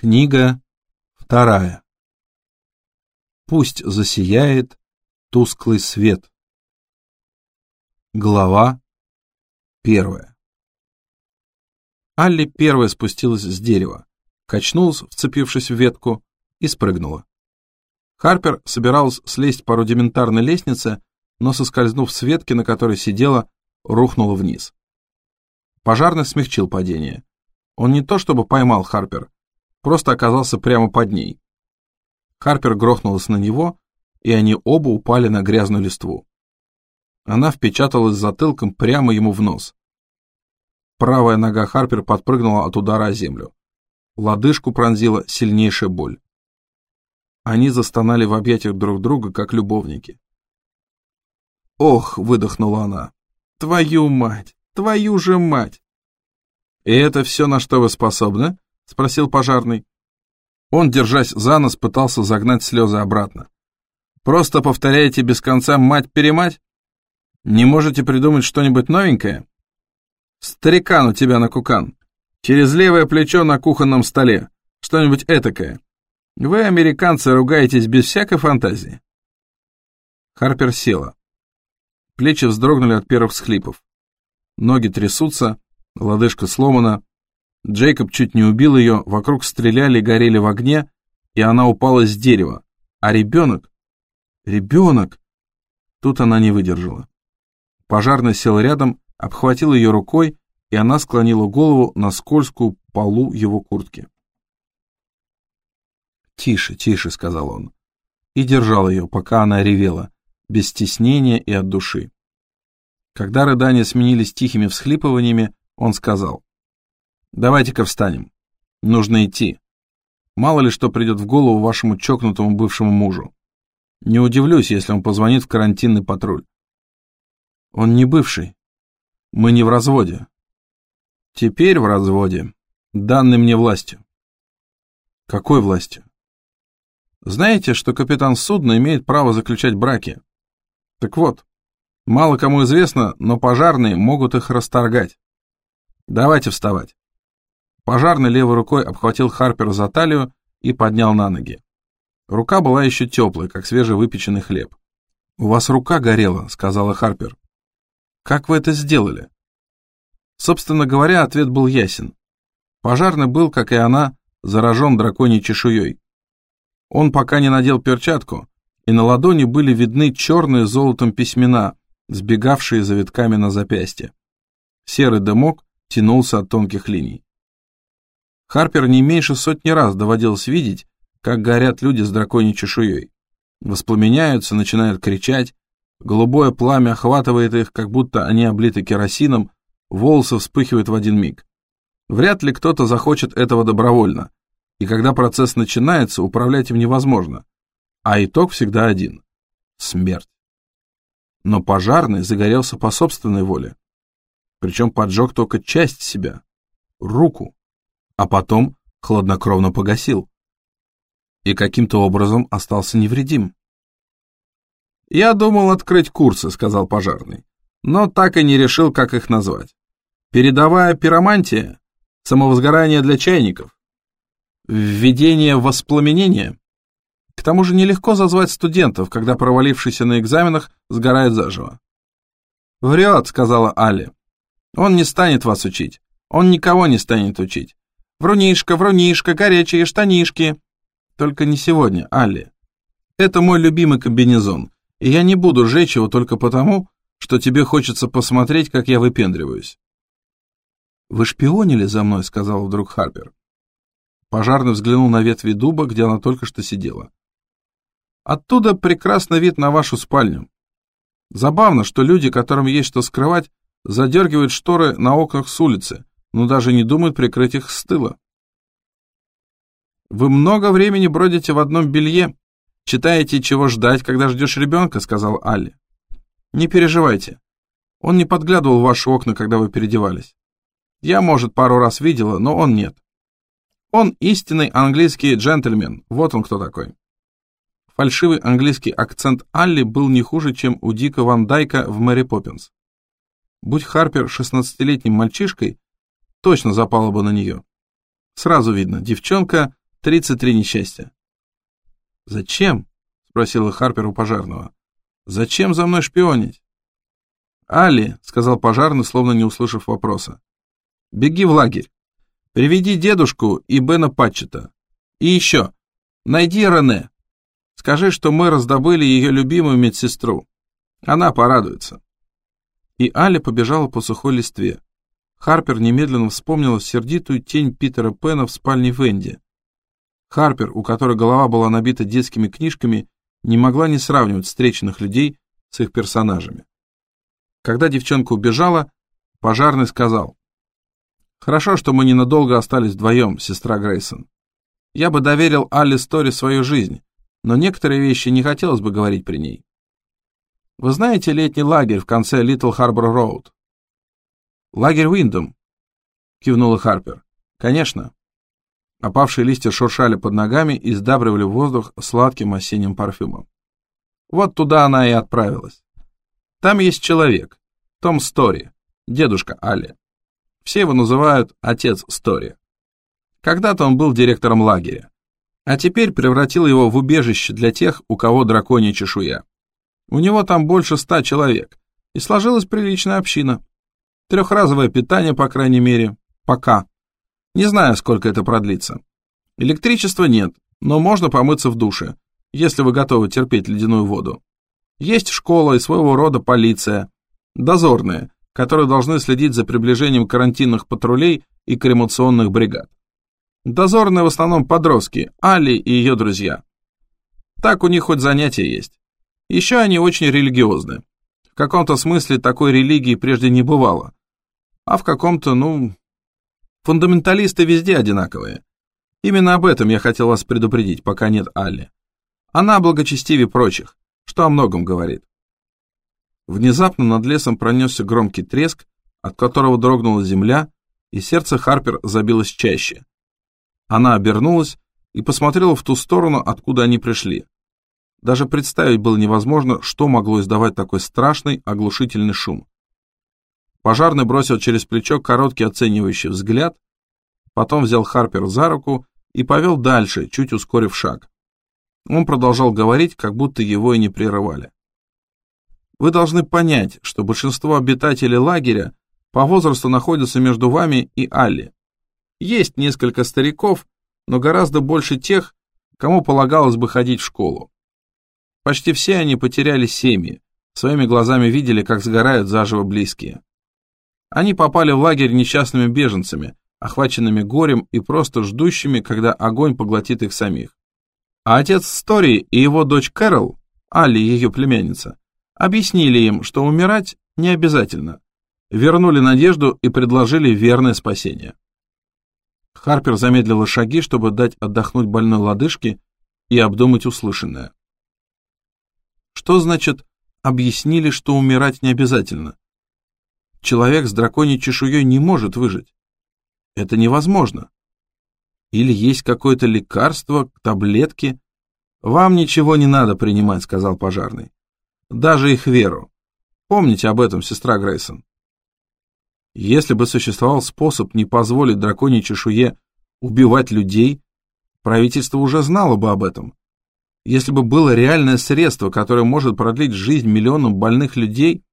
Книга вторая. Пусть засияет тусклый свет. Глава первая. Алли первая спустилась с дерева, качнулась, вцепившись в ветку, и спрыгнула. Харпер собиралась слезть по рудиментарной лестнице, но, соскользнув с ветки, на которой сидела, рухнула вниз. Пожарный смягчил падение. Он не то чтобы поймал Харпер, просто оказался прямо под ней. Харпер грохнулась на него, и они оба упали на грязную листву. Она впечаталась затылком прямо ему в нос. Правая нога Харпер подпрыгнула от удара о землю. Лодыжку пронзила сильнейшая боль. Они застонали в объятиях друг друга, как любовники. «Ох!» — выдохнула она. «Твою мать! Твою же мать!» «И это все, на что вы способны?» — спросил пожарный. Он, держась за нос, пытался загнать слезы обратно. «Просто повторяете без конца мать-перемать? Не можете придумать что-нибудь новенькое?» «Старикан у тебя на кукан. Через левое плечо на кухонном столе. Что-нибудь этакое. Вы, американцы, ругаетесь без всякой фантазии». Харпер села. Плечи вздрогнули от первых схлипов. Ноги трясутся, лодыжка сломана, Джейкоб чуть не убил ее, вокруг стреляли горели в огне, и она упала с дерева. А ребенок? Ребенок! Тут она не выдержала. Пожарный сел рядом, обхватил ее рукой, и она склонила голову на скользкую полу его куртки. «Тише, тише», — сказал он, и держал ее, пока она ревела, без стеснения и от души. Когда рыдания сменились тихими всхлипываниями, он сказал, Давайте-ка встанем. Нужно идти. Мало ли что придет в голову вашему чокнутому бывшему мужу. Не удивлюсь, если он позвонит в карантинный патруль. Он не бывший. Мы не в разводе. Теперь в разводе, данный мне властью. Какой властью? Знаете, что капитан судна имеет право заключать браки? Так вот, мало кому известно, но пожарные могут их расторгать. Давайте вставать. Пожарный левой рукой обхватил Харпера за талию и поднял на ноги. Рука была еще теплая, как свежевыпеченный хлеб. «У вас рука горела», — сказала Харпер. «Как вы это сделали?» Собственно говоря, ответ был ясен. Пожарный был, как и она, заражен драконьей чешуей. Он пока не надел перчатку, и на ладони были видны черные золотом письмена, сбегавшие завитками на запястье. Серый дымок тянулся от тонких линий. Харпер не меньше сотни раз доводилось видеть, как горят люди с драконьей чешуей. Воспламеняются, начинают кричать, голубое пламя охватывает их, как будто они облиты керосином, волосы вспыхивают в один миг. Вряд ли кто-то захочет этого добровольно, и когда процесс начинается, управлять им невозможно, а итог всегда один — смерть. Но пожарный загорелся по собственной воле, причем поджег только часть себя, руку а потом хладнокровно погасил. И каким-то образом остался невредим. «Я думал открыть курсы», — сказал пожарный, но так и не решил, как их назвать. «Передовая пиромантия? Самовозгорание для чайников? Введение воспламенения?» К тому же нелегко зазвать студентов, когда провалившийся на экзаменах сгорает заживо. «Врет», — сказала Али. «Он не станет вас учить. Он никого не станет учить. Врунишка, врунишка, горячие штанишки. Только не сегодня, Алли. Это мой любимый комбинезон, и я не буду жечь его только потому, что тебе хочется посмотреть, как я выпендриваюсь. «Вы шпионили за мной», — сказал вдруг Харпер. Пожарный взглянул на ветви дуба, где она только что сидела. «Оттуда прекрасный вид на вашу спальню. Забавно, что люди, которым есть что скрывать, задергивают шторы на окнах с улицы, но даже не думают прикрыть их с тыла. «Вы много времени бродите в одном белье, читаете, чего ждать, когда ждешь ребенка», — сказал Алли. «Не переживайте. Он не подглядывал в ваши окна, когда вы переодевались. Я, может, пару раз видела, но он нет. Он истинный английский джентльмен, вот он кто такой». Фальшивый английский акцент Алли был не хуже, чем у Дика Ван Дайка в Мэри Поппинс. Будь Харпер шестнадцатилетним мальчишкой, точно запала бы на нее. Сразу видно, девчонка 33 несчастья. «Зачем?» — спросила Харпер у пожарного. «Зачем за мной шпионить?» «Али», — сказал пожарный, словно не услышав вопроса. «Беги в лагерь. Приведи дедушку и Бена Патчета. И еще, найди Рене. Скажи, что мы раздобыли ее любимую медсестру. Она порадуется». И Али побежала по сухой листве. Харпер немедленно вспомнила сердитую тень Питера Пена в спальне Венди. Харпер, у которой голова была набита детскими книжками, не могла не сравнивать встреченных людей с их персонажами. Когда девчонка убежала, пожарный сказал, «Хорошо, что мы ненадолго остались вдвоем, сестра Грейсон. Я бы доверил Алле Стори свою жизнь, но некоторые вещи не хотелось бы говорить при ней. Вы знаете летний лагерь в конце Литл Харбор Роуд? Лагерь Уиндом, кивнула Харпер. Конечно. Опавшие листья шуршали под ногами и сдабривали воздух сладким осенним парфюмом. Вот туда она и отправилась. Там есть человек, Том Стори, дедушка Али. Все его называют отец Стори. Когда-то он был директором лагеря, а теперь превратил его в убежище для тех, у кого драконья чешуя. У него там больше ста человек, и сложилась приличная община. Трехразовое питание, по крайней мере, пока. Не знаю, сколько это продлится. Электричества нет, но можно помыться в душе, если вы готовы терпеть ледяную воду. Есть школа и своего рода полиция, дозорные, которые должны следить за приближением карантинных патрулей и кремационных бригад. Дозорные в основном подростки, Али и ее друзья. Так у них хоть занятия есть. Еще они очень религиозны. В каком-то смысле такой религии прежде не бывало. А в каком-то, ну... Фундаменталисты везде одинаковые. Именно об этом я хотел вас предупредить, пока нет Алли. Она благочестивее прочих что о многом говорит. Внезапно над лесом пронесся громкий треск, от которого дрогнула земля, и сердце Харпер забилось чаще. Она обернулась и посмотрела в ту сторону, откуда они пришли. Даже представить было невозможно, что могло издавать такой страшный, оглушительный шум. Пожарный бросил через плечо короткий оценивающий взгляд, потом взял Харпер за руку и повел дальше, чуть ускорив шаг. Он продолжал говорить, как будто его и не прерывали. Вы должны понять, что большинство обитателей лагеря по возрасту находятся между вами и Алли. Есть несколько стариков, но гораздо больше тех, кому полагалось бы ходить в школу. Почти все они потеряли семьи, своими глазами видели, как сгорают заживо близкие. Они попали в лагерь несчастными беженцами, охваченными горем и просто ждущими, когда огонь поглотит их самих. А отец Стори и его дочь Кэрол, Алли, ее племянница, объяснили им, что умирать не обязательно. Вернули надежду и предложили верное спасение. Харпер замедлила шаги, чтобы дать отдохнуть больной лодыжке и обдумать услышанное. Что значит «объяснили, что умирать не обязательно»? Человек с драконьей чешуей не может выжить. Это невозможно. Или есть какое-то лекарство, таблетки? Вам ничего не надо принимать, сказал пожарный. Даже их веру. Помните об этом, сестра Грейсон. Если бы существовал способ не позволить драконьей чешуе убивать людей, правительство уже знало бы об этом. Если бы было реальное средство, которое может продлить жизнь миллионам больных людей,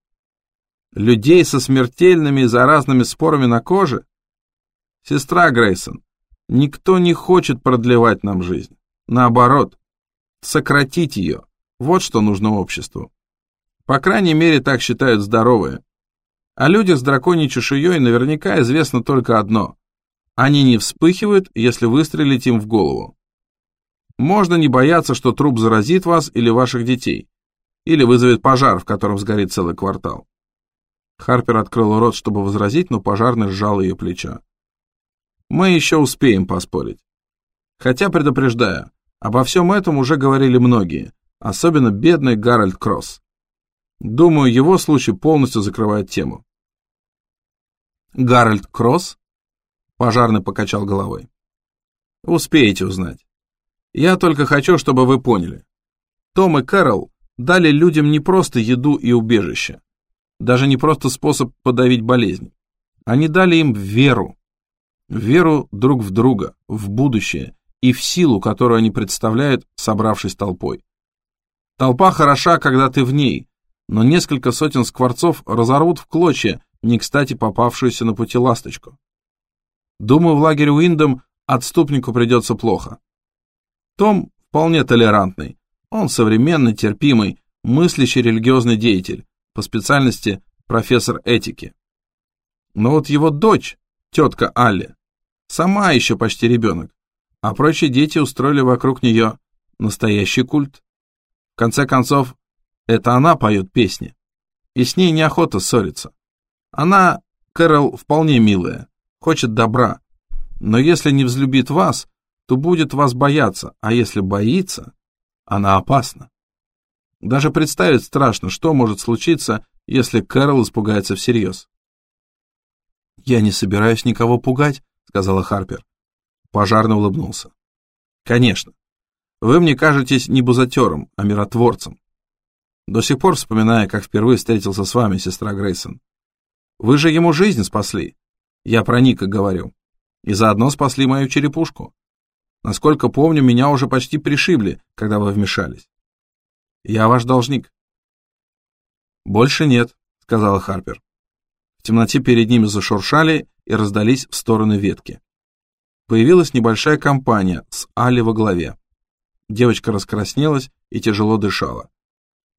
людей со смертельными и заразными спорами на коже, сестра Грейсон, Никто не хочет продлевать нам жизнь. Наоборот, сократить ее. Вот что нужно обществу. По крайней мере, так считают здоровые. О людях с драконьей чешуей наверняка известно только одно. Они не вспыхивают, если выстрелить им в голову. Можно не бояться, что труп заразит вас или ваших детей, или вызовет пожар, в котором сгорит целый квартал. Харпер открыл рот, чтобы возразить, но пожарный сжал ее плечо. Мы еще успеем поспорить. Хотя, предупреждаю, обо всем этом уже говорили многие, особенно бедный Гарольд Кросс. Думаю, его случай полностью закрывает тему. Гарольд Кросс? Пожарный покачал головой. Успеете узнать. Я только хочу, чтобы вы поняли. Том и Кэрол дали людям не просто еду и убежище, даже не просто способ подавить болезнь. Они дали им веру, веру друг в друга, в будущее и в силу, которую они представляют, собравшись толпой. Толпа хороша, когда ты в ней, но несколько сотен скворцов разорвут в клочья не кстати попавшуюся на пути ласточку. Думаю, в лагере Уиндом отступнику придется плохо. Том вполне толерантный, он современный, терпимый, мыслящий религиозный деятель, по специальности профессор этики. Но вот его дочь, тетка Алли, сама еще почти ребенок, а прочие дети устроили вокруг нее настоящий культ. В конце концов, это она поет песни, и с ней неохота ссориться. Она, Кэрол, вполне милая, хочет добра, но если не взлюбит вас, то будет вас бояться, а если боится, она опасна. Даже представить страшно, что может случиться, если Кэрол испугается всерьез. «Я не собираюсь никого пугать», — сказала Харпер. Пожарный улыбнулся. «Конечно. Вы мне кажетесь не бузатером, а миротворцем. До сих пор вспоминая, как впервые встретился с вами, сестра Грейсон. Вы же ему жизнь спасли. Я про Ника говорю. И заодно спасли мою черепушку. Насколько помню, меня уже почти пришибли, когда вы вмешались. Я ваш должник. Больше нет, сказала Харпер. В темноте перед ними зашуршали и раздались в стороны ветки. Появилась небольшая компания с Али во главе. Девочка раскраснелась и тяжело дышала.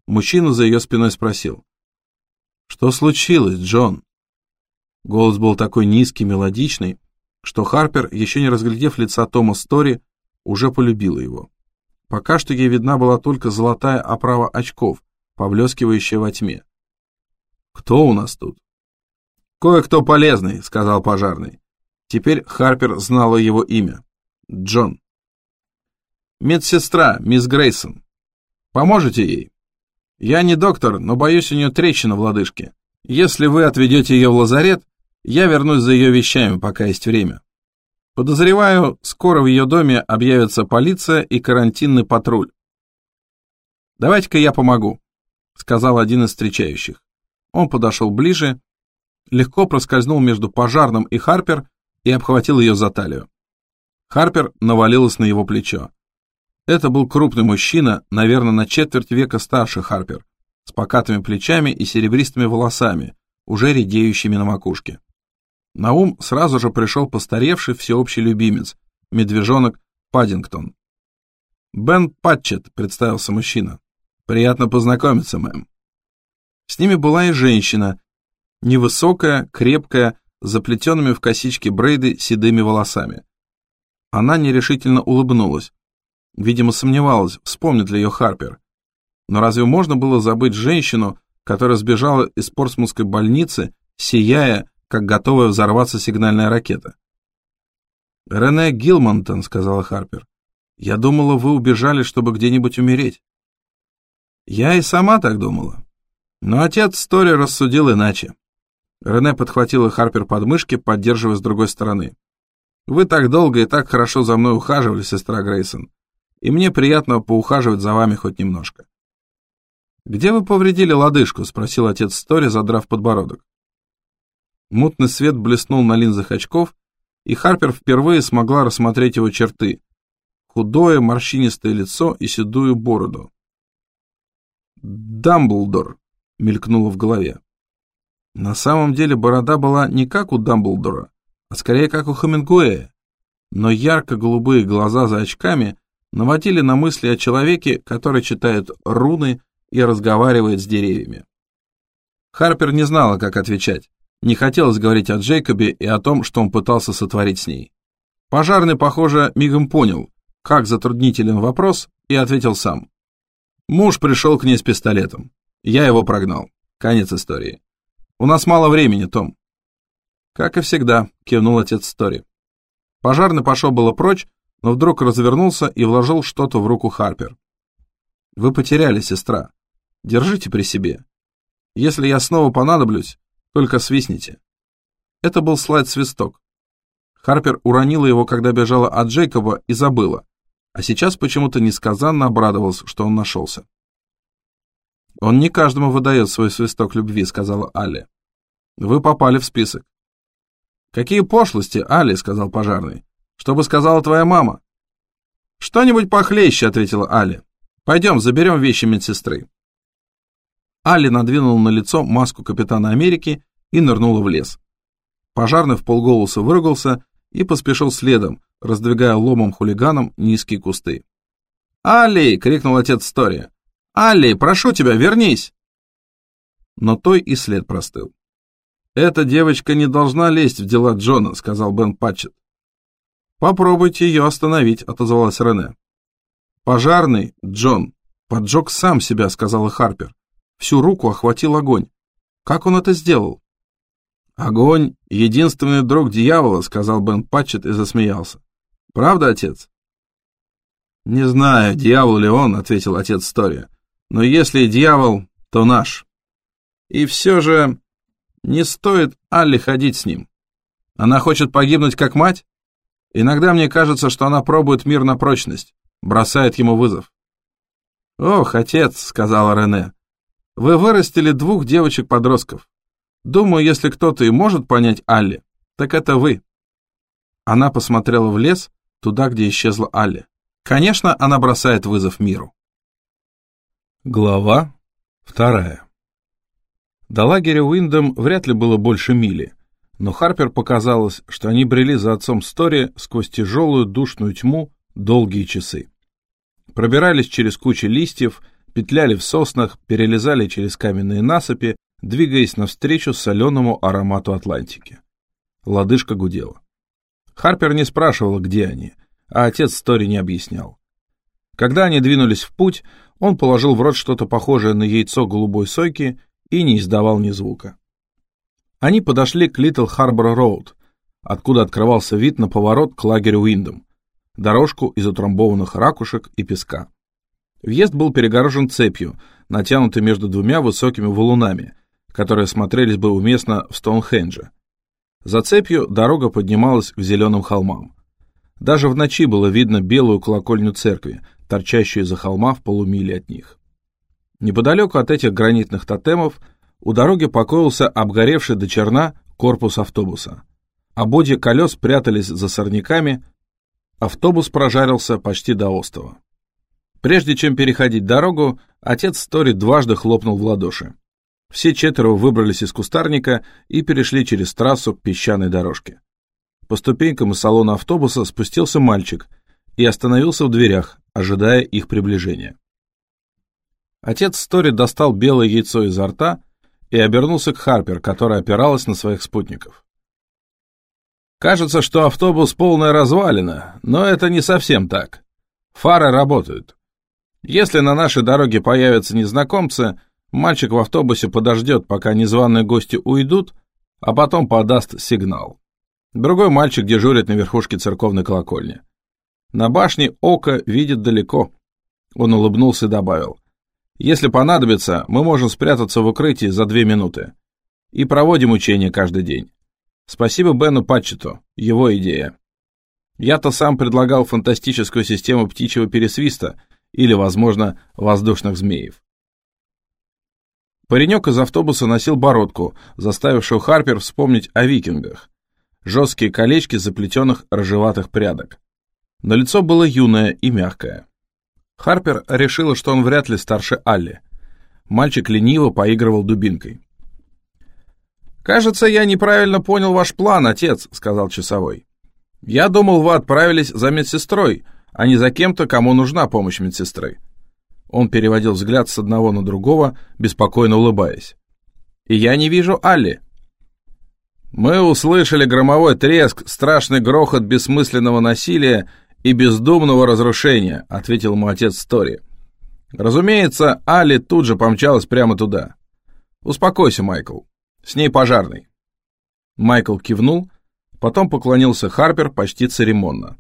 Мужчина за ее спиной спросил. «Что случилось, Джон?» Голос был такой низкий, мелодичный, что Харпер, еще не разглядев лица Тома Стори, уже полюбила его. Пока что ей видна была только золотая оправа очков, поблескивающая во тьме. «Кто у нас тут?» «Кое-кто полезный», — сказал пожарный. Теперь Харпер знала его имя. Джон. «Медсестра, мисс Грейсон. Поможете ей?» «Я не доктор, но боюсь, у нее трещина в лодыжке. Если вы отведете ее в лазарет, я вернусь за ее вещами, пока есть время. Подозреваю, скоро в ее доме объявятся полиция и карантинный патруль. «Давайте-ка я помогу», — сказал один из встречающих. Он подошел ближе, легко проскользнул между пожарным и Харпер и обхватил ее за талию. Харпер навалилась на его плечо. Это был крупный мужчина, наверное, на четверть века старше Харпер, с покатыми плечами и серебристыми волосами, уже редеющими на макушке. На ум сразу же пришел постаревший всеобщий любимец, медвежонок Паддингтон. «Бен Патчет», — представился мужчина. «Приятно познакомиться, мэм». С ними была и женщина, невысокая, крепкая, с заплетенными в косички брейды седыми волосами. Она нерешительно улыбнулась. Видимо, сомневалась, вспомнит ли ее Харпер. Но разве можно было забыть женщину, которая сбежала из Портсмутской больницы, сияя, как готовая взорваться сигнальная ракета. «Рене Гилмонтон», — сказала Харпер. «Я думала, вы убежали, чтобы где-нибудь умереть». «Я и сама так думала. Но отец Стори рассудил иначе». Рене подхватила Харпер под мышки, поддерживая с другой стороны. «Вы так долго и так хорошо за мной ухаживали, сестра Грейсон, и мне приятно поухаживать за вами хоть немножко». «Где вы повредили лодыжку?» — спросил отец Стори, задрав подбородок. Мутный свет блеснул на линзах очков, и Харпер впервые смогла рассмотреть его черты. Худое, морщинистое лицо и седую бороду. «Дамблдор», — мелькнуло в голове. На самом деле борода была не как у Дамблдора, а скорее как у Хемингуэя, но ярко-голубые глаза за очками наводили на мысли о человеке, который читает руны и разговаривает с деревьями. Харпер не знала, как отвечать. Не хотелось говорить о Джейкобе и о том, что он пытался сотворить с ней. Пожарный, похоже, мигом понял, как затруднителен вопрос, и ответил сам. Муж пришел к ней с пистолетом. Я его прогнал. Конец истории. У нас мало времени, Том. Как и всегда, кивнул отец Стори. Пожарный пошел было прочь, но вдруг развернулся и вложил что-то в руку Харпер. Вы потеряли, сестра. Держите при себе. Если я снова понадоблюсь, только свистните. Это был слайд-свисток. Харпер уронила его, когда бежала от Джейкоба, и забыла, а сейчас почему-то несказанно обрадовался, что он нашелся. «Он не каждому выдает свой свисток любви», — сказала Али. «Вы попали в список». «Какие пошлости, Али», — сказал пожарный. «Что бы сказала твоя мама?» «Что-нибудь похлеще», — ответила Али. «Пойдем, заберем вещи медсестры». Али надвинула на лицо маску капитана Америки и нырнула в лес. Пожарный в полголоса выругался и поспешил следом, раздвигая ломом хулиганом низкие кусты. «Али!» — крикнул отец Стори. «Али, прошу тебя, вернись!» Но той и след простыл. «Эта девочка не должна лезть в дела Джона», — сказал Бен Патчет. «Попробуйте ее остановить», — отозвалась Рене. «Пожарный, Джон, поджег сам себя», — сказала Харпер. Всю руку охватил огонь. Как он это сделал? «Огонь — единственный друг дьявола», — сказал Бен Патчет и засмеялся. «Правда, отец?» «Не знаю, дьявол ли он», — ответил отец Стори. «Но если дьявол, то наш. И все же не стоит Алле ходить с ним. Она хочет погибнуть как мать? Иногда мне кажется, что она пробует мир на прочность, бросает ему вызов». «Ох, отец», — сказала Рене, — «вы вырастили двух девочек-подростков. Думаю, если кто-то и может понять Алле, так это вы». Она посмотрела в лес, туда, где исчезла Алле. Конечно, она бросает вызов миру. Глава вторая. До лагеря Уиндом вряд ли было больше мили, но Харпер показалось, что они брели за отцом Стори сквозь тяжелую душную тьму долгие часы. Пробирались через кучи листьев, петляли в соснах, перелезали через каменные насыпи, двигаясь навстречу соленому аромату Атлантики. Лодыжка гудела. Харпер не спрашивала, где они — а отец Стори не объяснял. Когда они двинулись в путь, он положил в рот что-то похожее на яйцо голубой сойки и не издавал ни звука. Они подошли к Литл Харбор Роуд, откуда открывался вид на поворот к лагерю Уиндом, дорожку из утрамбованных ракушек и песка. Въезд был перегорожен цепью, натянутой между двумя высокими валунами, которые смотрелись бы уместно в Стоунхендже. За цепью дорога поднималась к зеленым холмам. Даже в ночи было видно белую колокольню церкви, торчащую из-за холма в полумиле от них. Неподалеку от этих гранитных тотемов у дороги покоился обгоревший до черна корпус автобуса. Ободья колес прятались за сорняками, автобус прожарился почти до остова. Прежде чем переходить дорогу, отец Стори дважды хлопнул в ладоши. Все четверо выбрались из кустарника и перешли через трассу к песчаной дорожке. По ступенькам из салона автобуса спустился мальчик и остановился в дверях, ожидая их приближения. Отец Стори достал белое яйцо изо рта и обернулся к Харпер, которая опиралась на своих спутников. «Кажется, что автобус полная развалина, но это не совсем так. Фары работают. Если на нашей дороге появятся незнакомцы, мальчик в автобусе подождет, пока незваные гости уйдут, а потом подаст сигнал. Другой мальчик дежурит на верхушке церковной колокольни. На башне око видит далеко. Он улыбнулся и добавил. Если понадобится, мы можем спрятаться в укрытии за две минуты. И проводим учения каждый день. Спасибо Бену Патчету, его идея. Я-то сам предлагал фантастическую систему птичьего пересвиста или, возможно, воздушных змеев. Паренек из автобуса носил бородку, заставившую Харпер вспомнить о викингах жесткие колечки заплетенных рыжеватых прядок. Но лицо было юное и мягкое. Харпер решила, что он вряд ли старше Алли. Мальчик лениво поигрывал дубинкой. «Кажется, я неправильно понял ваш план, отец», — сказал часовой. «Я думал, вы отправились за медсестрой, а не за кем-то, кому нужна помощь медсестры». Он переводил взгляд с одного на другого, беспокойно улыбаясь. «И я не вижу Алли. Мы услышали громовой треск, страшный грохот бессмысленного насилия и бездумного разрушения, ответил ему отец Стори. Разумеется, Али тут же помчалась прямо туда. Успокойся, Майкл. С ней пожарный. Майкл кивнул, потом поклонился Харпер почти церемонно.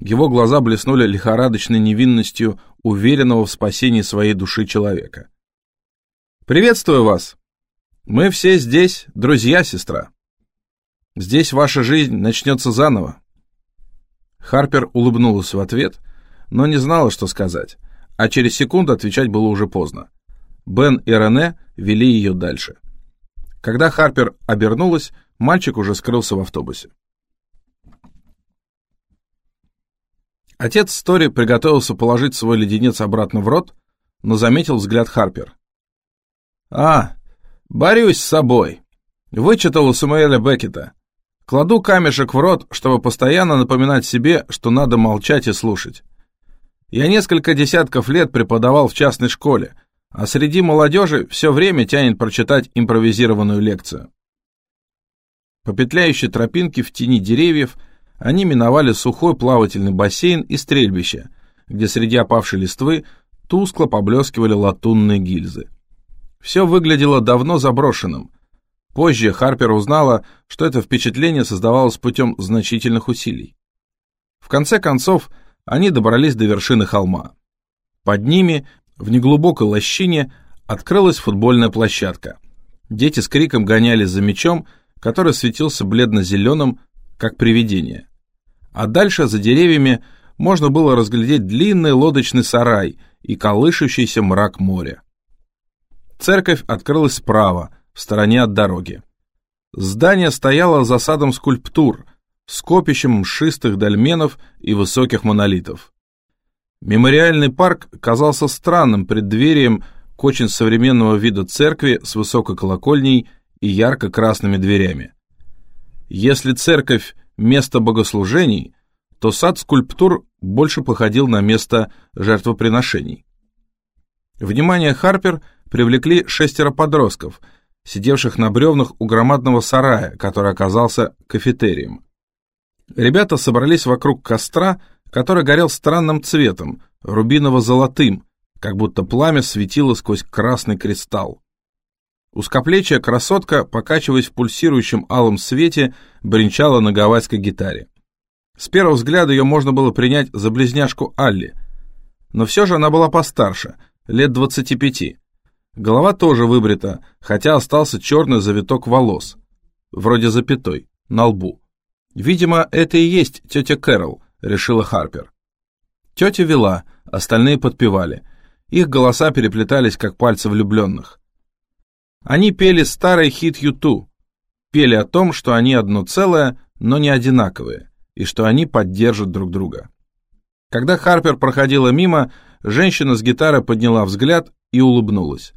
Его глаза блеснули лихорадочной невинностью уверенного в спасении своей души человека. «Приветствую вас! Мы все здесь, друзья, сестра!» Здесь ваша жизнь начнется заново». Харпер улыбнулась в ответ, но не знала, что сказать, а через секунду отвечать было уже поздно. Бен и Рене вели ее дальше. Когда Харпер обернулась, мальчик уже скрылся в автобусе. Отец Стори приготовился положить свой леденец обратно в рот, но заметил взгляд Харпер. «А, борюсь с собой. Вычитал у Самуэля Беккета. Кладу камешек в рот, чтобы постоянно напоминать себе, что надо молчать и слушать. Я несколько десятков лет преподавал в частной школе, а среди молодежи все время тянет прочитать импровизированную лекцию. По петляющей тропинке в тени деревьев они миновали сухой плавательный бассейн и стрельбище, где среди опавшей листвы тускло поблескивали латунные гильзы. Все выглядело давно заброшенным. Позже Харпер узнала, что это впечатление создавалось путем значительных усилий. В конце концов, они добрались до вершины холма. Под ними, в неглубокой лощине, открылась футбольная площадка. Дети с криком гонялись за мячом, который светился бледно-зеленым, как привидение. А дальше, за деревьями, можно было разглядеть длинный лодочный сарай и колышущийся мрак моря. Церковь открылась справа, в стороне от дороги. Здание стояло за садом скульптур, скопищем мшистых дольменов и высоких монолитов. Мемориальный парк казался странным преддверием к очень современного вида церкви с высокой колокольней и ярко-красными дверями. Если церковь – место богослужений, то сад скульптур больше походил на место жертвоприношений. Внимание Харпер привлекли шестеро подростков, сидевших на бревнах у громадного сарая, который оказался кафетерием. Ребята собрались вокруг костра, который горел странным цветом, рубиново-золотым, как будто пламя светило сквозь красный кристалл. Узкоплечья красотка, покачиваясь в пульсирующем алом свете, бренчала на гавайской гитаре. С первого взгляда ее можно было принять за близняшку Алли. Но все же она была постарше, лет 25. Голова тоже выбрита, хотя остался черный завиток волос, вроде запятой, на лбу. Видимо, это и есть тетя Кэрол, решила Харпер. Тетя вела, остальные подпевали. Их голоса переплетались, как пальцы влюбленных. Они пели старый хит Юту, пели о том, что они одно целое, но не одинаковые, и что они поддержат друг друга. Когда Харпер проходила мимо, женщина с гитары подняла взгляд и улыбнулась.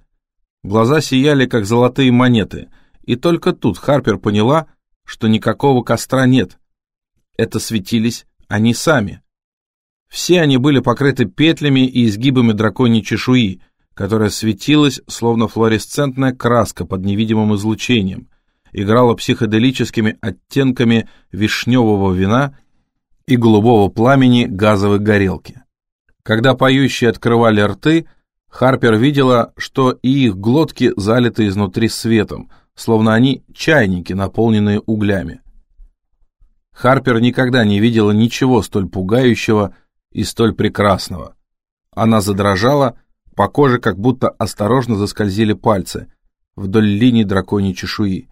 Глаза сияли, как золотые монеты, и только тут Харпер поняла, что никакого костра нет. Это светились они сами. Все они были покрыты петлями и изгибами драконьей чешуи, которая светилась, словно флуоресцентная краска под невидимым излучением, играла психоделическими оттенками вишневого вина и голубого пламени газовой горелки. Когда поющие открывали рты, Харпер видела, что и их глотки залиты изнутри светом, словно они чайники, наполненные углями. Харпер никогда не видела ничего столь пугающего и столь прекрасного. Она задрожала, по коже как будто осторожно заскользили пальцы вдоль линий драконьей чешуи.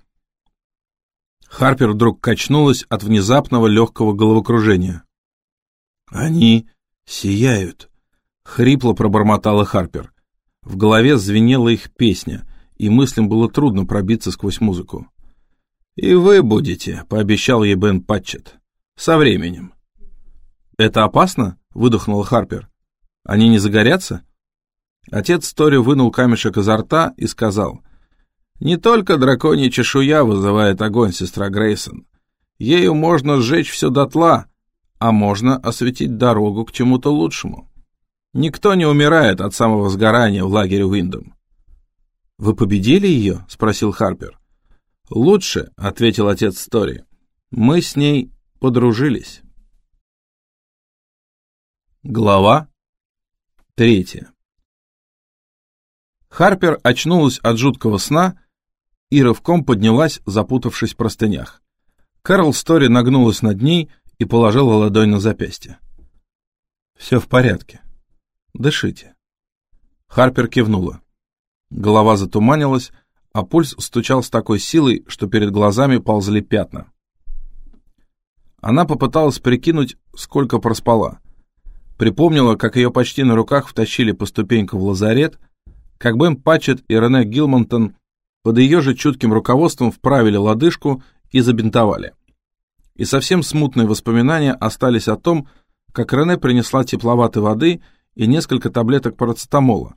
Харпер вдруг качнулась от внезапного легкого головокружения. «Они сияют», — хрипло пробормотала Харпер. В голове звенела их песня, и мыслям было трудно пробиться сквозь музыку. «И вы будете», — пообещал ей Бен Патчет. «Со временем». «Это опасно?» — выдохнула Харпер. «Они не загорятся?» Отец Тори вынул камешек изо рта и сказал, «Не только драконья чешуя вызывает огонь, сестра Грейсон. Ею можно сжечь все дотла, а можно осветить дорогу к чему-то лучшему. Никто не умирает от самого сгорания в лагере Уиндом». «Вы победили ее?» — спросил Харпер. «Лучше», — ответил отец Тори. «Мы с ней подружились». Глава третья Харпер очнулась от жуткого сна и рывком поднялась, запутавшись в простынях. Кэрол Стори нагнулась над ней и положила ладонь на запястье. «Все в порядке. Дышите». Харпер кивнула. Голова затуманилась, а пульс стучал с такой силой, что перед глазами ползли пятна. Она попыталась прикинуть, сколько проспала. Припомнила, как ее почти на руках втащили по ступенькам в лазарет, как Бен Патчет и Рене Гилмонтон под ее же чутким руководством вправили лодыжку и забинтовали. И совсем смутные воспоминания остались о том, как Рене принесла тепловатой воды и несколько таблеток парацетамола,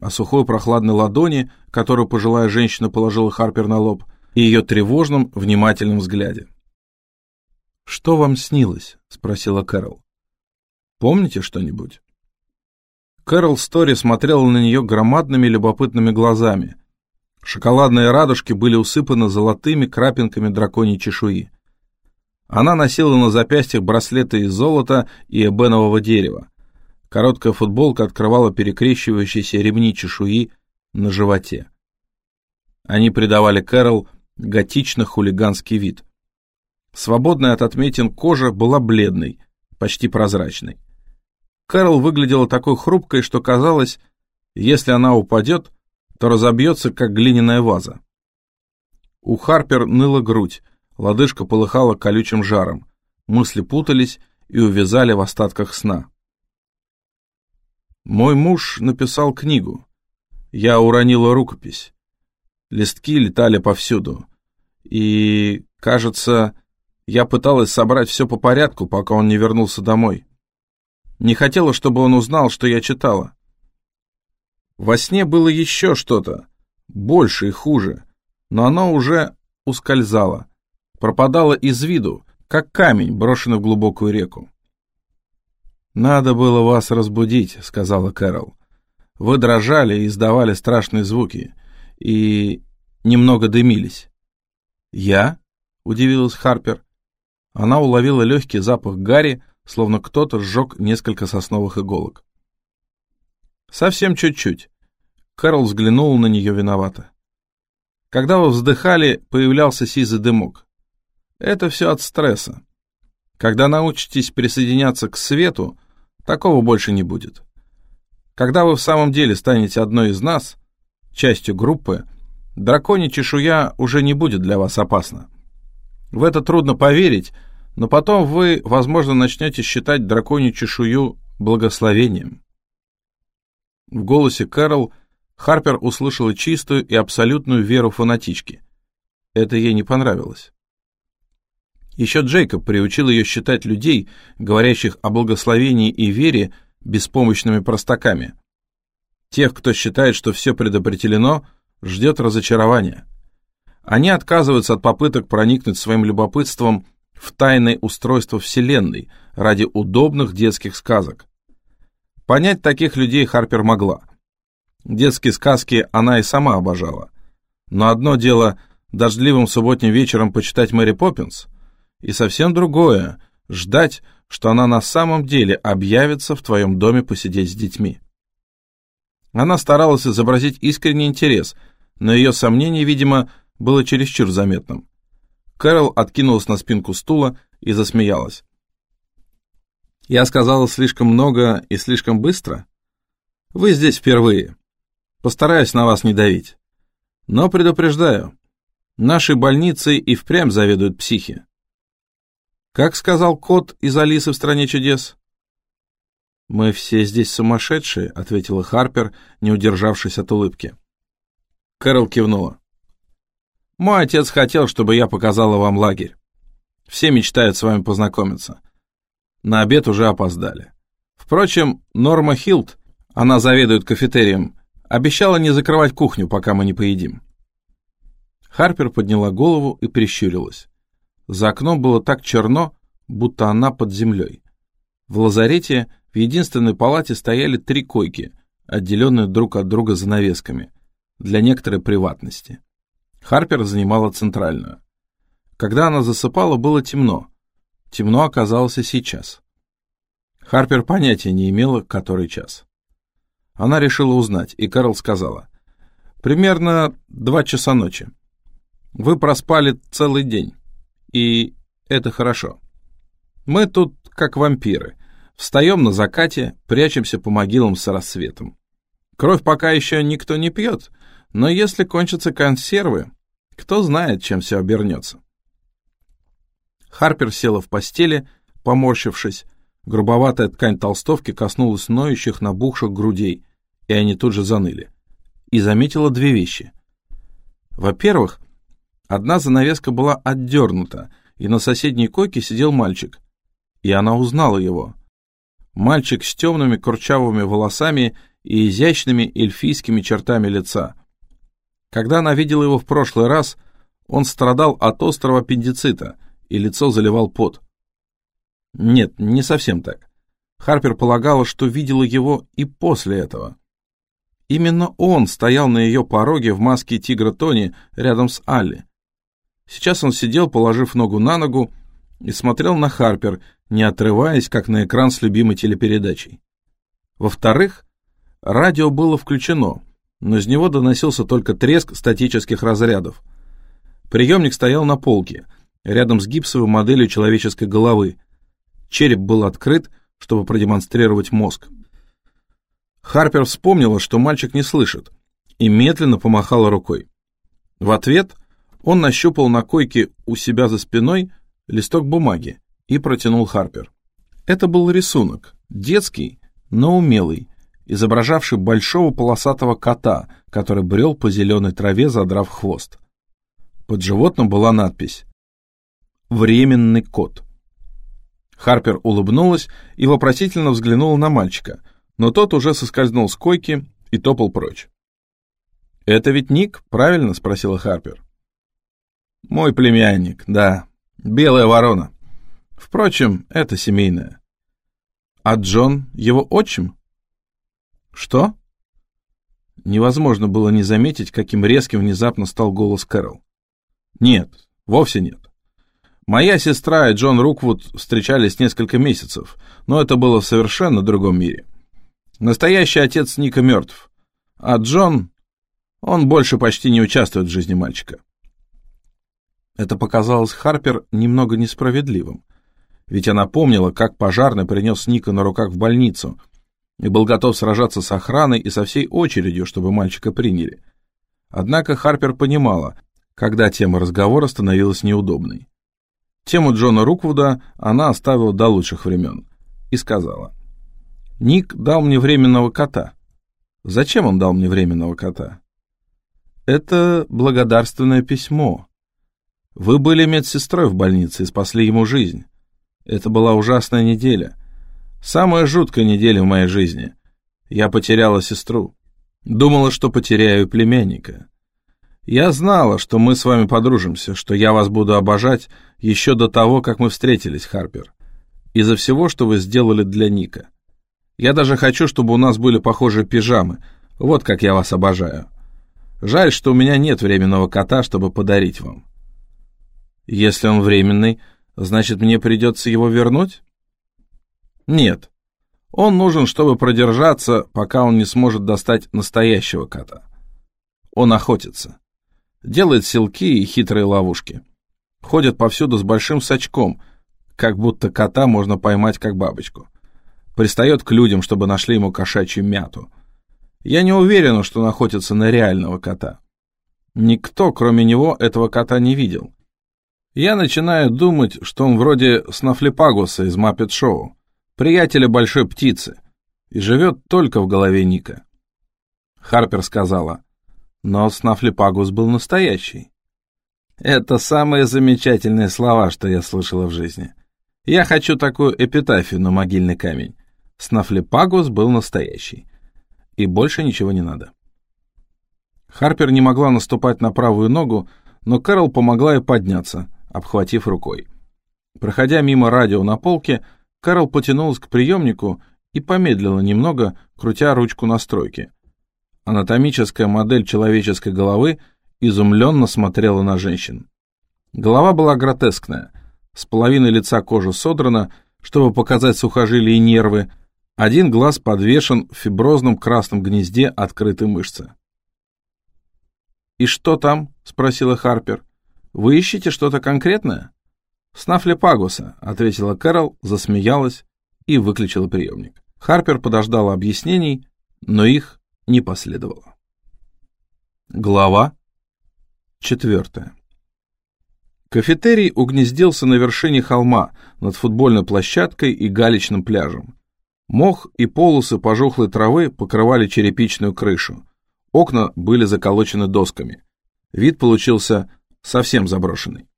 а сухой прохладной ладони, которую пожилая женщина положила Харпер на лоб, и ее тревожном, внимательном взгляде. «Что вам снилось?» — спросила Кэрол. «Помните что-нибудь?» Кэрол Стори смотрела на нее громадными любопытными глазами. Шоколадные радужки были усыпаны золотыми крапинками драконьей чешуи. Она носила на запястьях браслеты из золота и эбенового дерева. Короткая футболка открывала перекрещивающиеся ремни чешуи на животе. Они придавали Кэрол готично-хулиганский вид. Свободная от отметин кожа была бледной, почти прозрачной. Кэрол выглядела такой хрупкой, что казалось, если она упадет, то разобьется, как глиняная ваза. У Харпер ныла грудь, лодыжка полыхала колючим жаром, мысли путались и увязали в остатках сна. Мой муж написал книгу. Я уронила рукопись. Листки летали повсюду. И, кажется, я пыталась собрать все по порядку, пока он не вернулся домой. Не хотела, чтобы он узнал, что я читала. Во сне было еще что-то, больше и хуже, но оно уже ускользало, пропадало из виду, как камень, брошенный в глубокую реку. «Надо было вас разбудить», — сказала Кэрол. «Вы дрожали и издавали страшные звуки, и немного дымились». «Я?» — удивилась Харпер. Она уловила легкий запах гари, словно кто-то сжег несколько сосновых иголок. «Совсем чуть-чуть». Кэрол взглянул на нее виновато. «Когда вы вздыхали, появлялся сизый дымок. Это все от стресса. Когда научитесь присоединяться к свету, такого больше не будет. Когда вы в самом деле станете одной из нас, частью группы, драконья чешуя уже не будет для вас опасна. В это трудно поверить, но потом вы, возможно, начнете считать драконью чешую благословением. В голосе Кэрол Харпер услышала чистую и абсолютную веру фанатички. Это ей не понравилось. Еще Джейкоб приучил ее считать людей, говорящих о благословении и вере, беспомощными простаками. Тех, кто считает, что все предопределено, ждет разочарование. Они отказываются от попыток проникнуть своим любопытством в тайное устройство Вселенной ради удобных детских сказок. Понять таких людей Харпер могла. Детские сказки она и сама обожала. Но одно дело дождливым субботним вечером почитать Мэри Поппинс, и совсем другое — ждать, что она на самом деле объявится в твоем доме посидеть с детьми. Она старалась изобразить искренний интерес, но ее сомнение, видимо, было чересчур заметным. Кэрол откинулась на спинку стула и засмеялась. «Я сказала слишком много и слишком быстро? Вы здесь впервые. Постараюсь на вас не давить. Но предупреждаю, нашей больницей и впрямь заведуют психи. Как сказал кот из Алисы в «Стране чудес»?» «Мы все здесь сумасшедшие», — ответила Харпер, не удержавшись от улыбки. Кэрол кивнула. Мой отец хотел, чтобы я показала вам лагерь. Все мечтают с вами познакомиться. На обед уже опоздали. Впрочем, Норма Хилт, она заведует кафетерием, обещала не закрывать кухню, пока мы не поедим. Харпер подняла голову и прищурилась. За окном было так черно, будто она под землей. В лазарете в единственной палате стояли три койки, отделенные друг от друга занавесками, для некоторой приватности. Харпер занимала центральную. Когда она засыпала, было темно. Темно оказалось и сейчас. Харпер понятия не имела, который час. Она решила узнать, и Карл сказала. «Примерно два часа ночи. Вы проспали целый день, и это хорошо. Мы тут как вампиры. Встаем на закате, прячемся по могилам с рассветом. Кровь пока еще никто не пьет, но если кончатся консервы, кто знает, чем все обернется. Харпер села в постели, поморщившись. Грубоватая ткань толстовки коснулась ноющих, набухших грудей, и они тут же заныли. И заметила две вещи. Во-первых, одна занавеска была отдернута, и на соседней койке сидел мальчик. И она узнала его. Мальчик с темными курчавыми волосами и изящными эльфийскими чертами лица. Когда она видела его в прошлый раз, он страдал от острого аппендицита, и лицо заливал пот. Нет, не совсем так. Харпер полагала, что видела его и после этого. Именно он стоял на ее пороге в маске тигра Тони рядом с Алли. Сейчас он сидел, положив ногу на ногу, и смотрел на Харпер, не отрываясь, как на экран с любимой телепередачей. Во-вторых, радио было включено, но из него доносился только треск статических разрядов. Приемник стоял на полке, рядом с гипсовой моделью человеческой головы. Череп был открыт, чтобы продемонстрировать мозг. Харпер вспомнила, что мальчик не слышит, и медленно помахала рукой. В ответ он нащупал на койке у себя за спиной листок бумаги и протянул Харпер. Это был рисунок, детский, но умелый, изображавший большого полосатого кота, который брел по зеленой траве, задрав хвост. Под животным была надпись «Временный кот». Харпер улыбнулась и вопросительно взглянула на мальчика — но тот уже соскользнул с койки и топал прочь. «Это ведь Ник, правильно?» — спросила Харпер. «Мой племянник, да. Белая ворона. Впрочем, это семейное». «А Джон его отчим?» «Что?» Невозможно было не заметить, каким резким внезапно стал голос Кэрол. «Нет, вовсе нет. Моя сестра и Джон Руквуд встречались несколько месяцев, но это было в совершенно другом мире. Настоящий отец Ника мертв, а Джон, он больше почти не участвует в жизни мальчика. Это показалось Харпер немного несправедливым, ведь она помнила, как пожарный принес Ника на руках в больницу и был готов сражаться с охраной и со всей очередью, чтобы мальчика приняли. Однако Харпер понимала, когда тема разговора становилась неудобной. Тему Джона Руквуда она оставила до лучших времен и сказала — Ник дал мне временного кота. Зачем он дал мне временного кота? Это благодарственное письмо. Вы были медсестрой в больнице и спасли ему жизнь. Это была ужасная неделя. Самая жуткая неделя в моей жизни. Я потеряла сестру. Думала, что потеряю племянника. Я знала, что мы с вами подружимся, что я вас буду обожать еще до того, как мы встретились, Харпер. Из-за всего, что вы сделали для Ника. Я даже хочу, чтобы у нас были похожие пижамы. Вот как я вас обожаю. Жаль, что у меня нет временного кота, чтобы подарить вам. Если он временный, значит, мне придется его вернуть? Нет. Он нужен, чтобы продержаться, пока он не сможет достать настоящего кота. Он охотится. Делает селки и хитрые ловушки. Ходит повсюду с большим сачком, как будто кота можно поймать как бабочку пристает к людям, чтобы нашли ему кошачью мяту. Я не уверен, что он охотится на реального кота. Никто, кроме него, этого кота не видел. Я начинаю думать, что он вроде Снафлипагуса из Маппет Шоу, приятеля большой птицы, и живет только в голове Ника. Харпер сказала, но Снафлипагус был настоящий. Это самые замечательные слова, что я слышала в жизни. Я хочу такую эпитафию на могильный камень. Снафлепагус был настоящий. И больше ничего не надо. Харпер не могла наступать на правую ногу, но Кэрол помогла ей подняться, обхватив рукой. Проходя мимо радио на полке, Кэрол потянулась к приемнику и помедлила немного, крутя ручку настройки. Анатомическая модель человеческой головы изумленно смотрела на женщин. Голова была гротескная, с половины лица кожа содрана, чтобы показать сухожилия и нервы, один глаз подвешен в фиброзном красном гнезде открытой мышцы. «И что там?» — спросила Харпер. «Вы ищете что-то конкретное?» «Снафлепагуса», — ответила Кэрол, засмеялась и выключила приемник. Харпер подождала объяснений, но их не последовало. Глава четвертая. Кафетерий угнездился на вершине холма над футбольной площадкой и галечным пляжем. Мох и полосы пожухлой травы покрывали черепичную крышу. Окна были заколочены досками. Вид получился совсем заброшенный.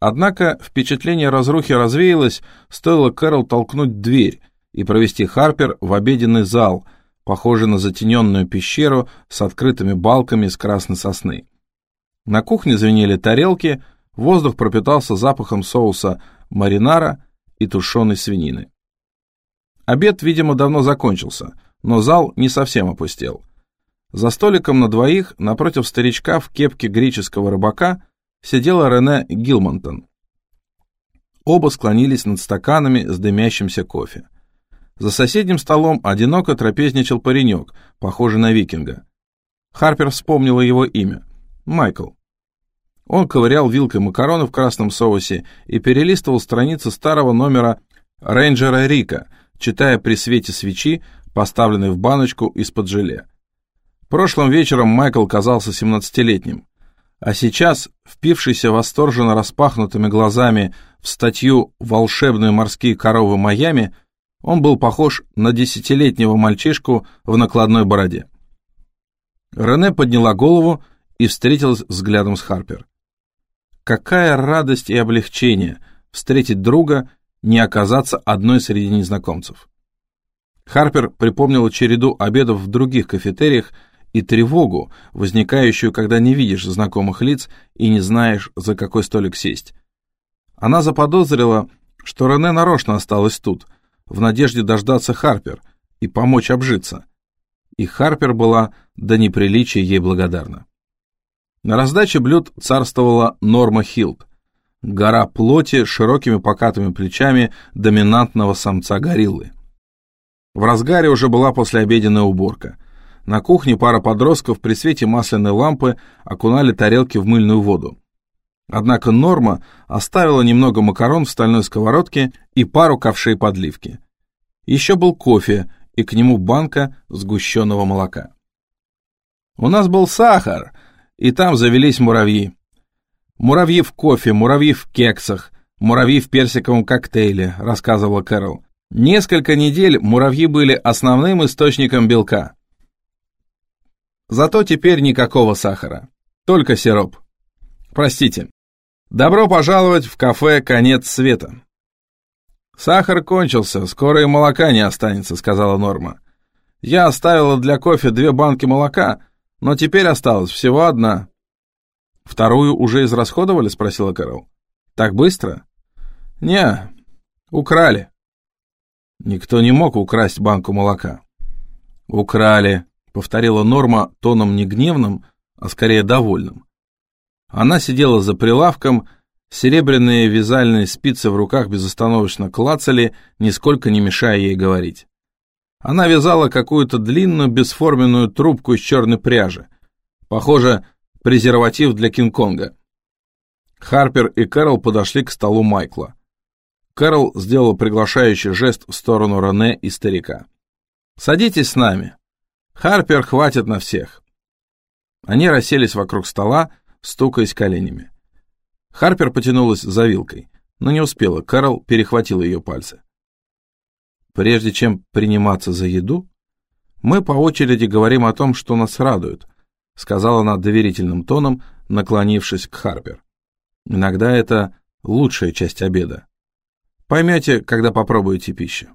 Однако впечатление разрухи развеялось, стоило Кэрол толкнуть дверь, и провести Харпер в обеденный зал, похожий на затененную пещеру с открытыми балками из красной сосны. На кухне звенели тарелки, воздух пропитался запахом соуса маринара и тушеной свинины. Обед, видимо, давно закончился, но зал не совсем опустел. За столиком на двоих, напротив старичка в кепке греческого рыбака, сидела Рене Гилмонтон. Оба склонились над стаканами с дымящимся кофе. За соседним столом одиноко трапезничал паренек, похожий на викинга. Харпер вспомнила его имя — Майкл. Он ковырял вилкой макароны в красном соусе и перелистывал страницы старого номера «Рейнджера Рика», читая при свете свечи, поставленной в баночку из-под желе. Прошлым вечером Майкл казался семнадцатилетним, а сейчас, впившийся восторженно распахнутыми глазами в статью «Волшебные морские коровы Майами», он был похож на десятилетнего мальчишку в накладной бороде. Рене подняла голову и встретилась взглядом с Харпер. Какая радость и облегчение встретить друга не оказаться одной среди незнакомцев. Харпер припомнил череду обедов в других кафетериях и тревогу, возникающую, когда не видишь знакомых лиц и не знаешь, за какой столик сесть. Она заподозрила, что Рене нарочно осталась тут, в надежде дождаться Харпер и помочь обжиться. И Харпер была до неприличия ей благодарна. На раздаче блюд царствовала Норма Хилд, гора плоти с широкими покатыми плечами доминантного самца гориллы. В разгаре уже была послеобеденная уборка. На кухне пара подростков при свете масляной лампы окунали тарелки в мыльную воду. Однако Норма оставила немного макарон в стальной сковородке и пару ковшей подливки. Еще был кофе и к нему банка сгущенного молока. «У нас был сахар, и там завелись муравьи», «Муравьи в кофе, муравьи в кексах, муравьи в персиковом коктейле», — рассказывала Кэрол. Несколько недель муравьи были основным источником белка. Зато теперь никакого сахара, только сироп. Простите. Добро пожаловать в кафе «Конец света». «Сахар кончился, скоро и молока не останется», — сказала Норма. «Я оставила для кофе две банки молока, но теперь осталась всего одна. «Вторую уже израсходовали?» — спросила Кэрол. «Так быстро?» «Не, украли». Никто не мог украсть банку молока. «Украли», — повторила Норма тоном не гневным, а скорее довольным. Она сидела за прилавком, серебряные вязальные спицы в руках безостановочно клацали, нисколько не мешая ей говорить. Она вязала какую-то длинную бесформенную трубку из черной пряжи. Похоже, презерватив для Кинг-Конга. Харпер и Кэрол подошли к столу Майкла. Кэрол сделал приглашающий жест в сторону Рене и старика. «Садитесь с нами. Харпер хватит на всех». Они расселись вокруг стола, стукаясь коленями. Харпер потянулась за вилкой, но не успела, Кэрол перехватил ее пальцы. «Прежде чем приниматься за еду, мы по очереди говорим о том, что нас радует», сказала она доверительным тоном, наклонившись к Харпер. Иногда это лучшая часть обеда. Поймете, когда попробуете пищу.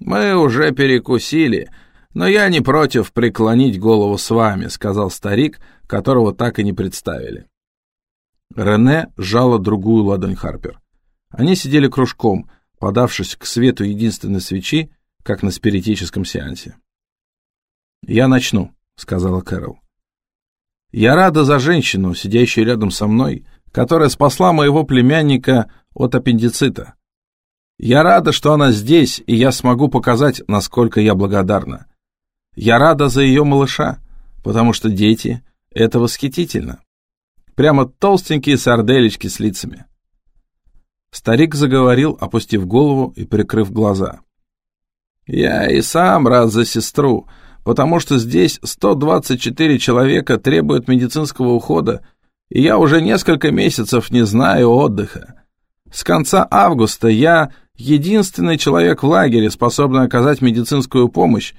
Мы уже перекусили, но я не против преклонить голову с вами, сказал старик, которого так и не представили. Рене сжала другую ладонь Харпер. Они сидели кружком, подавшись к свету единственной свечи, как на спиритическом сеансе. «Я начну», — сказала Кэрол. «Я рада за женщину, сидящую рядом со мной, которая спасла моего племянника от аппендицита. Я рада, что она здесь, и я смогу показать, насколько я благодарна. Я рада за ее малыша, потому что дети — это восхитительно. Прямо толстенькие сарделечки с лицами». Старик заговорил, опустив голову и прикрыв глаза. «Я и сам рад за сестру, потому что здесь 124 человека требуют медицинского ухода, и я уже несколько месяцев не знаю отдыха. С конца августа я единственный человек в лагере, способный оказать медицинскую помощь,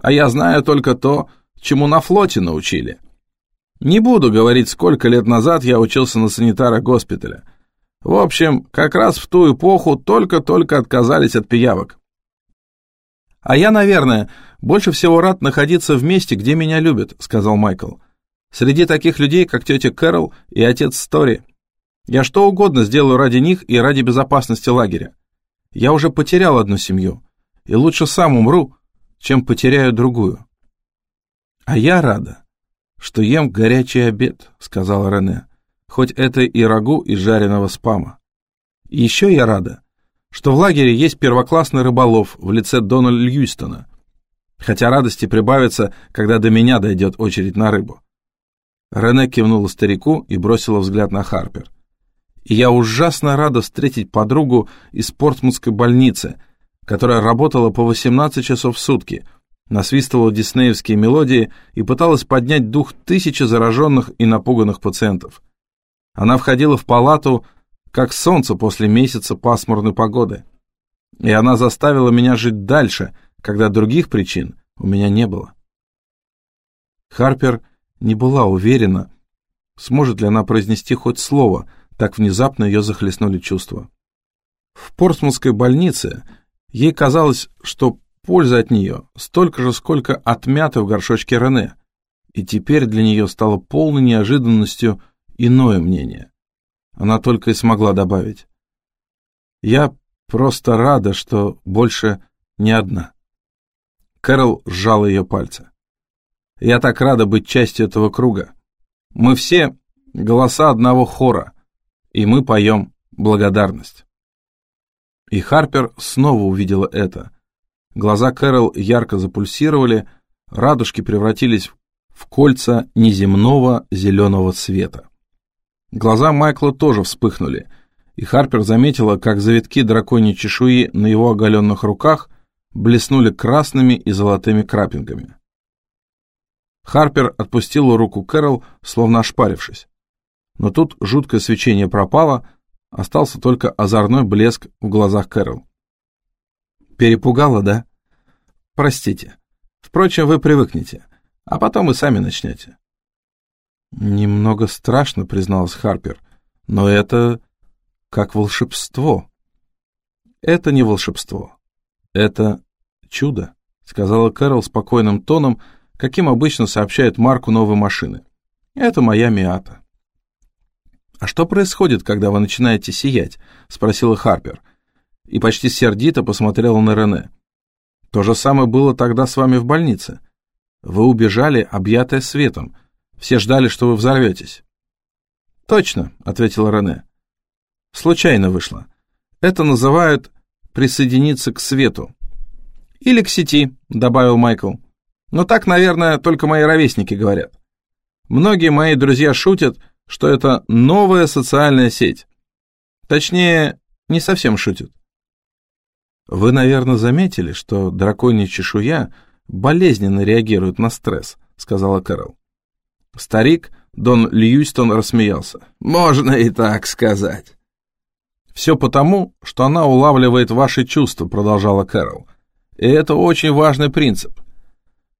а я знаю только то, чему на флоте научили. Не буду говорить, сколько лет назад я учился на санитара госпиталя. В общем, как раз в ту эпоху только-только отказались от пиявок. «А я, наверное, больше всего рад находиться в месте, где меня любят», — сказал Майкл. «Среди таких людей, как тетя Кэрол и отец Стори. Я что угодно сделаю ради них и ради безопасности лагеря. Я уже потерял одну семью, и лучше сам умру, чем потеряю другую». «А я рада, что ем горячий обед», — сказала Рене, «хоть это и рагу из жареного спама. еще я рада, что в лагере есть первоклассный рыболов в лице Дона Льюистона, хотя радости прибавится, когда до меня дойдет очередь на рыбу. Рене кивнула старику и бросила взгляд на Харпер. И я ужасно рада встретить подругу из Портмутской больницы, которая работала по 18 часов в сутки, насвистывала диснеевские мелодии и пыталась поднять дух тысячи зараженных и напуганных пациентов. Она входила в палату как солнце после месяца пасмурной погоды. И она заставила меня жить дальше, когда других причин у меня не было. Харпер не была уверена, сможет ли она произнести хоть слово, так внезапно ее захлестнули чувства. В Портсмутской больнице ей казалось, что польза от нее столько же, сколько от мяты в горшочке Рене, и теперь для нее стало полной неожиданностью иное мнение. Она только и смогла добавить. «Я просто рада, что больше не одна». Кэрол сжал ее пальцы. «Я так рада быть частью этого круга. Мы все голоса одного хора, и мы поем благодарность». И Харпер снова увидела это. Глаза Кэрол ярко запульсировали, радужки превратились в кольца неземного зеленого цвета. Глаза Майкла тоже вспыхнули, и Харпер заметила, как завитки драконьей чешуи на его оголенных руках блеснули красными и золотыми крапинками. Харпер отпустила руку Кэрол, словно ошпарившись. Но тут жуткое свечение пропало, остался только озорной блеск в глазах Кэрол. «Перепугала, да? Простите. Впрочем, вы привыкнете, а потом и сами начнете. «Немного страшно», — призналась Харпер, — «но это как волшебство». «Это не волшебство. Это чудо», — сказала Кэрол спокойным тоном, каким обычно сообщает Марку новой машины. «Это моя Миата». «А что происходит, когда вы начинаете сиять?» — спросила Харпер. И почти сердито посмотрела на Рене. «То же самое было тогда с вами в больнице. Вы убежали, объятая светом, все ждали, что вы взорветесь». «Точно», — ответила Рене. «Случайно вышло. Это называют присоединиться к свету». «Или к сети», — добавил Майкл. «Но так, наверное, только мои ровесники говорят. Многие мои друзья шутят, что это новая социальная сеть. Точнее, не совсем шутят. Вы, наверное, заметили, что драконья чешуя болезненно реагирует на стресс, сказала Кэрол. Старик Дон Льюистон рассмеялся. «Можно и так сказать». «Все потому, что она улавливает ваши чувства», — продолжала Кэрол. «И это очень важный принцип.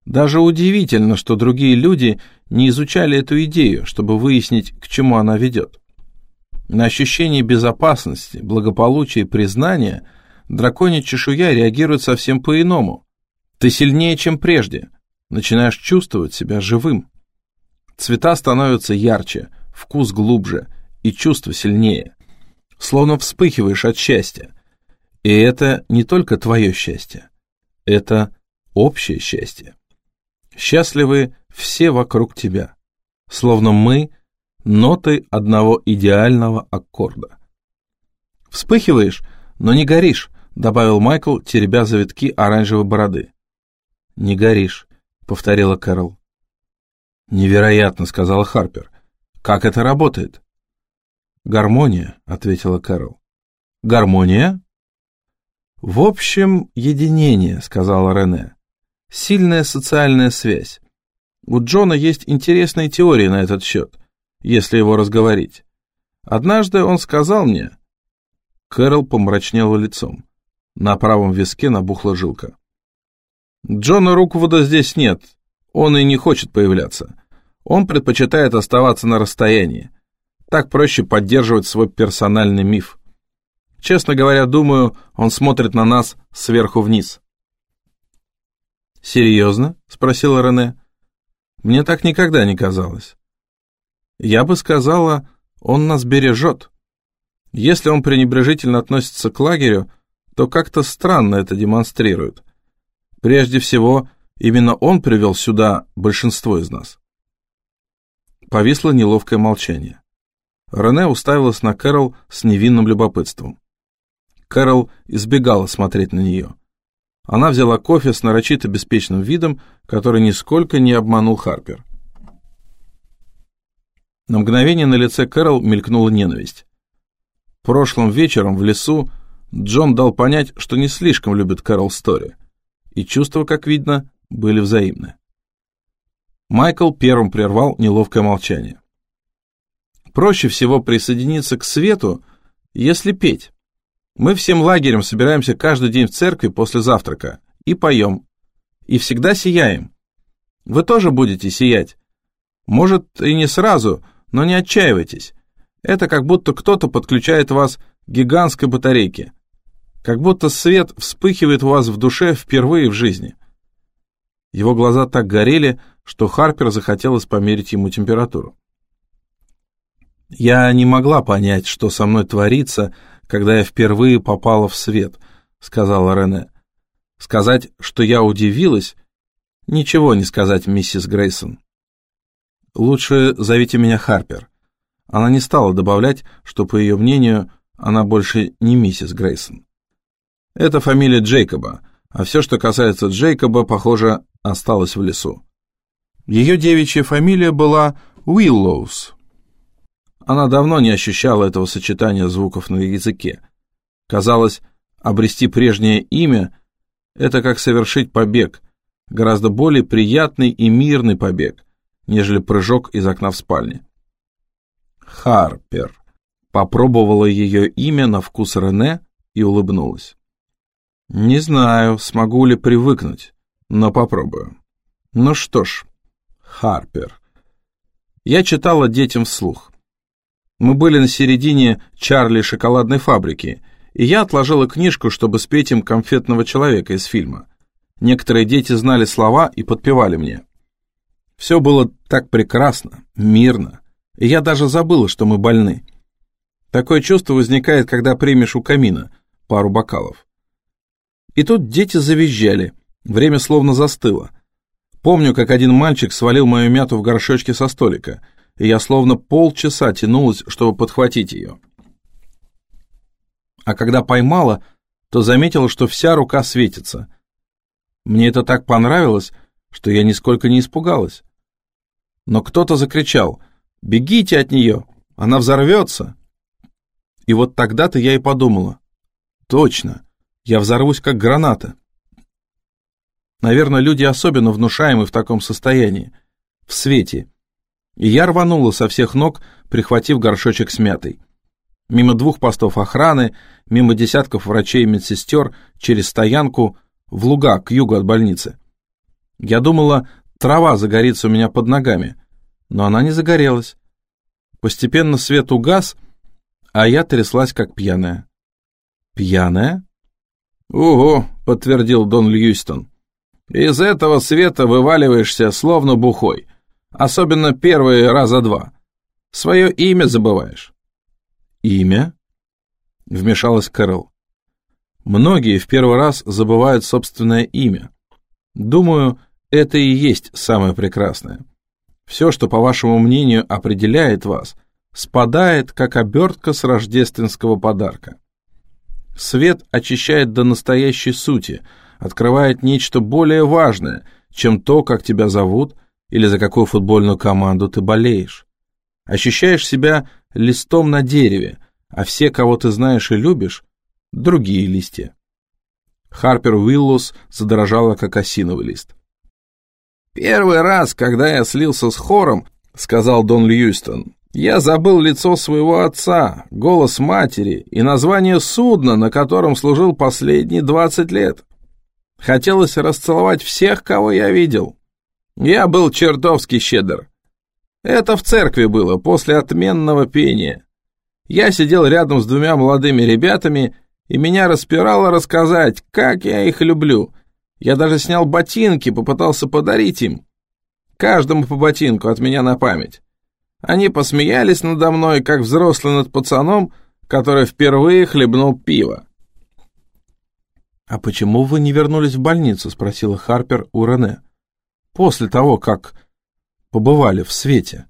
Даже удивительно, что другие люди не изучали эту идею, чтобы выяснить, к чему она ведет. На ощущение безопасности, благополучия и признания драконья чешуя реагирует совсем по-иному. Ты сильнее, чем прежде, начинаешь чувствовать себя живым. Цвета становятся ярче, вкус глубже и чувство сильнее. Словно вспыхиваешь от счастья. И это не только твое счастье. Это общее счастье. Счастливы все вокруг тебя. Словно мы — ноты одного идеального аккорда. «Вспыхиваешь, но не горишь», — добавил Майкл, теребя завитки оранжевой бороды. «Не горишь», — повторила Кэрол. «Невероятно», — сказала Харпер. «Как это работает?» «Гармония», — ответила Кэрол. «Гармония?» «В общем, единение», — сказала Рене. «Сильная социальная связь. У Джона есть интересные теории на этот счет, если его разговорить. Однажды он сказал мне...» Кэрол помрачнела лицом. На правом виске набухла жилка. «Джона Руквуда здесь нет, он и не хочет появляться. Он предпочитает оставаться на расстоянии. Так проще поддерживать свой персональный миф. Честно говоря, думаю, он смотрит на нас сверху вниз. «Серьезно?» — спросила Рене. «Мне так никогда не казалось». «Я бы сказала, он нас бережет. Если он пренебрежительно относится к лагерю, то как-то странно это демонстрирует. Прежде всего, именно он привел сюда большинство из нас». Повисло неловкое молчание. Рене уставилась на Кэрол с невинным любопытством. Кэрол избегала смотреть на нее. Она взяла кофе с нарочито беспечным видом, который нисколько не обманул Харпер. На мгновение на лице Кэрол мелькнула ненависть. Прошлым вечером в лесу Джон дал понять, что не слишком любит Кэрол Стори, и чувства, как видно, были взаимны. Майкл первым прервал неловкое молчание. Проще всего присоединиться к свету, если петь. Мы всем лагерем собираемся каждый день в церкви после завтрака и поем. И всегда сияем. Вы тоже будете сиять. Может, и не сразу, но не отчаивайтесь. Это как будто кто-то подключает вас к гигантской батарейке. Как будто свет вспыхивает у вас в душе впервые в жизни. Его глаза так горели, что Харпер захотелось померить ему температуру. Я не могла понять, что со мной творится, когда я впервые попала в свет, сказала Рене. Сказать, что я удивилась, ничего не сказать, миссис Грейсон. Лучше зовите меня Харпер. Она не стала добавлять, что, по ее мнению, она больше не миссис Грейсон. Это фамилия Джейкоба, а все, что касается Джейкоба, похоже, осталось в лесу. Ее девичья фамилия была Уиллоус, она давно не ощущала этого сочетания звуков на языке. Казалось, обрести прежнее имя — это как совершить побег, гораздо более приятный и мирный побег, нежели прыжок из окна в спальне. Харпер. Попробовала ее имя на вкус Рене и улыбнулась. Не знаю, смогу ли привыкнуть, но попробую. Ну что ж, Харпер. Я читала детям вслух. Мы были на середине Чарли шоколадной фабрики, и я отложила книжку, чтобы спеть им конфетного человека из фильма. Некоторые дети знали слова и подпевали мне. Все было так прекрасно, мирно, и я даже забыла, что мы больны. Такое чувство возникает, когда примешь у камина пару бокалов. И тут дети завизжали, время словно застыло. Помню, как один мальчик свалил мою мяту в горшочке со столика — и я словно полчаса тянулась, чтобы подхватить ее. А когда поймала, то заметила, что вся рука светится. Мне это так понравилось, что я нисколько не испугалась. Но кто-то закричал «Бегите от нее! Она взорвется!» И вот тогда-то я и подумала «Точно, я взорвусь как граната!» Наверное, люди особенно внушаемы в таком состоянии, в свете, и я рванула со всех ног, прихватив горшочек с мятой. Мимо двух постов охраны, мимо десятков врачей и медсестер, через стоянку, в луга к югу от больницы. Я думала, трава загорится у меня под ногами, но она не загорелась. Постепенно свет угас, а я тряслась, как пьяная. «Пьяная?» «Угу», — подтвердил Дон Льюистон. «Из этого света вываливаешься, словно бухой. Особенно первые раза два. Свое имя забываешь». «Имя?» — вмешалась Кэрол. «Многие в первый раз забывают собственное имя. Думаю, это и есть самое прекрасное. Все, что, по вашему мнению, определяет вас, спадает, как обертка с рождественского подарка. Свет очищает до настоящей сути, открывает нечто более важное, чем то, как тебя зовут, или за какую футбольную команду ты болеешь. Ощущаешь себя листом на дереве, а все, кого ты знаешь и любишь, другие листья. Харпер Уиллус задрожала, как осиновый лист. «Первый раз, когда я слился с хором, — сказал Дон Льюистон, — я забыл лицо своего отца, голос матери и название судна, на котором служил последние двадцать лет. Хотелось расцеловать всех, кого я видел. Я был чертовски щедр. Это в церкви было, после отменного пения. Я сидел рядом с двумя молодыми ребятами, и меня распирало рассказать, как я их люблю. Я даже снял ботинки, попытался подарить им. Каждому по ботинку от меня на память. Они посмеялись надо мной, как взрослый над пацаном, который впервые хлебнул пиво. «А почему вы не вернулись в больницу?» — спросила Харпер у Рене. «После того, как побывали в свете».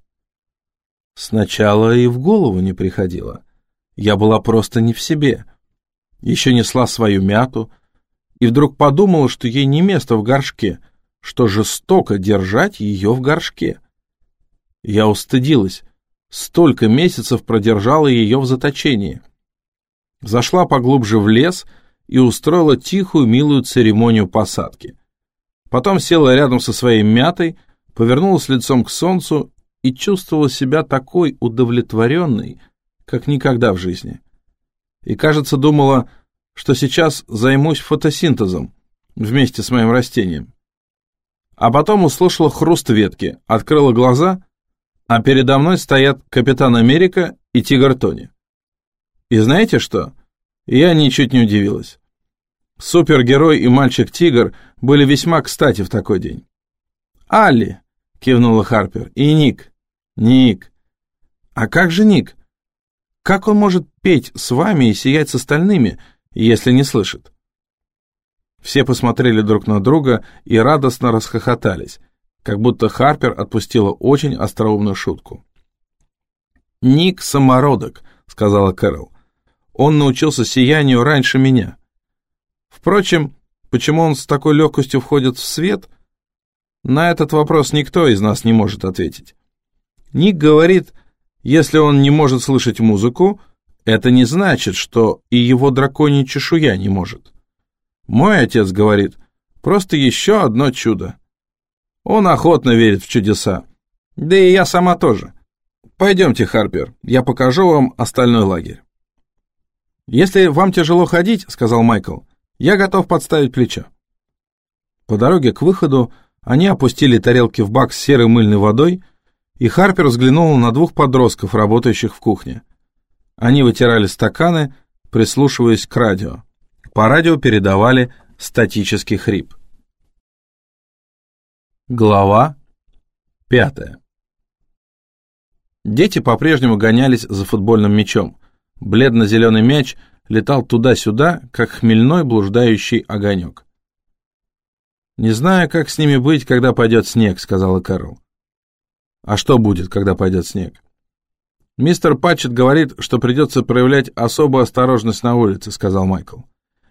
Сначала и в голову не приходило. Я была просто не в себе. Еще несла свою мяту, и вдруг подумала, что ей не место в горшке, что жестоко держать ее в горшке. Я устыдилась. Столько месяцев продержала ее в заточении. Зашла поглубже в лес и устроила тихую, милую церемонию посадки. Потом села рядом со своей мятой, повернулась лицом к солнцу и чувствовала себя такой удовлетворенной, как никогда в жизни. И, кажется, думала, что сейчас займусь фотосинтезом вместе с моим растением. А потом услышала хруст ветки, открыла глаза, а передо мной стоят Капитан Америка и Тигр Тони. И знаете что? Я ничуть не удивилась. Супергерой и мальчик-тигр были весьма кстати в такой день. «Алли!» — кивнула Харпер. «И Ник!» «Ник!» «А как же Ник? Как он может петь с вами и сиять с остальными, если не слышит?» Все посмотрели друг на друга и радостно расхохотались, как будто Харпер отпустила очень остроумную шутку. «Ник самородок», — сказала Кэрол. «Он научился сиянию раньше меня. Впрочем, почему он с такой легкостью входит в свет, на этот вопрос никто из нас не может ответить. Ник говорит, если он не может слышать музыку, это не значит, что и его драконья чешуя не может. Мой отец говорит, просто еще одно чудо. Он охотно верит в чудеса. Да и я сама тоже. Пойдемте, Харпер, я покажу вам остальной лагерь. «Если вам тяжело ходить, — сказал Майкл, — я готов подставить плечо». По дороге к выходу они опустили тарелки в бак с серой мыльной водой и Харпер взглянул на двух подростков, работающих в кухне. Они вытирали стаканы, прислушиваясь к радио. По радио передавали статический хрип. Глава пятая Дети по-прежнему гонялись за футбольным мячом. Бледно-зеленый мяч летал туда-сюда, как хмельной блуждающий огонек. «Не знаю, как с ними быть, когда пойдет снег», — сказала Кэрол. А что будет, когда пойдет снег? Мистер Патчет говорит, что придется проявлять особую осторожность на улице, сказал Майкл.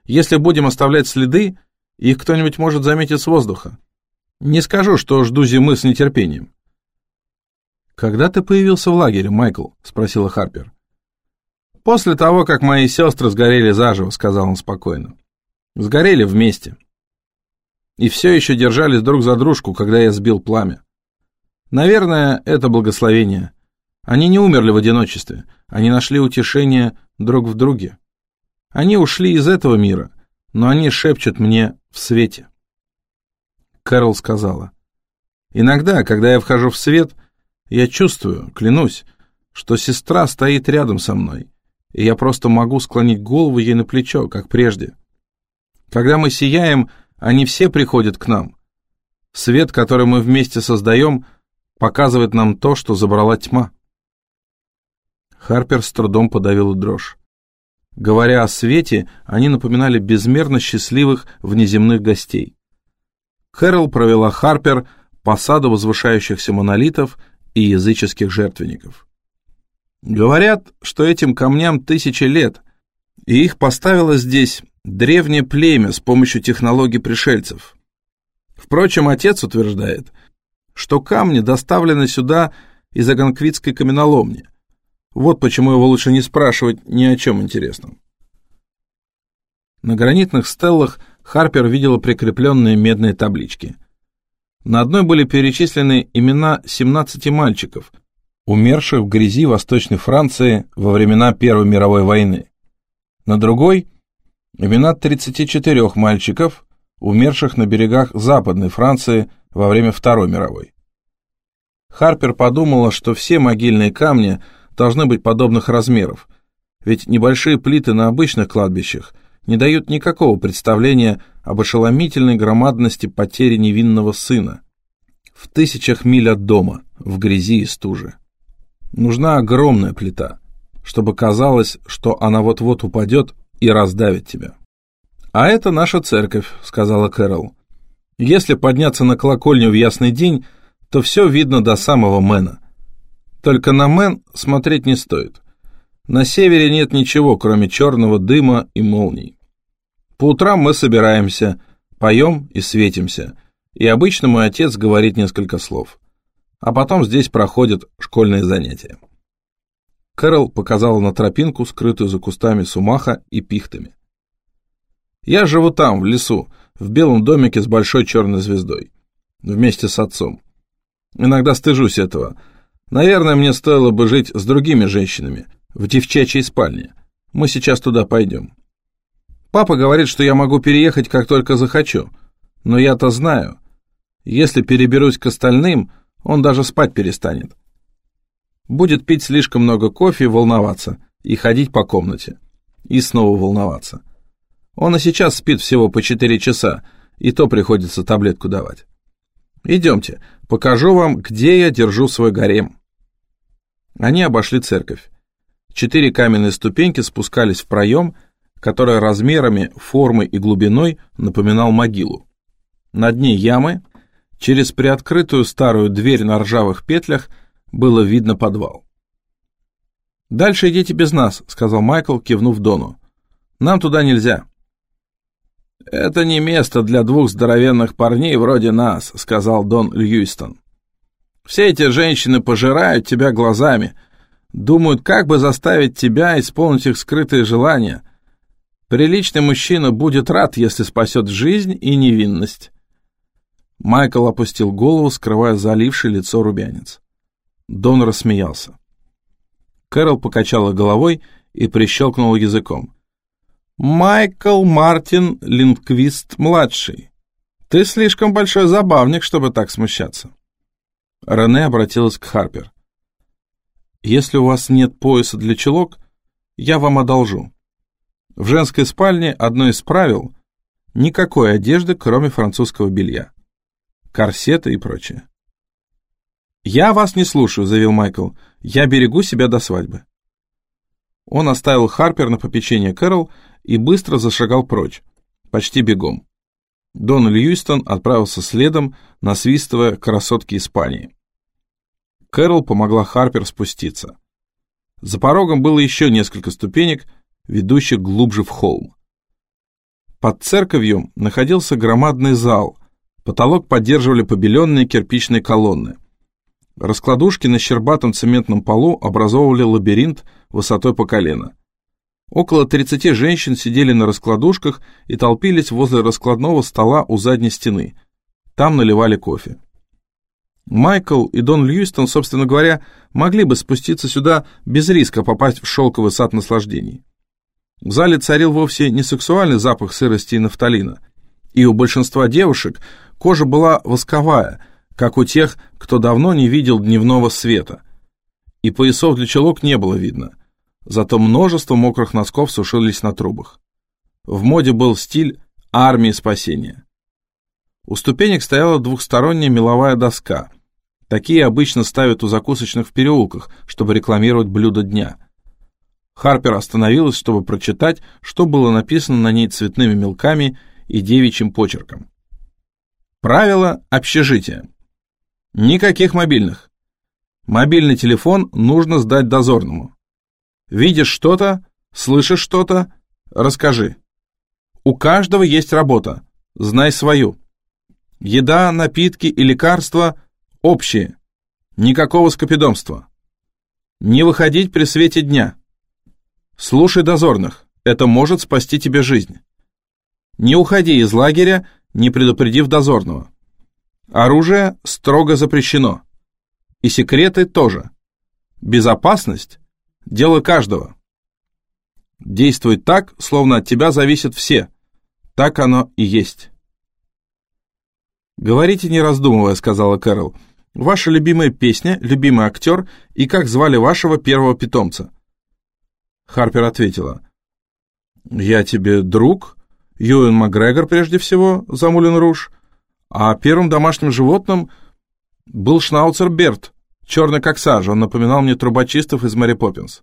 Если будем оставлять следы, их кто-нибудь может заметить с воздуха. Не скажу, что жду зимы с нетерпением. «Когда ты появился в лагере, Майкл?» — спросила Харпер. «После того, как мои сестры сгорели заживо», — сказал он спокойно. «Сгорели вместе. И все еще держались друг за дружку, когда я сбил пламя. Наверное, это благословение. Они не умерли в одиночестве, они нашли утешение друг в друге. Они ушли из этого мира, но они шепчут мне в свете. Кэрол сказала, «Иногда, когда я вхожу в свет, я чувствую, клянусь, что сестра стоит рядом со мной, и я просто могу склонить голову ей на плечо, как прежде. Когда мы сияем, они все приходят к нам. Свет, который мы вместе создаем — показывает нам то, что забрала тьма. Харпер с трудом подавил дрожь. Говоря о свете, они напоминали безмерно счастливых внеземных гостей. Кэрол провела Харпер по саду возвышающихся монолитов и языческих жертвенников. Говорят, что этим камням тысячи лет, и их поставило здесь древнее племя с помощью технологий пришельцев. Впрочем, отец утверждает, что камни доставлены сюда из Аганквитской каменоломни. Вот почему его лучше не спрашивать ни о чем интересном. На гранитных стеллах Харпер видела прикрепленные медные таблички. На одной были перечислены имена 17 мальчиков, умерших в грязи Восточной Франции во времена Первой мировой войны. На другой – имена 34 мальчиков, умерших на берегах Западной Франции – во время Второй мировой. Харпер подумала, что все могильные камни должны быть подобных размеров, ведь небольшие плиты на обычных кладбищах не дают никакого представления об ошеломительной громадности потери невинного сына. В тысячах миль от дома, в грязи и стуже. Нужна огромная плита, чтобы казалось, что она вот-вот упадет и раздавит тебя. «А это наша церковь», — сказала Кэрол. «Если подняться на колокольню в ясный день, то все видно до самого Мэна. Только на Мэн смотреть не стоит. На севере нет ничего, кроме черного дыма и молний. По утрам мы собираемся, поем и светимся, и обычно мой отец говорит несколько слов. А потом здесь проходят школьные занятия. Кэрол показала на тропинку, скрытую за кустами сумаха и пихтами. «Я живу там, в лесу, в белом домике с большой черной звездой, вместе с отцом. Иногда стыжусь этого. Наверное, мне стоило бы жить с другими женщинами, в девчачьей спальне. Мы сейчас туда пойдем. Папа говорит, что я могу переехать, как только захочу. Но я-то знаю. Если переберусь к остальным, он даже спать перестанет. Будет пить слишком много кофе и волноваться, и ходить по комнате. И снова волноваться. Он и сейчас спит всего по 4 часа, и то приходится таблетку давать. Идемте, покажу вам, где я держу свой гарем. Они обошли церковь. Четыре каменные ступеньки спускались в проем, который размерами, формой и глубиной напоминал могилу. На дне ямы, через приоткрытую старую дверь на ржавых петлях, было видно подвал. «Дальше идите без нас», — сказал Майкл, кивнув Дону. «Нам туда нельзя». «Это не место для двух здоровенных парней вроде нас», — сказал Дон Льюистон. «Все эти женщины пожирают тебя глазами, думают, как бы заставить тебя исполнить их скрытые желания. Приличный мужчина будет рад, если спасет жизнь и невинность». Майкл опустил голову, скрывая заливший лицо рубянец. Дон рассмеялся. Кэрол покачала головой и прищелкнула языком. Майкл Мартин Линдквист-младший. Ты слишком большой забавник, чтобы так смущаться. Рене обратилась к Харпер. Если у вас нет пояса для чулок, я вам одолжу. В женской спальне одно из правил — никакой одежды, кроме французского белья. Корсеты и прочее. «Я вас не слушаю», — заявил Майкл. «Я берегу себя до свадьбы». Он оставил Харпер на попечение Кэрол и быстро зашагал прочь, почти бегом. Дон Льюистон отправился следом, насвистывая красотки Испании. Кэрол помогла Харпер спуститься. За порогом было еще несколько ступенек, ведущих глубже в холм. Под церковью находился громадный зал, потолок поддерживали побеленные кирпичные колонны. Раскладушки на щербатом цементном полу образовывали лабиринт высотой по колено. Около 30 женщин сидели на раскладушках и толпились возле раскладного стола у задней стены. Там наливали кофе. Майкл и Дон Льюистон, собственно говоря, могли бы спуститься сюда без риска попасть в шелковый сад наслаждений. В зале царил вовсе не сексуальный запах сырости и нафталина, и у большинства девушек кожа была восковая, как у тех, кто давно не видел дневного света. И поясов для чулок не было видно – Зато множество мокрых носков сушились на трубах. В моде был стиль армии спасения. У ступенек стояла двухсторонняя меловая доска. Такие обычно ставят у закусочных в переулках, чтобы рекламировать блюдо дня. Харпер остановилась, чтобы прочитать, что было написано на ней цветными мелками и девичьим почерком. Правило общежития. Никаких мобильных. Мобильный телефон нужно сдать дозорному. Видишь что-то, слышишь что-то, расскажи. У каждого есть работа, знай свою. Еда, напитки и лекарства общие. Никакого скопидомства. Не выходить при свете дня. Слушай дозорных, это может спасти тебе жизнь. Не уходи из лагеря, не предупредив дозорного. Оружие строго запрещено. И секреты тоже. Безопасность Дело каждого. Действуй так, словно от тебя зависят все. Так оно и есть. «Говорите, не раздумывая», — сказала Кэрол. «Ваша любимая песня, любимый актер и как звали вашего первого питомца?» Харпер ответила. «Я тебе друг, Юэн Макгрегор прежде всего, за Мулен Руж, а первым домашним животным был шнауцер Берт, черный как сажа, он напоминал мне трубочистов из Мэри Поппинс.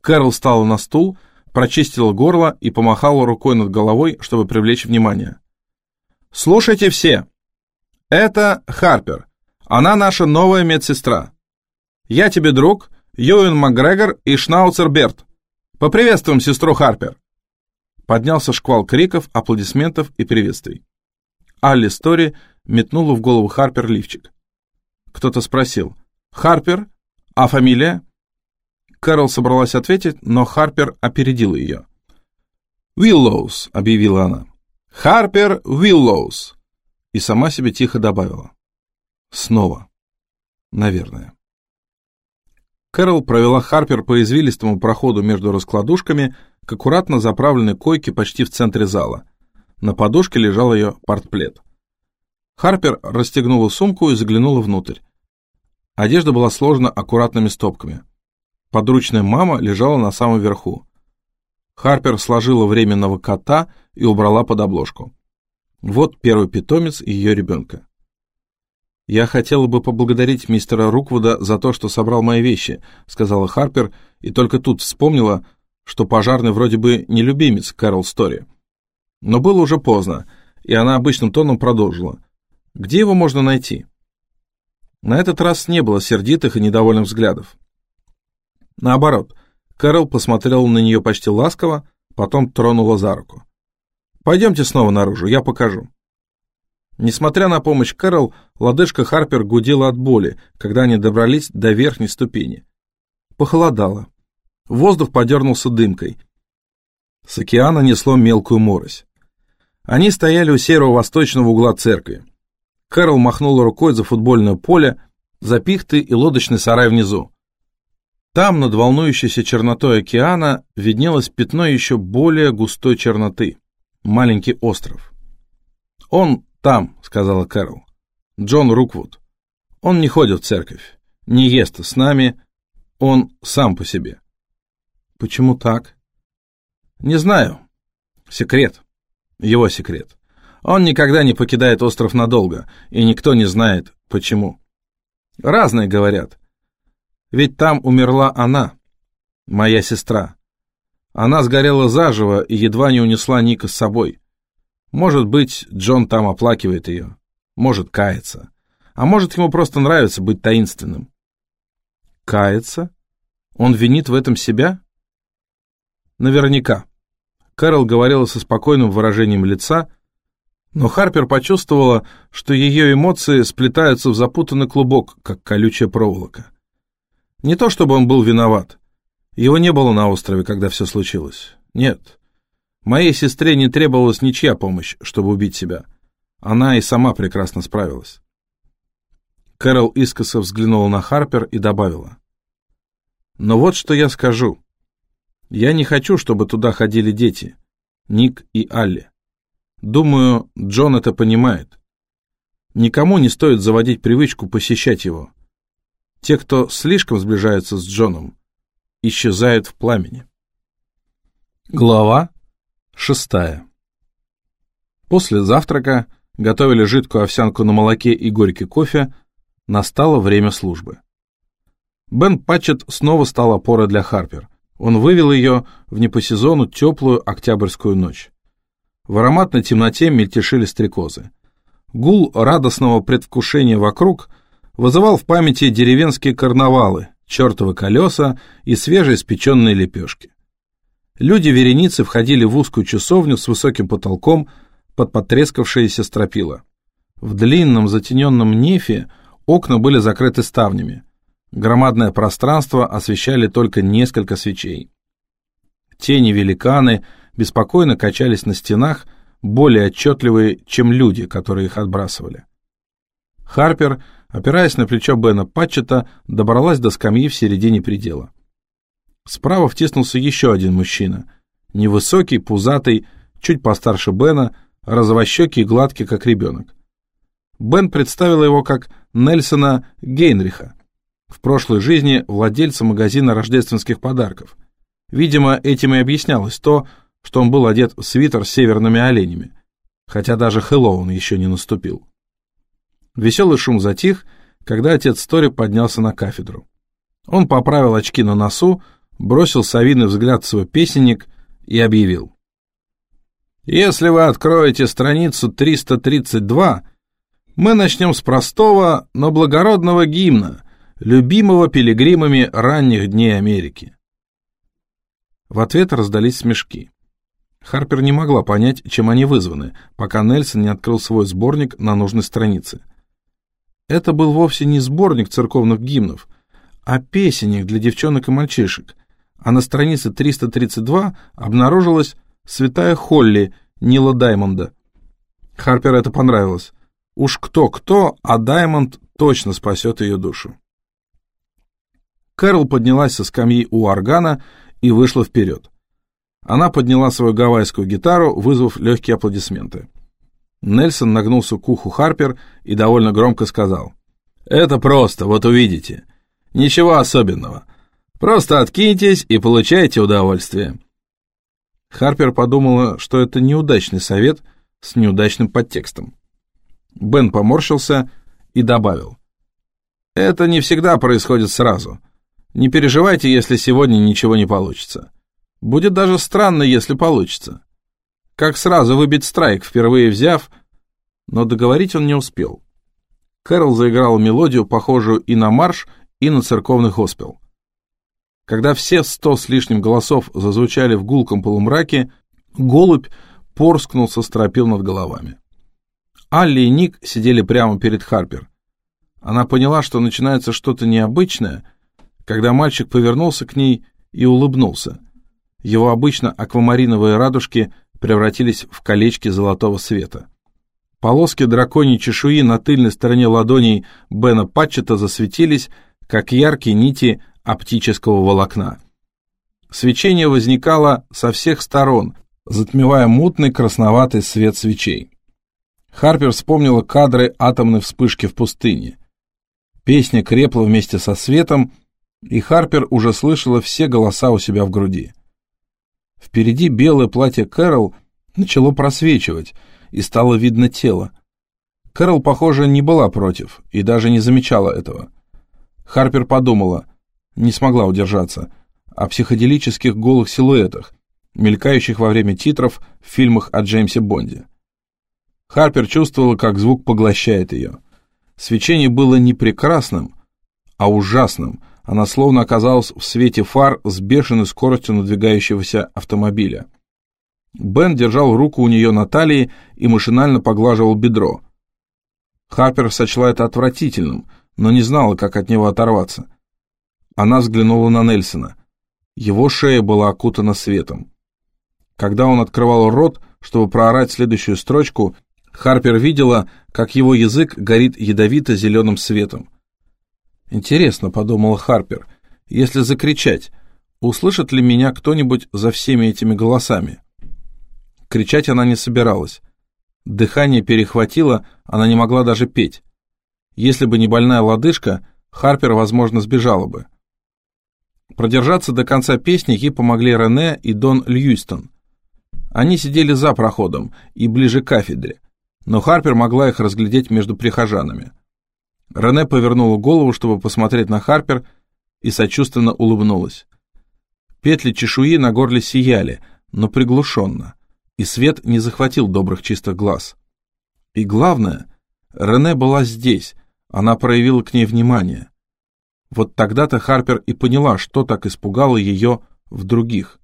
Кэрол встала на стул, прочистила горло и помахала рукой над головой, чтобы привлечь внимание. «Слушайте все! Это Харпер. Она наша новая медсестра. Я тебе друг, Юэн Макгрегор и Шнауцер Берт. Поприветствуем сестру Харпер!» Поднялся шквал криков, аплодисментов и приветствий. Алли Стори метнула в голову Харпер лифчик. Кто-то спросил «Харпер? А фамилия?» Кэрол собралась ответить, но Харпер опередила ее. «Уиллоус», — объявила она. «Харпер Уиллоус». И сама себе тихо добавила. «Снова. Наверное». Кэрол провела Харпер по извилистому проходу между раскладушками к аккуратно заправленной койке почти в центре зала. На подушке лежал ее портплет. Харпер расстегнула сумку и заглянула внутрь. Одежда была сложена аккуратными стопками. Подручная мама лежала на самом верху. Харпер сложила временного кота и убрала под обложку. Вот первый питомец ее ребенка. «Я хотела бы поблагодарить мистера Руквуда за то, что собрал мои вещи», сказала Харпер, и только тут вспомнила, что пожарный вроде бы не любимец Кэрол Стори. Но было уже поздно, и она обычным тоном продолжила. «Где его можно найти?» На этот раз не было сердитых и недовольных взглядов. Наоборот, Кэрол посмотрел на нее почти ласково, потом тронула за руку. «Пойдемте снова наружу, я покажу». Несмотря на помощь Кэрол, лодыжка Харпер гудела от боли, когда они добрались до верхней ступени. Похолодало. Воздух подернулся дымкой. С океана несло мелкую морось. Они стояли у серого восточного угла церкви. Кэрол махнула рукой за футбольное поле, за пихты и лодочный сарай внизу. Там, над волнующейся чернотой океана, виднелось пятно еще более густой черноты — маленький остров. «Он там», — сказала Кэрол. «Джон Руквуд. Он не ходит в церковь, не ест с нами, он сам по себе». Почему так? Не знаю. Секрет. Его секрет. Он никогда не покидает остров надолго, и никто не знает, почему. Разные говорят. Ведь там умерла она, моя сестра. Она сгорела заживо и едва не унесла Ника с собой. Может быть, Джон там оплакивает ее. Может, кается. А может, ему просто нравится быть таинственным. Кается? Он винит в этом себя? Наверняка. Кэрол говорила со спокойным выражением лица, но Харпер почувствовала, что ее эмоции сплетаются в запутанный клубок, как колючая проволока. Не то чтобы он был виноват. Его не было на острове, когда все случилось. Нет. Моей сестре не требовалась ничья помощь, чтобы убить себя. Она и сама прекрасно справилась. Кэрол искоса взглянула на Харпер и добавила. «Но вот что я скажу. Я не хочу, чтобы туда ходили дети, Ник и Алли. Думаю, Джон это понимает. Никому не стоит заводить привычку посещать его. Те, кто слишком сближается с Джоном, исчезают в пламени. Глава шестая. После завтрака готовили жидкую овсянку на молоке и горький кофе, настало время службы. Бен Патчет снова стал опорой для Харпер – он вывел ее в не теплую октябрьскую ночь. В ароматной темноте мельтешили стрекозы. Гул радостного предвкушения вокруг вызывал в памяти деревенские карнавалы, чертовы колеса и свежеиспеченные лепешки. Люди вереницы входили в узкую часовню с высоким потолком под потрескавшиеся стропила. В длинном затененном нефе окна были закрыты ставнями. Громадное пространство освещали только несколько свечей. Тени-великаны беспокойно качались на стенах, более отчетливые, чем люди, которые их отбрасывали. Харпер, опираясь на плечо Бена Патчета, добралась до скамьи в середине предела. Справа втиснулся еще один мужчина. Невысокий, пузатый, чуть постарше Бена, розовощекий и гладкий, как ребенок. Бен представил его как Нельсона Гейнриха, в прошлой жизни владельца магазина рождественских подарков. Видимо, этим и объяснялось то, что он был одет в свитер с северными оленями, хотя даже Хэллоуин еще не наступил. Веселый шум затих, когда отец Стори поднялся на кафедру. Он поправил очки на носу, бросил совиный взгляд в свой песенник и объявил. «Если вы откроете страницу 332, мы начнем с простого, но благородного гимна, любимого пилигримами ранних дней Америки». В ответ раздались смешки. Харпер не могла понять, чем они вызваны, пока Нельсон не открыл свой сборник на нужной странице. Это был вовсе не сборник церковных гимнов, а песенник для девчонок и мальчишек, а на странице 332 обнаружилась «Святая Холли» Нила Даймонда. Харпер это понравилось. Уж кто-кто, а Даймонд точно спасет ее душу. Кэрол поднялась со скамьи у органа и вышла вперед. Она подняла свою гавайскую гитару, вызвав легкие аплодисменты. Нельсон нагнулся к уху Харпер и довольно громко сказал. «Это просто, вот увидите. Ничего особенного. Просто откиньтесь и получайте удовольствие». Харпер подумала, что это неудачный совет с неудачным подтекстом. Бен поморщился и добавил. «Это не всегда происходит сразу. Не переживайте, если сегодня ничего не получится. Будет даже странно, если получится. Как сразу выбить страйк, впервые взяв... Но договорить он не успел. Кэрол заиграл мелодию, похожую и на марш, и на церковный хоспел. Когда все сто с лишним голосов зазвучали в гулком полумраке, голубь порскнул со стропил над головами. Алли и Ник сидели прямо перед Харпер. Она поняла, что начинается что-то необычное, когда мальчик повернулся к ней и улыбнулся. Его обычно аквамариновые радужки превратились в колечки золотого света. Полоски драконьей чешуи на тыльной стороне ладоней Бена Патчета засветились, как яркие нити оптического волокна. Свечение возникало со всех сторон, затмевая мутный красноватый свет свечей. Харпер вспомнила кадры атомной вспышки в пустыне. Песня крепла вместе со светом, и Харпер уже слышала все голоса у себя в груди. Впереди белое платье Кэрол начало просвечивать, и стало видно тело. Кэрол, похоже, не была против и даже не замечала этого. Харпер подумала, не смогла удержаться, о психоделических голых силуэтах, мелькающих во время титров в фильмах о Джеймсе Бонде. Харпер чувствовала, как звук поглощает ее. Свечение было не прекрасным, а ужасным — она словно оказалась в свете фар с бешеной скоростью надвигающегося автомобиля. Бен держал руку у нее на талии и машинально поглаживал бедро. Харпер сочла это отвратительным, но не знала, как от него оторваться. Она взглянула на Нельсона. Его шея была окутана светом. Когда он открывал рот, чтобы проорать следующую строчку, Харпер видела, как его язык горит ядовито-зеленым светом. Интересно, подумал Харпер, если закричать, услышит ли меня кто-нибудь за всеми этими голосами? Кричать она не собиралась. Дыхание перехватило, она не могла даже петь. Если бы не больная лодыжка, Харпер, возможно, сбежала бы. Продержаться до конца песни ей помогли Рене и Дон Льюистон. Они сидели за проходом и ближе к кафедре, но Харпер могла их разглядеть между прихожанами. Рене повернула голову, чтобы посмотреть на Харпер, и сочувственно улыбнулась. Петли чешуи на горле сияли, но приглушенно, и свет не захватил добрых чистых глаз. И главное, Рене была здесь, она проявила к ней внимание. Вот тогда-то Харпер и поняла, что так испугало ее в других.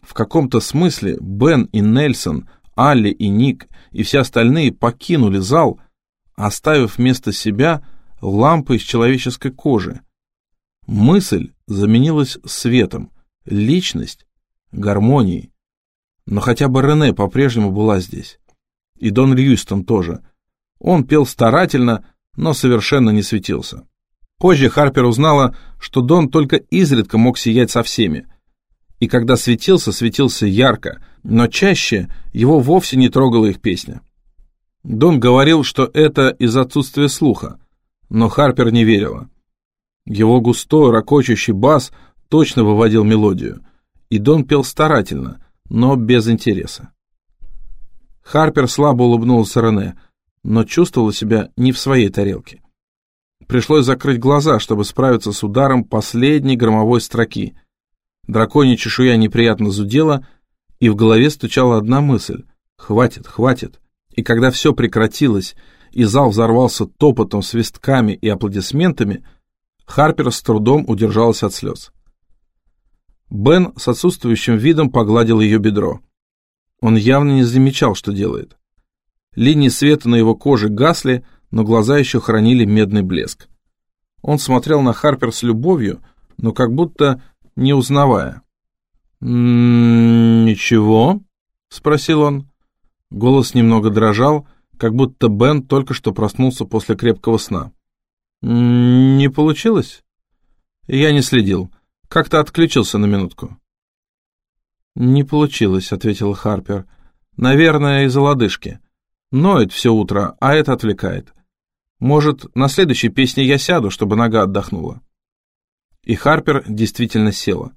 В каком-то смысле Бен и Нельсон, Алли и Ник и все остальные покинули зал – оставив вместо себя лампы из человеческой кожи. Мысль заменилась светом, личность — гармонией. Но хотя бы Рене по-прежнему была здесь. И Дон Льюистон тоже. Он пел старательно, но совершенно не светился. Позже Харпер узнала, что Дон только изредка мог сиять со всеми. И когда светился, светился ярко, но чаще его вовсе не трогала их песня. Дон говорил, что это из отсутствия слуха, но Харпер не верила. Его густой, ракочущий бас точно выводил мелодию, и Дон пел старательно, но без интереса. Харпер слабо улыбнулся Рене, но чувствовала себя не в своей тарелке. Пришлось закрыть глаза, чтобы справиться с ударом последней громовой строки. Драконья чешуя неприятно зудела, и в голове стучала одна мысль — «Хватит, хватит». И когда все прекратилось, и зал взорвался топотом, свистками и аплодисментами, Харпер с трудом удержалась от слез. Бен с отсутствующим видом погладил ее бедро. Он явно не замечал, что делает. Линии света на его коже гасли, но глаза еще хранили медный блеск. Он смотрел на Харпер с любовью, но как будто не узнавая. «М-м, «Ничего?» — спросил он. Голос немного дрожал, как будто Бен только что проснулся после крепкого сна. «Не получилось?» «Я не следил. Как-то отключился на минутку». «Не получилось», — ответила Харпер. «Наверное, из-за лодыжки. Ноет все утро, а это отвлекает. Может, на следующей песне я сяду, чтобы нога отдохнула». И Харпер действительно села.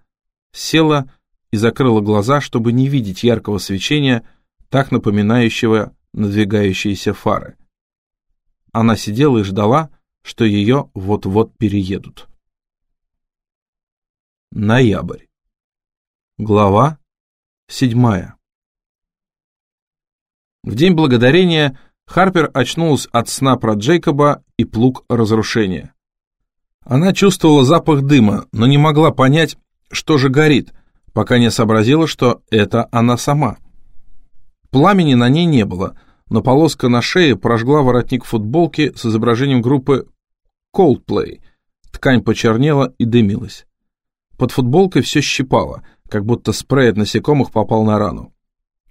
Села и закрыла глаза, чтобы не видеть яркого свечения, так напоминающего надвигающиеся фары. Она сидела и ждала, что ее вот-вот переедут. Ноябрь. Глава седьмая. В день благодарения Харпер очнулась от сна про Джейкоба и плуг разрушения. Она чувствовала запах дыма, но не могла понять, что же горит, пока не сообразила, что это она сама. Пламени на ней не было, но полоска на шее прожгла воротник футболки с изображением группы Coldplay. Ткань почернела и дымилась. Под футболкой все щипало, как будто спрей от насекомых попал на рану.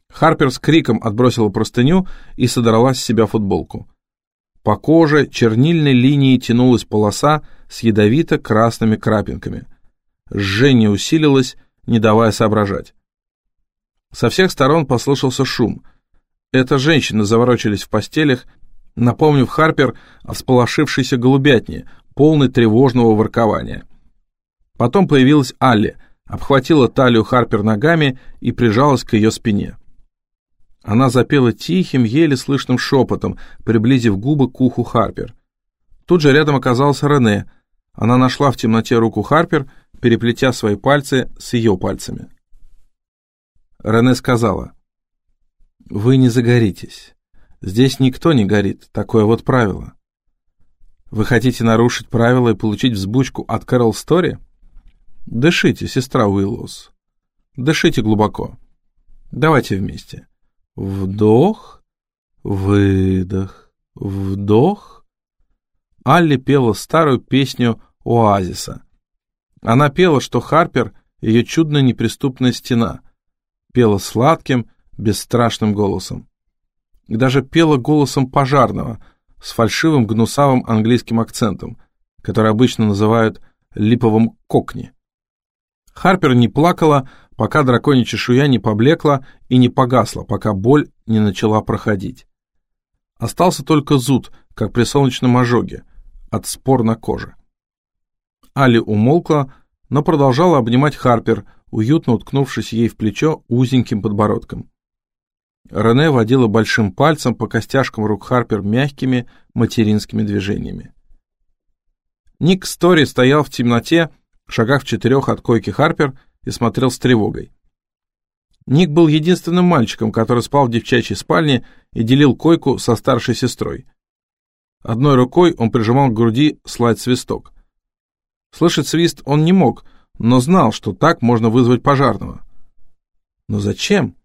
Харпер с криком отбросила простыню и содрала с себя футболку. По коже чернильной линией тянулась полоса с ядовито-красными крапинками. Жжение усилилось, не давая соображать. Со всех сторон послышался шум. Это женщины заворочились в постелях, напомнив Харпер о всполошившейся голубятне, полной тревожного воркования. Потом появилась Алли, обхватила талию Харпер ногами и прижалась к ее спине. Она запела тихим, еле слышным шепотом, приблизив губы к уху Харпер. Тут же рядом оказался Рене. Она нашла в темноте руку Харпер, переплетя свои пальцы с ее пальцами. Рене сказала, «Вы не загоритесь. Здесь никто не горит, такое вот правило. Вы хотите нарушить правила и получить взбучку от Кэрол Стори? Дышите, сестра Уиллус. Дышите глубоко. Давайте вместе. Вдох, выдох, вдох. Алли пела старую песню Оазиса. Она пела, что Харпер — ее чудная неприступная стена — пела сладким, бесстрашным голосом. И даже пела голосом пожарного, с фальшивым гнусавым английским акцентом, который обычно называют липовым кокни. Харпер не плакала, пока драконья чешуя не поблекла и не погасла, пока боль не начала проходить. Остался только зуд, как при солнечном ожоге, от спор на коже. Али умолкла, но продолжала обнимать Харпер, уютно уткнувшись ей в плечо узеньким подбородком. Рене водила большим пальцем по костяшкам рук Харпер мягкими материнскими движениями. Ник Стори стоял в темноте, шагах в четырех от койки Харпер, и смотрел с тревогой. Ник был единственным мальчиком, который спал в девчачьей спальне и делил койку со старшей сестрой. Одной рукой он прижимал к груди слайд-свисток. Слышать свист он не мог, но знал, что так можно вызвать пожарного. Но зачем?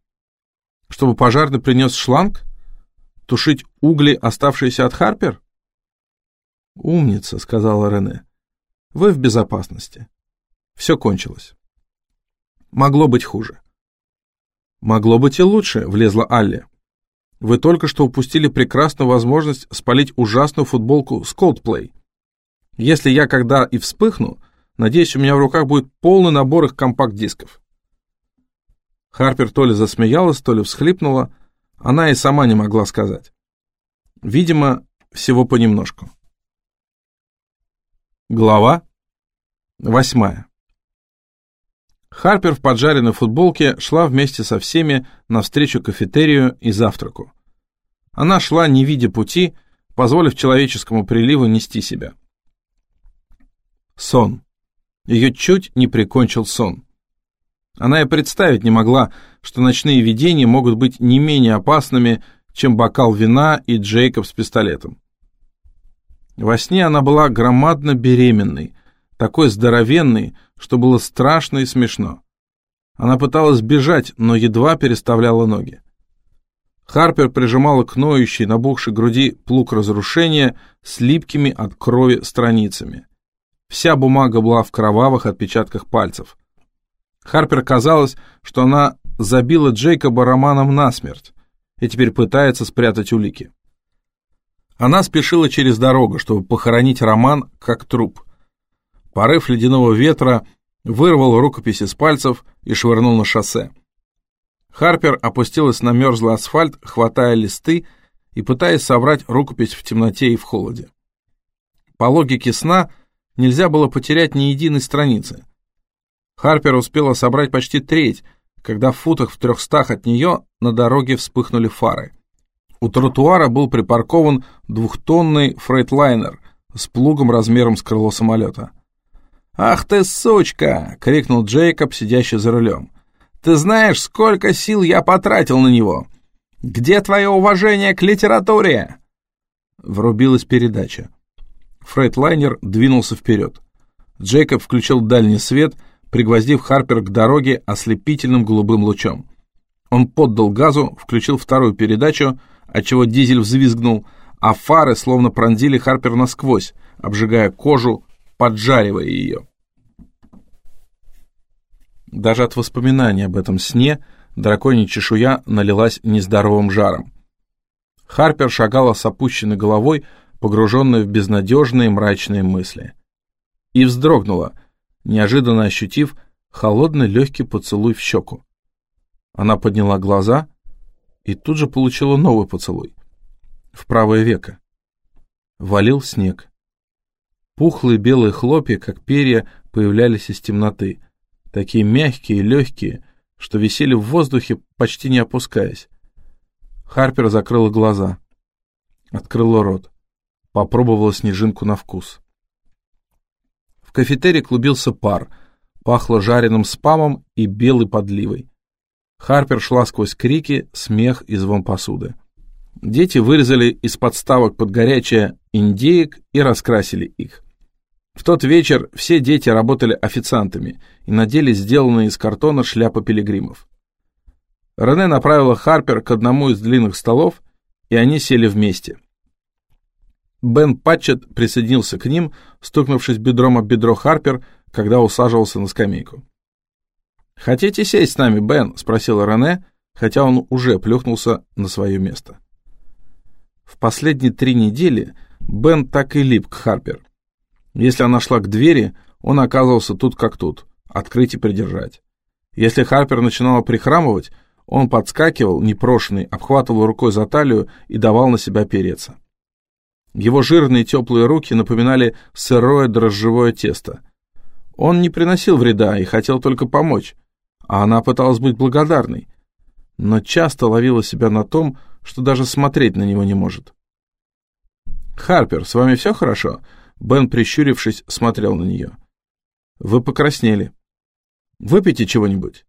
Чтобы пожарный принес шланг? Тушить угли, оставшиеся от Харпер? «Умница», — сказала Рене. «Вы в безопасности. Все кончилось. Могло быть хуже». «Могло быть и лучше», — влезла Алли. «Вы только что упустили прекрасную возможность спалить ужасную футболку с Coldplay. Если я когда и вспыхну, Надеюсь, у меня в руках будет полный набор их компакт-дисков. Харпер то ли засмеялась, то ли всхлипнула. Она и сама не могла сказать. Видимо, всего понемножку. Глава восьмая. Харпер в поджаренной футболке шла вместе со всеми навстречу кафетерию и завтраку. Она шла, не видя пути, позволив человеческому приливу нести себя. Сон. Ее чуть не прикончил сон. Она и представить не могла, что ночные видения могут быть не менее опасными, чем бокал вина и Джейкоб с пистолетом. Во сне она была громадно беременной, такой здоровенной, что было страшно и смешно. Она пыталась бежать, но едва переставляла ноги. Харпер прижимала к ноющей, набухшей груди плуг разрушения с липкими от крови страницами. Вся бумага была в кровавых отпечатках пальцев. Харпер казалось, что она забила Джейкоба романом насмерть и теперь пытается спрятать улики. Она спешила через дорогу, чтобы похоронить роман как труп. Порыв ледяного ветра вырвал рукопись из пальцев и швырнул на шоссе. Харпер опустилась на мерзлый асфальт, хватая листы и пытаясь собрать рукопись в темноте и в холоде. По логике сна нельзя было потерять ни единой страницы. Харпер успела собрать почти треть, когда в футах в трехстах от нее на дороге вспыхнули фары. У тротуара был припаркован двухтонный фрейтлайнер с плугом размером с крыло самолета. «Ах ты, сучка!» — крикнул Джейкоб, сидящий за рулем. Ты знаешь, сколько сил я потратил на него? Где твое уважение к литературе?» Врубилась передача. Фрейдлайнер двинулся вперед. Джейкоб включил дальний свет, пригвоздив Харпер к дороге ослепительным голубым лучом. Он поддал газу, включил вторую передачу, отчего дизель взвизгнул, а фары словно пронзили Харпер насквозь, обжигая кожу, поджаривая ее. Даже от воспоминаний об этом сне драконья чешуя налилась нездоровым жаром. Харпер шагала с опущенной головой, погруженная в безнадежные мрачные мысли. И вздрогнула, неожиданно ощутив холодный легкий поцелуй в щеку. Она подняла глаза и тут же получила новый поцелуй. В правое веко. Валил снег. Пухлые белые хлопья, как перья, появлялись из темноты — такие мягкие и легкие, что висели в воздухе, почти не опускаясь. Харпер закрыла глаза, открыла рот, попробовала снежинку на вкус. В кафетерии клубился пар, пахло жареным спамом и белой подливой. Харпер шла сквозь крики, смех и звон посуды. Дети вырезали из подставок под горячее индеек и раскрасили их. В тот вечер все дети работали официантами и надели сделанные из картона шляпы пилигримов. Рене направила Харпер к одному из длинных столов, и они сели вместе. Бен Патчет присоединился к ним, стукнувшись бедром об бедро Харпер, когда усаживался на скамейку. «Хотите сесть с нами, Бен?» — спросил Рене, хотя он уже плюхнулся на свое место. В последние три недели Бен так и лип к Харпер. Если она шла к двери, он оказывался тут как тут, открыть и придержать. Если Харпер начинала прихрамывать, он подскакивал, непрошенный, обхватывал рукой за талию и давал на себя переться. Его жирные теплые руки напоминали сырое дрожжевое тесто. Он не приносил вреда и хотел только помочь, а она пыталась быть благодарной, но часто ловила себя на том, что даже смотреть на него не может. «Харпер, с вами все хорошо?» Бен, прищурившись, смотрел на нее. «Вы покраснели. Выпейте чего-нибудь».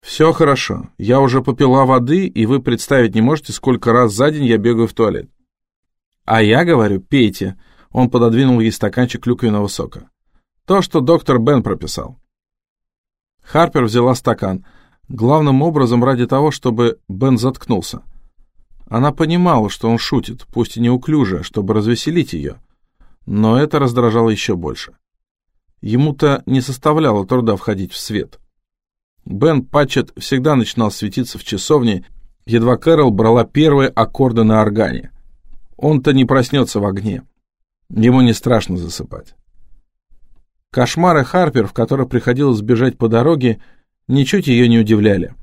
«Все хорошо. Я уже попила воды, и вы представить не можете, сколько раз за день я бегаю в туалет». «А я говорю, пейте». Он пододвинул ей стаканчик клюквенного сока. «То, что доктор Бен прописал». Харпер взяла стакан, главным образом ради того, чтобы Бен заткнулся. Она понимала, что он шутит, пусть и неуклюже, чтобы развеселить ее но это раздражало еще больше. Ему-то не составляло труда входить в свет. Бен Патчет всегда начинал светиться в часовне, едва Кэрол брала первые аккорды на органе. Он-то не проснется в огне. Ему не страшно засыпать. Кошмары Харпер, в которые приходилось бежать по дороге, ничуть ее не удивляли.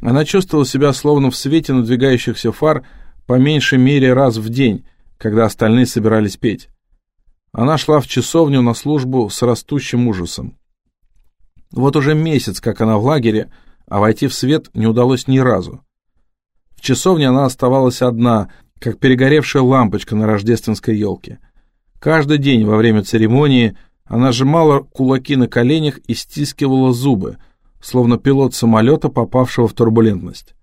Она чувствовала себя словно в свете надвигающихся фар по меньшей мере раз в день, когда остальные собирались петь. Она шла в часовню на службу с растущим ужасом. Вот уже месяц, как она в лагере, а войти в свет не удалось ни разу. В часовне она оставалась одна, как перегоревшая лампочка на рождественской елке. Каждый день во время церемонии она сжимала кулаки на коленях и стискивала зубы, словно пилот самолета, попавшего в турбулентность.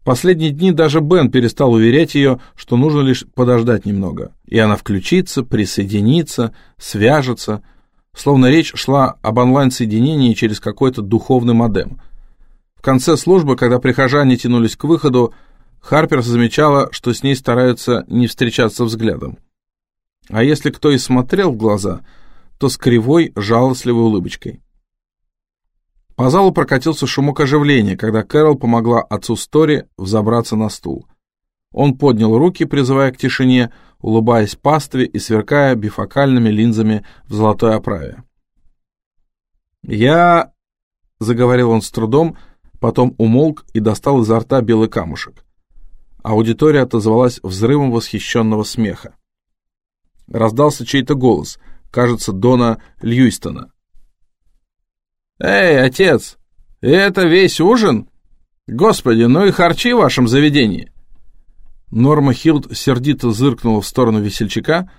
В последние дни даже Бен перестал уверять ее, что нужно лишь подождать немного, и она включится, присоединится, свяжется, словно речь шла об онлайн-соединении через какой-то духовный модем. В конце службы, когда прихожане тянулись к выходу, Харпер замечала, что с ней стараются не встречаться взглядом. А если кто и смотрел в глаза, то с кривой, жалостливой улыбочкой. По залу прокатился шумок оживления, когда Кэрол помогла отцу Стори взобраться на стул. Он поднял руки, призывая к тишине, улыбаясь пастве и сверкая бифокальными линзами в золотой оправе. «Я...» — заговорил он с трудом, потом умолк и достал изо рта белый камушек. Аудитория отозвалась взрывом восхищенного смеха. Раздался чей-то голос, кажется, Дона Льюистона. «Эй, отец, это весь ужин? Господи, ну и харчи в вашем заведении!» Норма Хилд сердито зыркнула в сторону весельчака,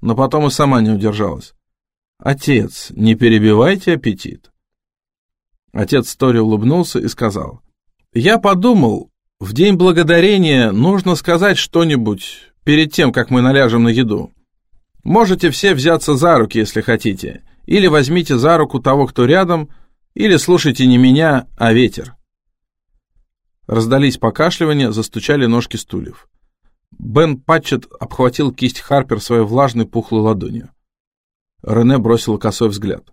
но потом и сама не удержалась. «Отец, не перебивайте аппетит!» Отец Тори улыбнулся и сказал, «Я подумал, в День Благодарения нужно сказать что-нибудь перед тем, как мы наляжем на еду. Можете все взяться за руки, если хотите, или возьмите за руку того, кто рядом, или слушайте не меня, а ветер. Раздались покашливания, застучали ножки стульев. Бен Патчет обхватил кисть Харпер своей влажной пухлой ладонью. Рене бросила косой взгляд.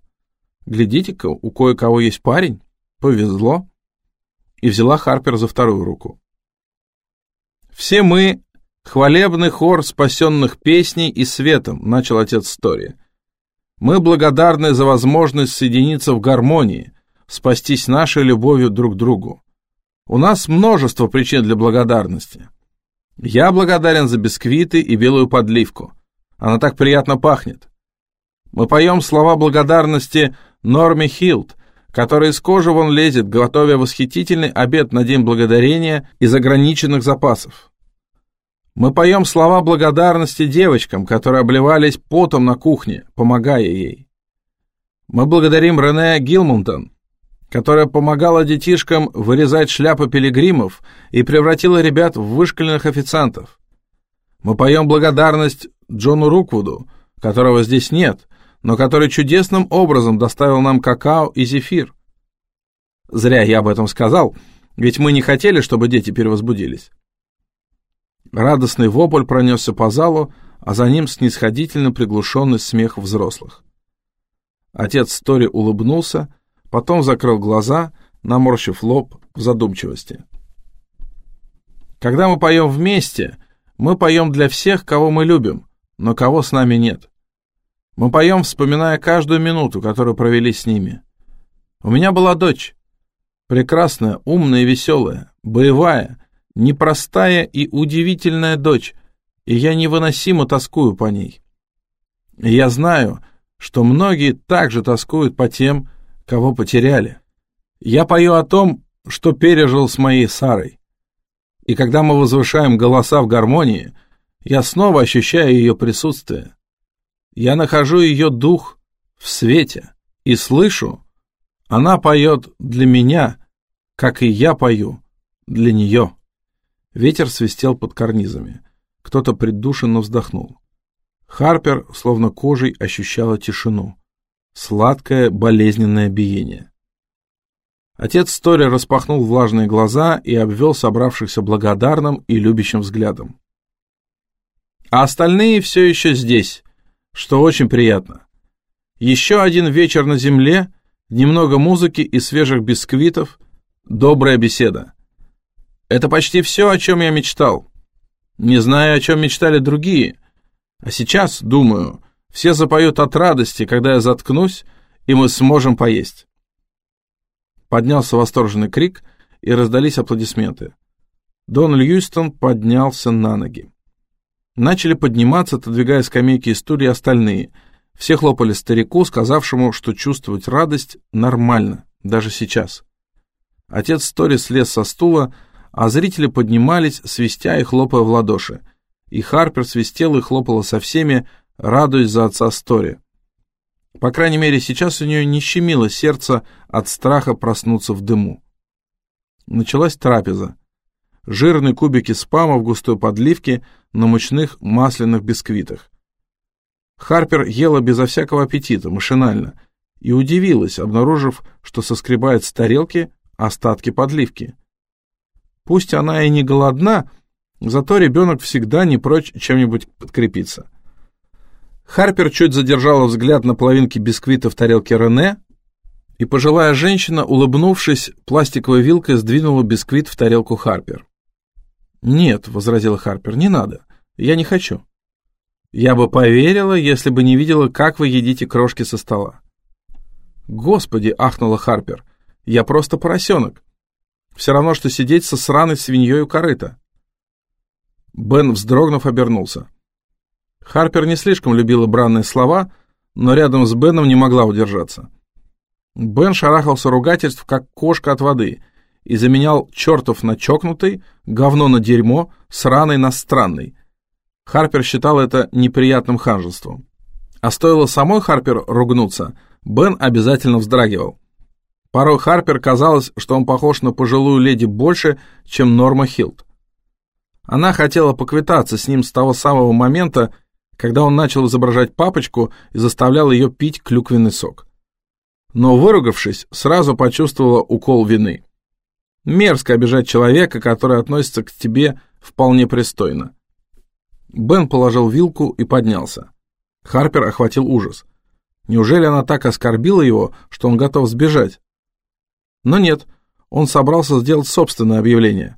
«Глядите-ка, у кое-кого есть парень. Повезло». И взяла Харпер за вторую руку. «Все мы — хвалебный хор спасенных песней и светом», — начал отец Стори. «Мы благодарны за возможность соединиться в гармонии, спастись нашей любовью друг к другу. У нас множество причин для благодарности. Я благодарен за бисквиты и белую подливку. Она так приятно пахнет. Мы поем слова благодарности Норме Хилд, которая из кожи вон лезет, готовя восхитительный обед на День Благодарения из ограниченных запасов. Мы поем слова благодарности девочкам, которые обливались потом на кухне, помогая ей. Мы благодарим Рене Гилмонтон, которая помогала детишкам вырезать шляпы пилигримов и превратила ребят в вышкаленных официантов. Мы поем благодарность Джону Руквуду, которого здесь нет, но который чудесным образом доставил нам какао и зефир. Зря я об этом сказал, ведь мы не хотели, чтобы дети перевозбудились. Радостный вопль пронесся по залу, а за ним снисходительно приглушенный смех взрослых. Отец Стори улыбнулся, Потом закрыл глаза, наморщив лоб в задумчивости. Когда мы поем вместе, мы поем для всех, кого мы любим, но кого с нами нет. Мы поем, вспоминая каждую минуту, которую провели с ними. У меня была дочь. Прекрасная, умная и веселая, боевая, непростая и удивительная дочь, и я невыносимо тоскую по ней. И я знаю, что многие также тоскуют по тем, кого потеряли. Я пою о том, что пережил с моей Сарой. И когда мы возвышаем голоса в гармонии, я снова ощущаю ее присутствие. Я нахожу ее дух в свете и слышу, она поет для меня, как и я пою для нее. Ветер свистел под карнизами. Кто-то придушенно вздохнул. Харпер, словно кожей, ощущала тишину сладкое болезненное биение. Отец Стори распахнул влажные глаза и обвел собравшихся благодарным и любящим взглядом. А остальные все еще здесь, что очень приятно. Еще один вечер на земле, немного музыки и свежих бисквитов, добрая беседа. Это почти все, о чем я мечтал. Не знаю, о чем мечтали другие, а сейчас, думаю, все запоют от радости, когда я заткнусь, и мы сможем поесть. Поднялся восторженный крик, и раздались аплодисменты. Дон Льюистон поднялся на ноги. Начали подниматься, отодвигая скамейки и стулья остальные. Все хлопали старику, сказавшему, что чувствовать радость нормально, даже сейчас. Отец Стори слез со стула, а зрители поднимались, свистя и хлопая в ладоши. И Харпер свистела и хлопала со всеми, радуясь за отца Стори. По крайней мере, сейчас у нее не щемило сердце от страха проснуться в дыму. Началась трапеза. Жирные кубики спама в густой подливке на мучных масляных бисквитах. Харпер ела безо всякого аппетита, машинально, и удивилась, обнаружив, что соскребает с тарелки остатки подливки. Пусть она и не голодна, зато ребенок всегда не прочь чем-нибудь подкрепиться. Харпер чуть задержала взгляд на половинки бисквита в тарелке Рене, и пожилая женщина, улыбнувшись, пластиковой вилкой сдвинула бисквит в тарелку Харпер. «Нет», — возразила Харпер, — «не надо. Я не хочу». «Я бы поверила, если бы не видела, как вы едите крошки со стола». «Господи!» — ахнула Харпер. «Я просто поросенок. Все равно, что сидеть со сраной свиньей у корыта». Бен, вздрогнув, обернулся. Харпер не слишком любила бранные слова, но рядом с Беном не могла удержаться. Бен шарахался ругательств, как кошка от воды, и заменял чертов на чокнутый, говно на дерьмо, сраный на странный — Харпер считал это неприятным ханжеством. А стоило самой Харпер ругнуться, Бен обязательно вздрагивал. Порой Харпер казалось, что он похож на пожилую леди больше, чем Норма Хилд. Она хотела поквитаться с ним с того самого момента, когда он начал изображать папочку и заставлял ее пить клюквенный сок. Но выругавшись, сразу почувствовала укол вины. Мерзко обижать человека, который относится к тебе вполне пристойно. Бен положил вилку и поднялся. Харпер охватил ужас. Неужели она так оскорбила его, что он готов сбежать? Но нет, он собрался сделать собственное объявление.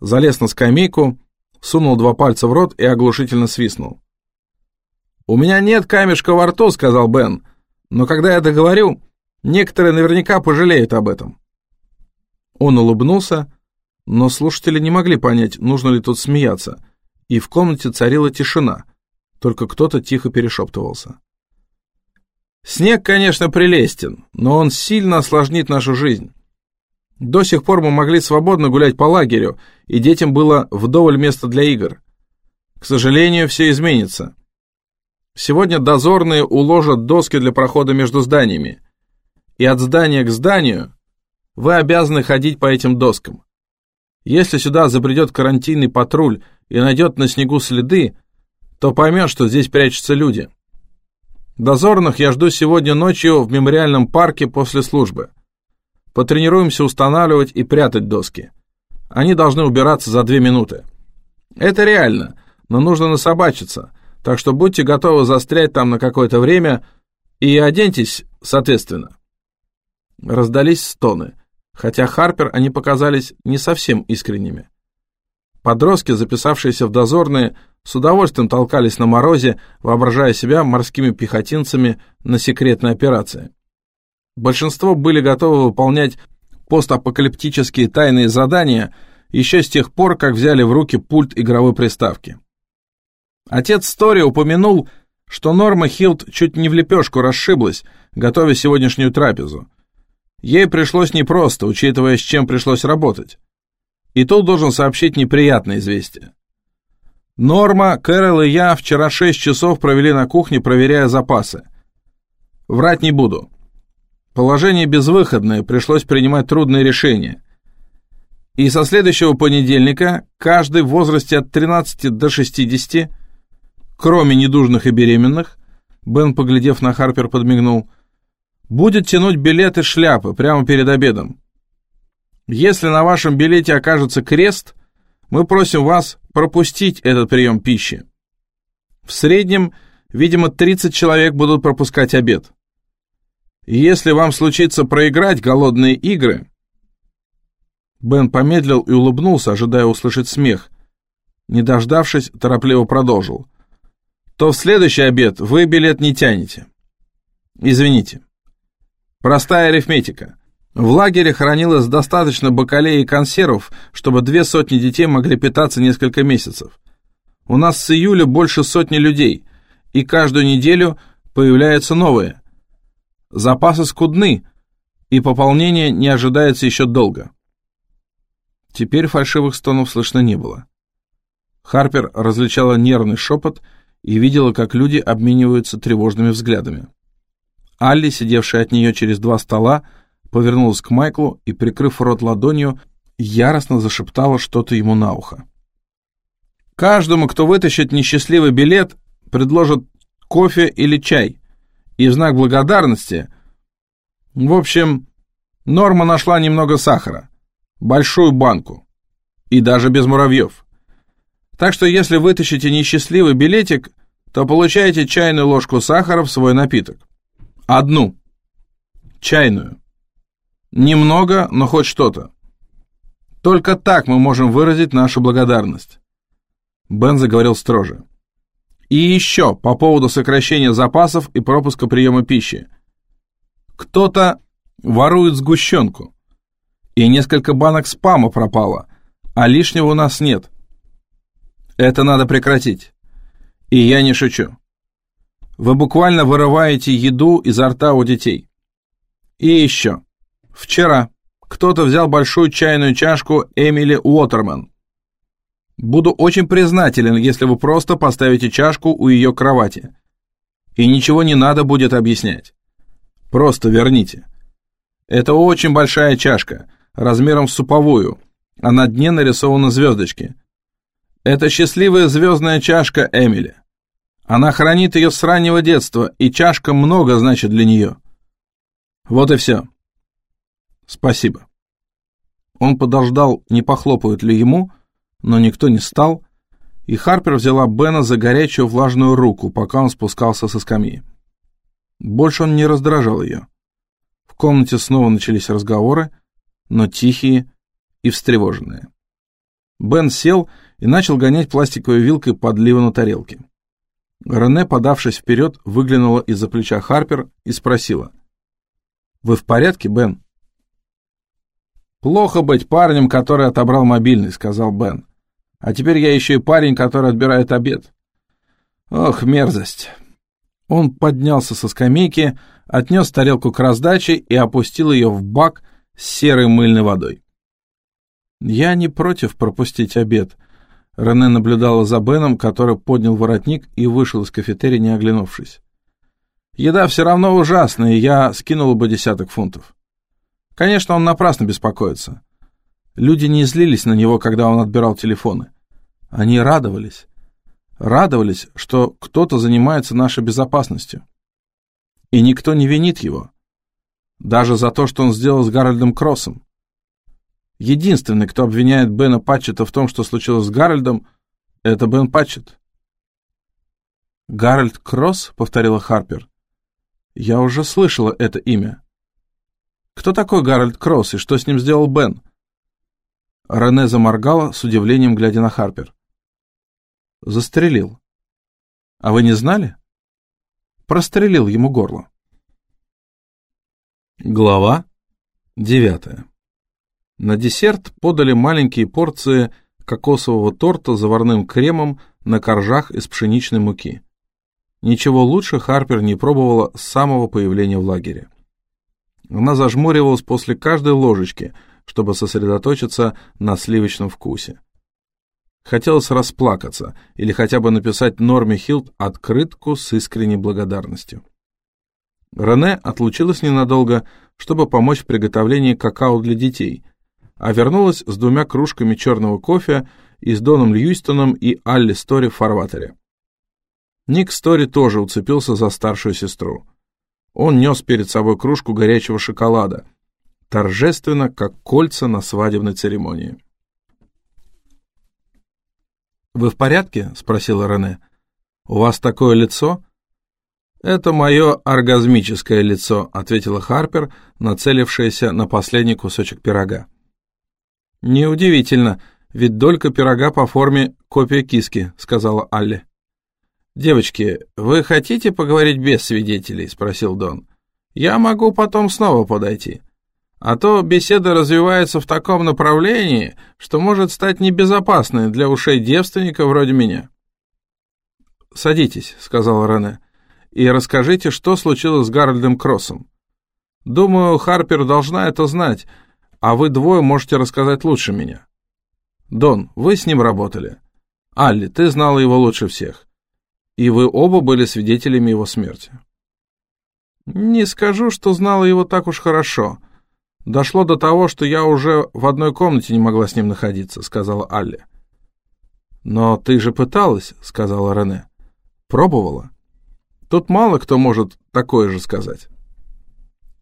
Залез на скамейку, сунул два пальца в рот и оглушительно свистнул. «У меня нет камешка во рту», — сказал Бен, «но когда я договорю, некоторые наверняка пожалеют об этом». Он улыбнулся, но слушатели не могли понять, нужно ли тут смеяться — и в комнате царила тишина, только кто-то тихо перешептывался. «Снег, конечно, прелестен, но он сильно осложнит нашу жизнь. До сих пор мы могли свободно гулять по лагерю, и детям было вдоволь места для игр. К сожалению, все изменится. Сегодня дозорные уложат доски для прохода между зданиями, и от здания к зданию вы обязаны ходить по этим доскам. Если сюда забредет карантинный патруль и найдет на снегу следы, то поймет, что здесь прячутся люди. Дозорных я жду сегодня ночью в мемориальном парке после службы. Потренируемся устанавливать и прятать доски. Они должны убираться за две минуты. Это реально, но нужно насобачиться, так что будьте готовы застрять там на какое-то время и оденьтесь соответственно. Раздались стоны, хотя Харпер они показались не совсем искренними. Подростки, записавшиеся в дозорные, с удовольствием толкались на морозе, воображая себя морскими пехотинцами на секретной операции. Большинство были готовы выполнять постапокалиптические тайные задания еще с тех пор, как взяли в руки пульт игровой приставки. Отец Стори упомянул, что Норма Хилд чуть не в лепешку расшиблась, готовя сегодняшнюю трапезу. Ей пришлось непросто, учитывая, с чем пришлось работать. И тут должен сообщить неприятное известие. Норма, Кэрол и я вчера шесть часов провели на кухне, проверяя запасы. Врать не буду. Положение безвыходное, пришлось принимать трудные решения. И со следующего понедельника каждый в возрасте от 13 до 60, кроме недужных и беременных, Бен, поглядев на Харпер, подмигнул, будет тянуть билеты шляпы прямо перед обедом. Если на вашем билете окажется крест, мы просим вас пропустить этот прием пищи. В среднем, видимо, 30 человек будут пропускать обед. если вам случится проиграть голодные игры... Бен помедлил и улыбнулся, ожидая услышать смех. Не дождавшись, торопливо продолжил. То в следующий обед вы билет не тянете. Извините. Простая арифметика. В лагере хранилось достаточно бакалей и консервов, чтобы две сотни детей могли питаться несколько месяцев. У нас с июля больше сотни людей, и каждую неделю появляются новые. Запасы скудны, и пополнение не ожидается еще долго. Теперь фальшивых стонов слышно не было. Харпер различала нервный шепот и видела, как люди обмениваются тревожными взглядами. Алли, сидевшая от нее через два стола, повернулась к Майклу и, прикрыв рот ладонью, яростно зашептала что-то ему на ухо. «Каждому, кто вытащит несчастливый билет, предложат кофе или чай. И знак благодарности... В общем, Норма нашла немного сахара. Большую банку. И даже без муравьев. Так что если вытащите несчастливый билетик, то получаете чайную ложку сахара в свой напиток. Одну. Чайную. Немного, но хоть что-то. Только так мы можем выразить нашу благодарность. Бен заговорил строже. И еще по поводу сокращения запасов и пропуска приема пищи. Кто-то ворует сгущенку. И несколько банок спама пропало, а лишнего у нас нет. Это надо прекратить. И я не шучу. Вы буквально вырываете еду изо рта у детей. И еще. Вчера кто-то взял большую чайную чашку Эмили Уотерман. Буду очень признателен, если вы просто поставите чашку у ее кровати. И ничего не надо будет объяснять. Просто верните. Это очень большая чашка, размером с суповую, а на дне нарисованы звездочки. Это счастливая звездная чашка Эмили. Она хранит ее с раннего детства, и чашка много значит для нее. Вот и все. Спасибо. Он подождал, не похлопают ли ему, но никто не стал, и Харпер взяла Бена за горячую влажную руку, пока он спускался со скамьи. Больше он не раздражал ее. В комнате снова начались разговоры, но тихие и встревоженные. Бен сел и начал гонять пластиковой вилкой подливы на тарелке. Рене, подавшись вперед, выглянула из-за плеча Харпер и спросила. «Вы в порядке, Бен?» «Плохо быть парнем, который отобрал мобильный», — сказал Бен. «А теперь я еще и парень, который отбирает обед. Ох, мерзость!» Он поднялся со скамейки, отнес тарелку к раздаче и опустил ее в бак с серой мыльной водой. «Я не против пропустить обед», Рене наблюдала за Беном, который поднял воротник и вышел из кафетерия, не оглянувшись. «Еда все равно ужасная, я скинул бы десяток фунтов». Конечно, он напрасно беспокоится. Люди не злились на него, когда он отбирал телефоны. Они радовались. Радовались, что кто-то занимается нашей безопасностью. И никто не винит его. Даже за то, что он сделал с Гарольдом Кроссом. Единственный, кто обвиняет Бена Патчета в том, что случилось с Гарольдом, это Бен Патчет. «Гарольд Кросс?» — повторила Харпер. «Я уже слышала это имя. Кто такой Гарольд Кросс и что с ним сделал Бен?» Рене заморгала, с удивлением глядя на Харпер. «Застрелил. А вы не знали?» «Прострелил ему горло». Глава девятая на десерт подали маленькие порции кокосового торта с заварным кремом на коржах из пшеничной муки. Ничего лучше Харпер не пробовала с самого появления в лагере. Она зажмуривалась после каждой ложечки, чтобы сосредоточиться на сливочном вкусе. Хотелось расплакаться или хотя бы написать Норме Хилд открытку с искренней благодарностью. Рене отлучилась ненадолго, чтобы помочь в приготовлении какао для детей, а вернулась с двумя кружками черного кофе и с Доном Льюистоном и Алли Стори в фарватере. Ник Стори тоже уцепился за старшую сестру. Он нес перед собой кружку горячего шоколада, торжественно, как кольца на свадебной церемонии. «Вы в порядке?» — спросила Рене. «У вас такое лицо?» «Это мое оргазмическое лицо», — ответила Харпер, нацелившаяся на последний кусочек пирога. «Неудивительно, ведь долька пирога по форме копия киски», — сказала Алли. «Девочки, вы хотите поговорить без свидетелей?» — спросил Дон. «Я могу потом снова подойти. А то беседа развивается в таком направлении, что может стать небезопасной для ушей девственника вроде меня». «Садитесь», — сказал Рене. и расскажите, что случилось с Гарольдом Кроссом. Думаю, Харпер должна это знать, а вы двое можете рассказать лучше меня. Дон, вы с ним работали. Алли, ты знала его лучше всех. И вы оба были свидетелями его смерти. Не скажу, что знала его так уж хорошо. Дошло до того, что я уже в одной комнате не могла с ним находиться, сказала Алли. Но ты же пыталась, сказала Рене. Пробовала. Тут мало кто может такое же сказать.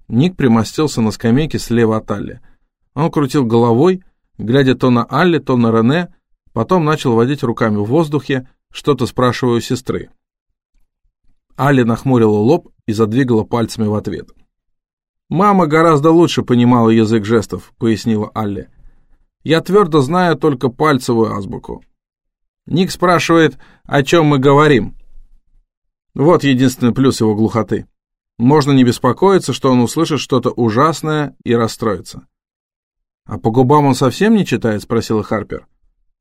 Ник примостился на скамейке слева от Алли. Он крутил головой, глядя то на Алли, то на Рене, потом начал водить руками в воздухе, что-то спрашивая у сестры. Алли нахмурила лоб и задвигала пальцами в ответ. «Мама гораздо лучше понимала язык жестов», — пояснила Алли. «Я твердо знаю только пальцевую азбуку». Ник спрашивает, о чем мы говорим. Вот единственный плюс его глухоты. Можно не беспокоиться, что он услышит что-то ужасное и расстроится. «А по губам он совсем не читает?» — спросила Харпер.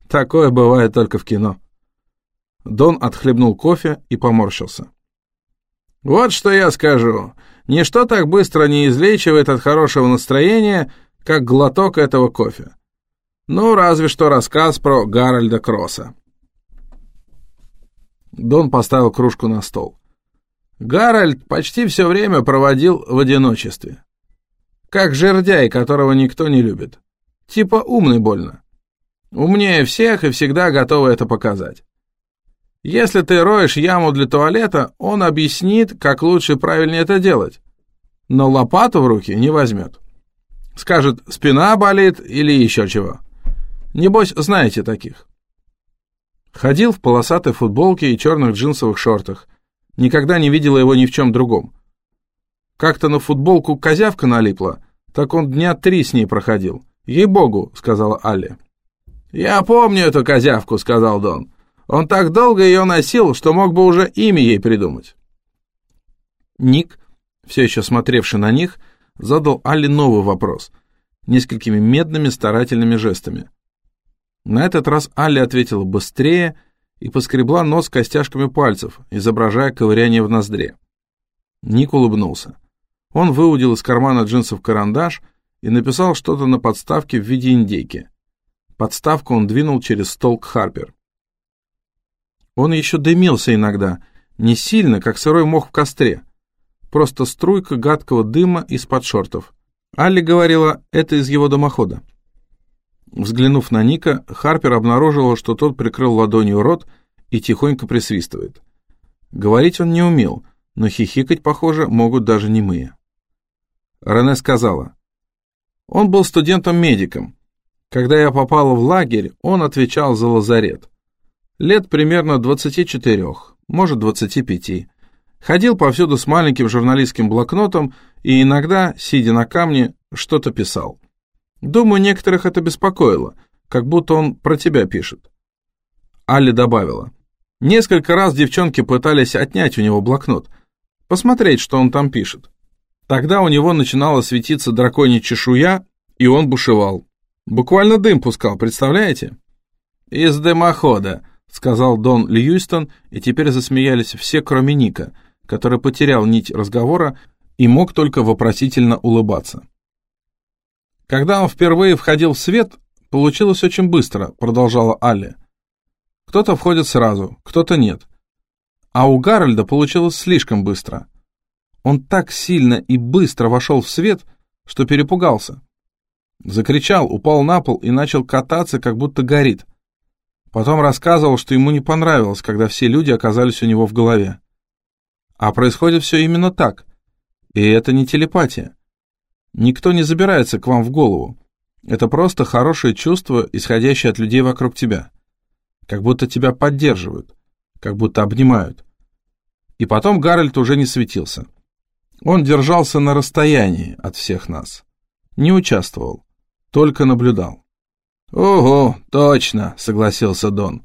«Такое бывает только в кино». Дон отхлебнул кофе и поморщился. «Вот что я скажу. Ничто так быстро не излечивает от хорошего настроения, как глоток этого кофе. Ну, разве что рассказ про Гарольда Кросса». Дон поставил кружку на стол. Гарольд почти все время проводил в одиночестве. Как жердяй, которого никто не любит. Типа умный больно. Умнее всех и всегда готовы это показать. Если ты роешь яму для туалета, он объяснит, как лучше и правильнее это делать. Но лопату в руки не возьмет. Скажет, спина болит или еще чего. Небось, знаете таких. Ходил в полосатой футболке и черных джинсовых шортах. Никогда не видела его ни в чем другом. Как-то на футболку козявка налипла, так он дня три с ней проходил. «Ей-богу», — сказала Алли. «Я помню эту козявку», — сказал Дон. «Он так долго ее носил, что мог бы уже имя ей придумать». Ник, все еще смотревший на них, задал Алли новый вопрос, несколькими медными старательными жестами. На этот раз Алли ответила быстрее и поскребла нос костяшками пальцев, изображая ковыряние в ноздре. Ник улыбнулся. Он выудил из кармана джинсов карандаш и написал что-то на подставке в виде индейки. Подставку он двинул через стол к Харпер. Он еще дымился иногда, не сильно, как сырой мох в костре. Просто струйка гадкого дыма из-под шортов. Алли говорила, это из его дымохода. Взглянув на Ника, Харпер обнаружила, что тот прикрыл ладонью рот и тихонько присвистывает. Говорить он не умел, но хихикать, похоже, могут даже немые. Рене сказала. Он был студентом-медиком. Когда я попала в лагерь, он отвечал за лазарет. Лет примерно 24, может 25. Ходил повсюду с маленьким журналистским блокнотом и иногда, сидя на камне, что-то писал. Думаю, некоторых это беспокоило, как будто он про тебя пишет. Алли добавила. Несколько раз девчонки пытались отнять у него блокнот, посмотреть, что он там пишет. Тогда у него начинала светиться драконья чешуя, и он бушевал. Буквально дым пускал, представляете? «Из дымохода», — сказал Дон Льюистон, и теперь засмеялись все, кроме Ника, который потерял нить разговора и мог только вопросительно улыбаться. Когда он впервые входил в свет, получилось очень быстро, продолжала Алли. Кто-то входит сразу, кто-то нет. А у Гарольда получилось слишком быстро. Он так сильно и быстро вошел в свет, что перепугался. Закричал, упал на пол и начал кататься, как будто горит. Потом рассказывал, что ему не понравилось, когда все люди оказались у него в голове. А происходит все именно так. И это не телепатия. Никто не забирается к вам в голову. Это просто хорошее чувство, исходящее от людей вокруг тебя. Как будто тебя поддерживают, как будто обнимают. И потом Гарольд уже не светился. Он держался на расстоянии от всех нас. Не участвовал, только наблюдал. «Ого, точно», — согласился Дон.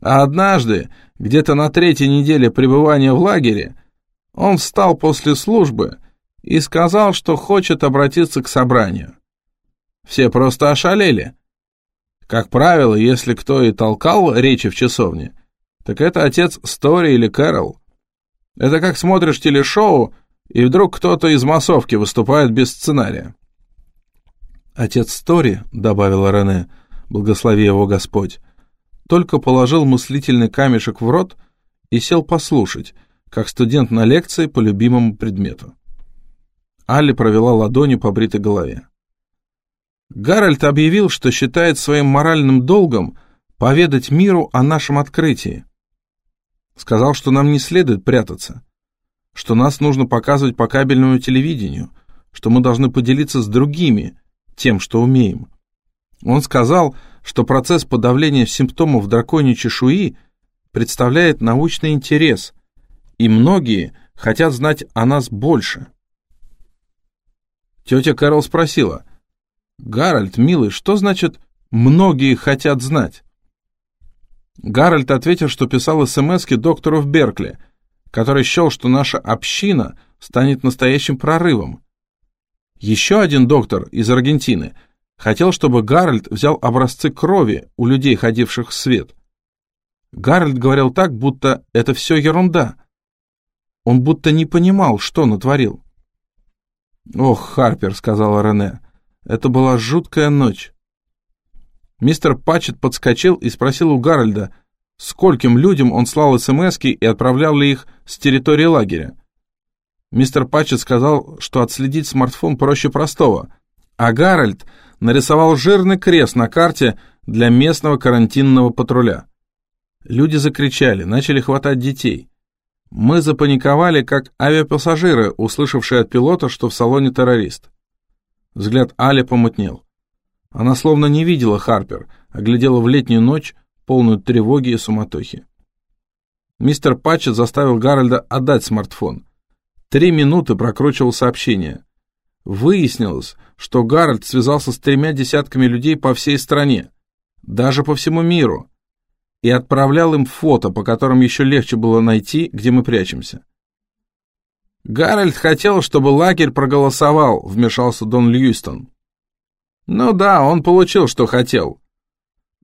А однажды, где-то на третьей неделе пребывания в лагере, он встал после службы и сказал, что хочет обратиться к собранию. Все просто ошалели. Как правило, если кто и толкал речи в часовне, так это отец Стори или Кэрол. Это как смотришь телешоу, и вдруг кто-то из массовки выступает без сценария. «Отец Стори», — добавила Рене, — «благослови его Господь», только положил мыслительный камешек в рот и сел послушать, как студент на лекции по любимому предмету. Алли провела ладонью по бритой голове. Гарольд объявил, что считает своим моральным долгом поведать миру о нашем открытии. Сказал, что нам не следует прятаться, что нас нужно показывать по кабельному телевидению, что мы должны поделиться с другими тем, что умеем. Он сказал, что процесс подавления симптомов драконьей чешуи представляет научный интерес, и многие хотят знать о нас больше. Тетя Кэрол спросила, «Гарольд, милый, что значит «многие хотят знать»?» Гарольд ответил, что писал СМСки доктору в Беркли, который счел, что наша община станет настоящим прорывом. Еще один доктор из Аргентины – Хотел, чтобы Гарольд взял образцы крови у людей, ходивших в свет. Гарольд говорил так, будто это все ерунда. Он будто не понимал, что натворил. «Ох, Харпер», — сказала Рене, — «это была жуткая ночь». Мистер Патчет подскочил и спросил у Гарольда, скольким людям он слал смс и отправлял ли их с территории лагеря. Мистер Патчет сказал, что отследить смартфон проще простого, а Гарольд нарисовал жирный крест на карте для местного карантинного патруля. Люди закричали, начали хватать детей. Мы запаниковали, как авиапассажиры, услышавшие от пилота, что в салоне террорист. Взгляд Али помутнел. Она словно не видела Харпер, а глядела в летнюю ночь, полную тревоги и суматохи. Мистер Патчет заставил Гарольда отдать смартфон. Три минуты прокручивал сообщение. Выяснилось, что Гарольд связался с тремя десятками людей по всей стране, даже по всему миру, и отправлял им фото, по которым еще легче было найти, где мы прячемся. «Гарольд хотел, чтобы лагерь проголосовал», — вмешался Дон Льюистон. «Ну да, он получил, что хотел».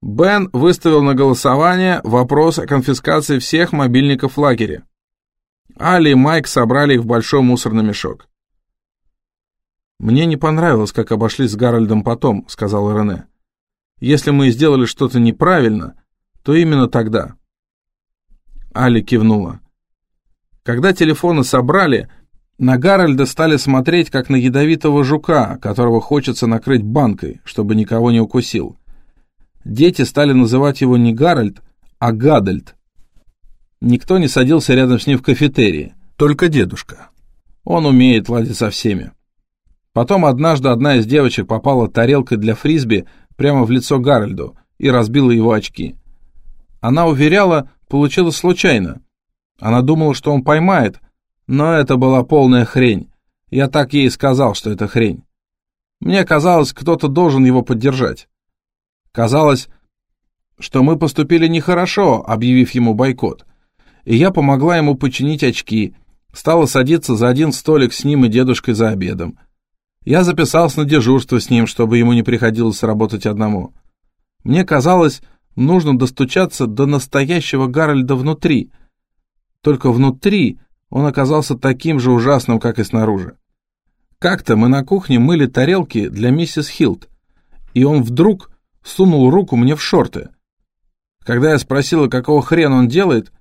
Бен выставил на голосование вопрос о конфискации всех мобильников в лагере. Али и Майк собрали их в большой мусорный мешок. «Мне не понравилось, как обошлись с Гарольдом потом», — сказал Рене. «Если мы сделали что-то неправильно, то именно тогда». Али кивнула. Когда телефоны собрали, на Гарольда стали смотреть, как на ядовитого жука, которого хочется накрыть банкой, чтобы никого не укусил. Дети стали называть его не Гарольд, а Гадальд. Никто не садился рядом с ним в кафетерии, только дедушка. Он умеет ладить со всеми. Потом однажды одна из девочек попала тарелкой для фрисби прямо в лицо Гарольду и разбила его очки. Она уверяла, получилось случайно. Она думала, что он поймает, но это была полная хрень. Я так ей сказал, что это хрень. Мне казалось, кто-то должен его поддержать. Казалось, что мы поступили нехорошо, объявив ему бойкот. И я помогла ему починить очки, стала садиться за один столик с ним и дедушкой за обедом. Я записался на дежурство с ним, чтобы ему не приходилось работать одному. Мне казалось, нужно достучаться до настоящего Гарольда внутри. Только внутри он оказался таким же ужасным, как и снаружи. Как-то мы на кухне мыли тарелки для миссис Хилт, и он вдруг сунул руку мне в шорты. Когда я спросила, какого хрена он делает,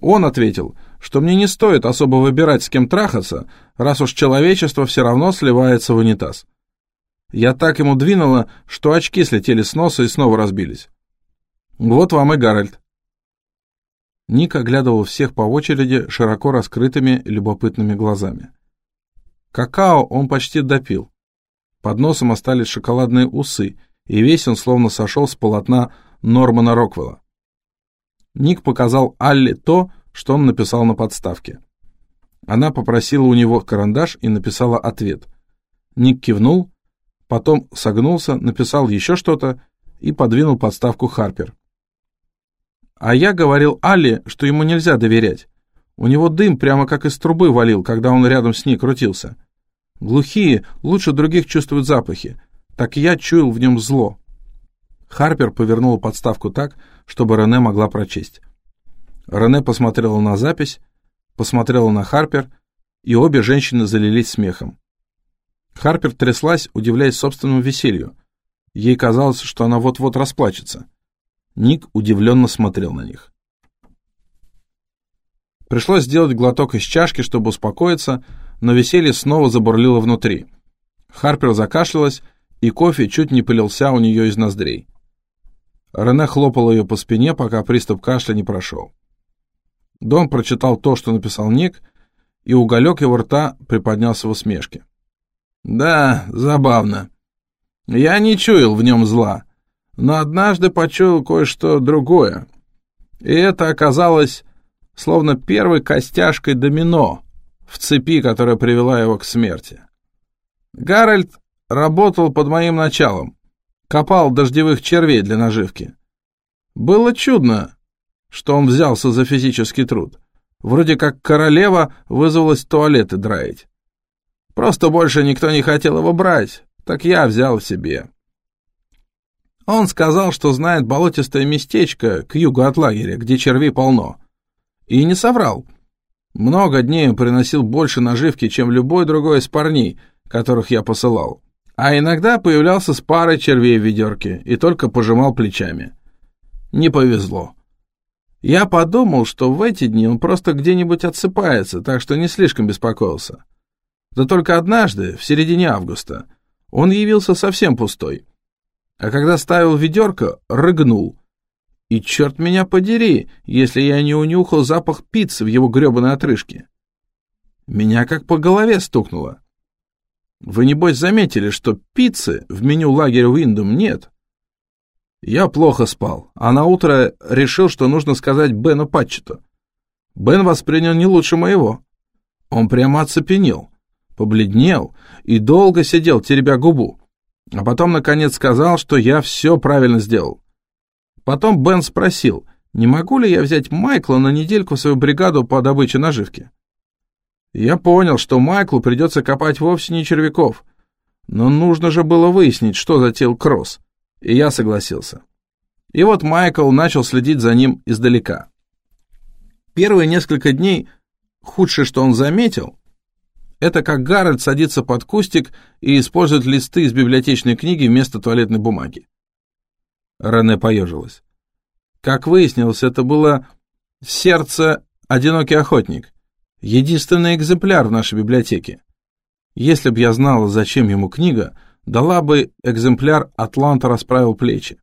он ответил, что мне не стоит особо выбирать, с кем трахаться, раз уж человечество все равно сливается в унитаз. Я так ему двинула, что очки слетели с носа и снова разбились. Вот вам и Гарольд. Ник оглядывал всех по очереди широко раскрытыми любопытными глазами. Какао он почти допил. Под носом остались шоколадные усы, и весь он словно сошел с полотна Нормана Роквелла. Ник показал Алле то, что он написал на подставке. Она попросила у него карандаш и написала ответ. Ник кивнул, потом согнулся, написал еще что-то и подвинул подставку Харпер. А я говорил Алле, что ему нельзя доверять. У него дым прямо как из трубы валил, когда он рядом с ней крутился. Глухие лучше других чувствуют запахи, так я чуял в нем зло. Харпер повернул подставку так, чтобы Рене могла прочесть. Рене посмотрела на запись, посмотрела на Харпер, и обе женщины залились смехом. Харпер тряслась, удивляясь собственному веселью. Ей казалось, что она вот-вот расплачется. Ник удивленно смотрел на них. Пришлось сделать глоток из чашки, чтобы успокоиться, но веселье снова забурлило внутри. Харпер закашлялась, и кофе чуть не полился у нее из ноздрей. Рене хлопал ее по спине, пока приступ кашля не прошел. Дон прочитал то, что написал Ник, и уголек его рта приподнялся в усмешке. «Да, забавно. Я не чуял в нем зла, но однажды почуял кое-что другое. И это оказалось словно первой костяшкой домино в цепи, которая привела его к смерти. Гарольд работал под моим началом, копал дождевых червей для наживки. Было чудно, что он взялся за физический труд. Вроде как королева вызвалась туалеты драить. Просто больше никто не хотел его брать, так я взял себе. Он сказал, что знает болотистое местечко к югу от лагеря, где червей полно. И не соврал. Много дней он приносил больше наживки, чем любой другой из парней, которых я посылал. А иногда появлялся с парой червей в ведерке и только пожимал плечами. Не повезло. Я подумал, что в эти дни он просто где-нибудь отсыпается, так что не слишком беспокоился. Да только однажды, в середине августа, он явился совсем пустой. А когда ставил ведерко, рыгнул. И черт меня подери, если я не унюхал запах пиццы в его гребаной отрыжке. Меня как по голове стукнуло. Вы, небось, заметили, что пиццы в меню лагеря Уиндом нет? Я плохо спал, а на утро решил, что нужно сказать Бену Патчету. Бен воспринял не лучше моего. Он прямо оцепенел, побледнел и долго сидел, теребя губу. А потом, наконец, сказал, что я все правильно сделал. Потом Бен спросил, не могу ли я взять Майкла на недельку в свою бригаду по добыче наживки. Я понял, что Майклу придется копать вовсе не червяков, но нужно же было выяснить, что затеял Кросс, и я согласился. И вот Майкл начал следить за ним издалека. Первые несколько дней худшее, что он заметил, это как Гарольд садится под кустик и использует листы из библиотечной книги вместо туалетной бумаги. Рене поежилась. Как выяснилось, это было сердце «Одинокий охотник», единственный экземпляр в нашей библиотеке. Если б я знала, зачем ему книга, дала бы экземпляр «Атланта расправил плечи».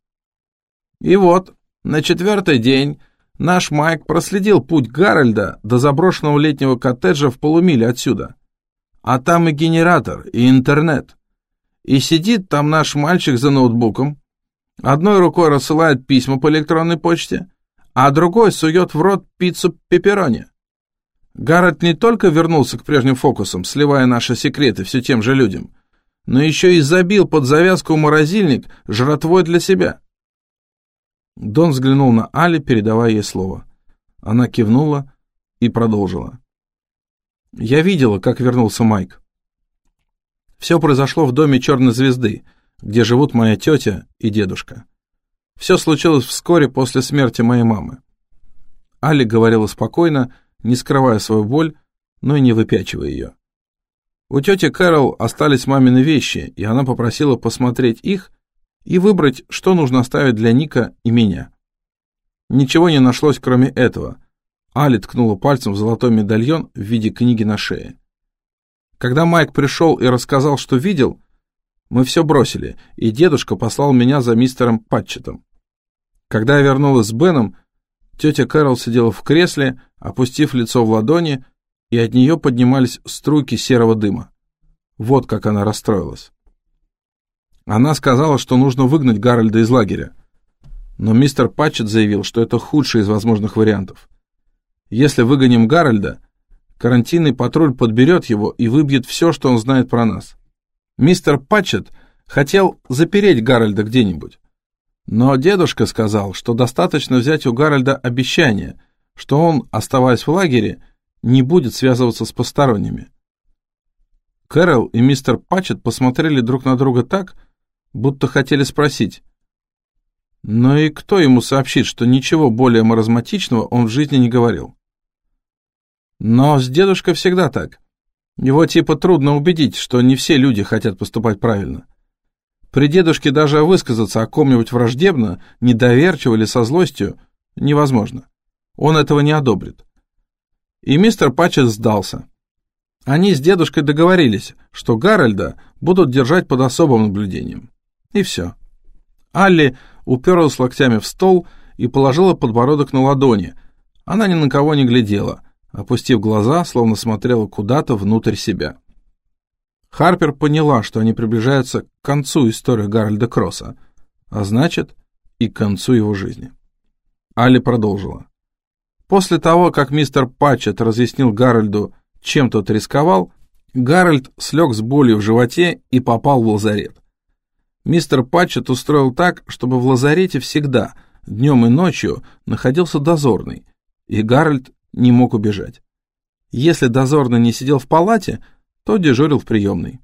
И вот, на четвертый день наш Майк проследил путь Гарольда до заброшенного летнего коттеджа в полумиле отсюда. А там и генератор, и интернет. И сидит там наш мальчик за ноутбуком, одной рукой рассылает письма по электронной почте, а другой сует в рот пиццу пепперони. Гаррет не только вернулся к прежним фокусам, сливая наши секреты все тем же людям, но еще и забил под завязку морозильник жратвой для себя. Дон взглянул на Али, передавая ей слово. Она кивнула и продолжила. Я видела, как вернулся Майк. Все произошло в доме Черной Звезды, где живут моя тетя и дедушка. Все случилось вскоре после смерти моей мамы. Али говорила спокойно, не скрывая свою боль, но и не выпячивая ее. У тети Кэрол остались мамины вещи, и она попросила посмотреть их и выбрать, что нужно оставить для Ника и меня. Ничего не нашлось, кроме этого. Али ткнула пальцем в золотой медальон в виде книги на шее. Когда Майк пришел и рассказал, что видел, мы все бросили, и дедушка послал меня за мистером Патчетом. Когда я вернулась с Беном, Тетя Кэрол сидела в кресле, опустив лицо в ладони, и от нее поднимались струйки серого дыма. Вот как она расстроилась. Она сказала, что нужно выгнать Гарольда из лагеря. Но мистер Патчет заявил, что это худший из возможных вариантов. Если выгоним Гарольда, карантинный патруль подберет его и выбьет все, что он знает про нас. Мистер Патчет хотел запереть Гарольда где-нибудь. Но дедушка сказал, что достаточно взять у Гарольда обещание, что он, оставаясь в лагере, не будет связываться с посторонними. Кэрол и мистер Патчет посмотрели друг на друга так, будто хотели спросить. Но и кто ему сообщит, что ничего более маразматичного он в жизни не говорил? Но с дедушкой всегда так. Его типа трудно убедить, что не все люди хотят поступать правильно. При дедушке даже высказаться о ком-нибудь враждебно, недоверчиво или со злостью невозможно. Он этого не одобрит. И мистер Патчет сдался. Они с дедушкой договорились, что Гарольда будут держать под особым наблюдением. И все. Алли уперлась локтями в стол и положила подбородок на ладони. Она ни на кого не глядела, опустив глаза, словно смотрела куда-то внутрь себя. Харпер поняла, что они приближаются к концу истории Гарольда Кросса, а значит, и к концу его жизни. Алли продолжила. После того, как мистер Патчет разъяснил Гарольду, чем тот рисковал, Гарольд слег с болью в животе и попал в лазарет. Мистер Патчет устроил так, чтобы в лазарете всегда, днем и ночью, находился дозорный, и Гарольд не мог убежать. Если дозорный не сидел в палате, то дежурил в приемной.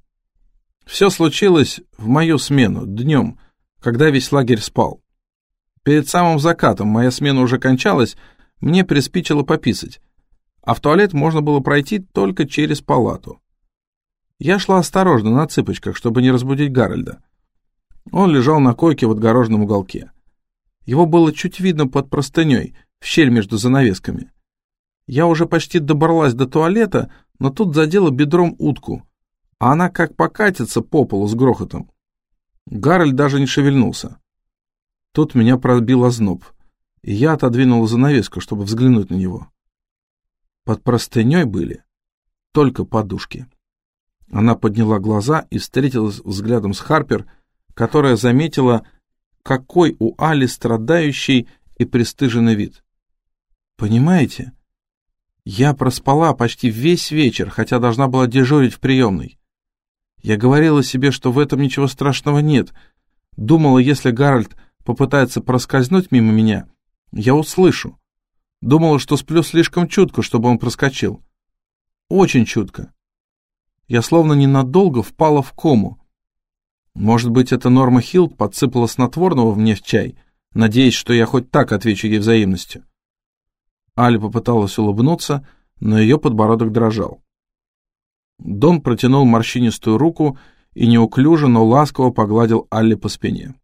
Все случилось в мою смену, днем, когда весь лагерь спал. Перед самым закатом моя смена уже кончалась, мне приспичило пописать, а в туалет можно было пройти только через палату. Я шла осторожно, на цыпочках, чтобы не разбудить Гарольда. Он лежал на койке в отгороженном уголке. Его было чуть видно под простыней, в щель между занавесками. Я уже почти добралась до туалета, но тут задела бедром утку, а она как покатится по полу с грохотом. Гарольд даже не шевельнулся. Тут меня пробил озноб, и я отодвинула занавеску, чтобы взглянуть на него. Под простыней были только подушки. Она подняла глаза и встретилась взглядом с Харпер, которая заметила, какой у Али страдающий и пристыженный вид. «Понимаете, я проспала почти весь вечер, хотя должна была дежурить в приемной. Я говорила себе, что в этом ничего страшного нет. Думала, если Гарольд попытается проскользнуть мимо меня, я услышу. Думала, что сплю слишком чутко, чтобы он проскочил. Очень чутко. Я словно ненадолго впала в кому. Может быть, это Норма Хилд подсыпала снотворного мне в чай, надеясь, что я хоть так отвечу ей взаимностью. Али попыталась улыбнуться, но ее подбородок дрожал. Дон протянул морщинистую руку и неуклюже, но ласково погладил Алли по спине.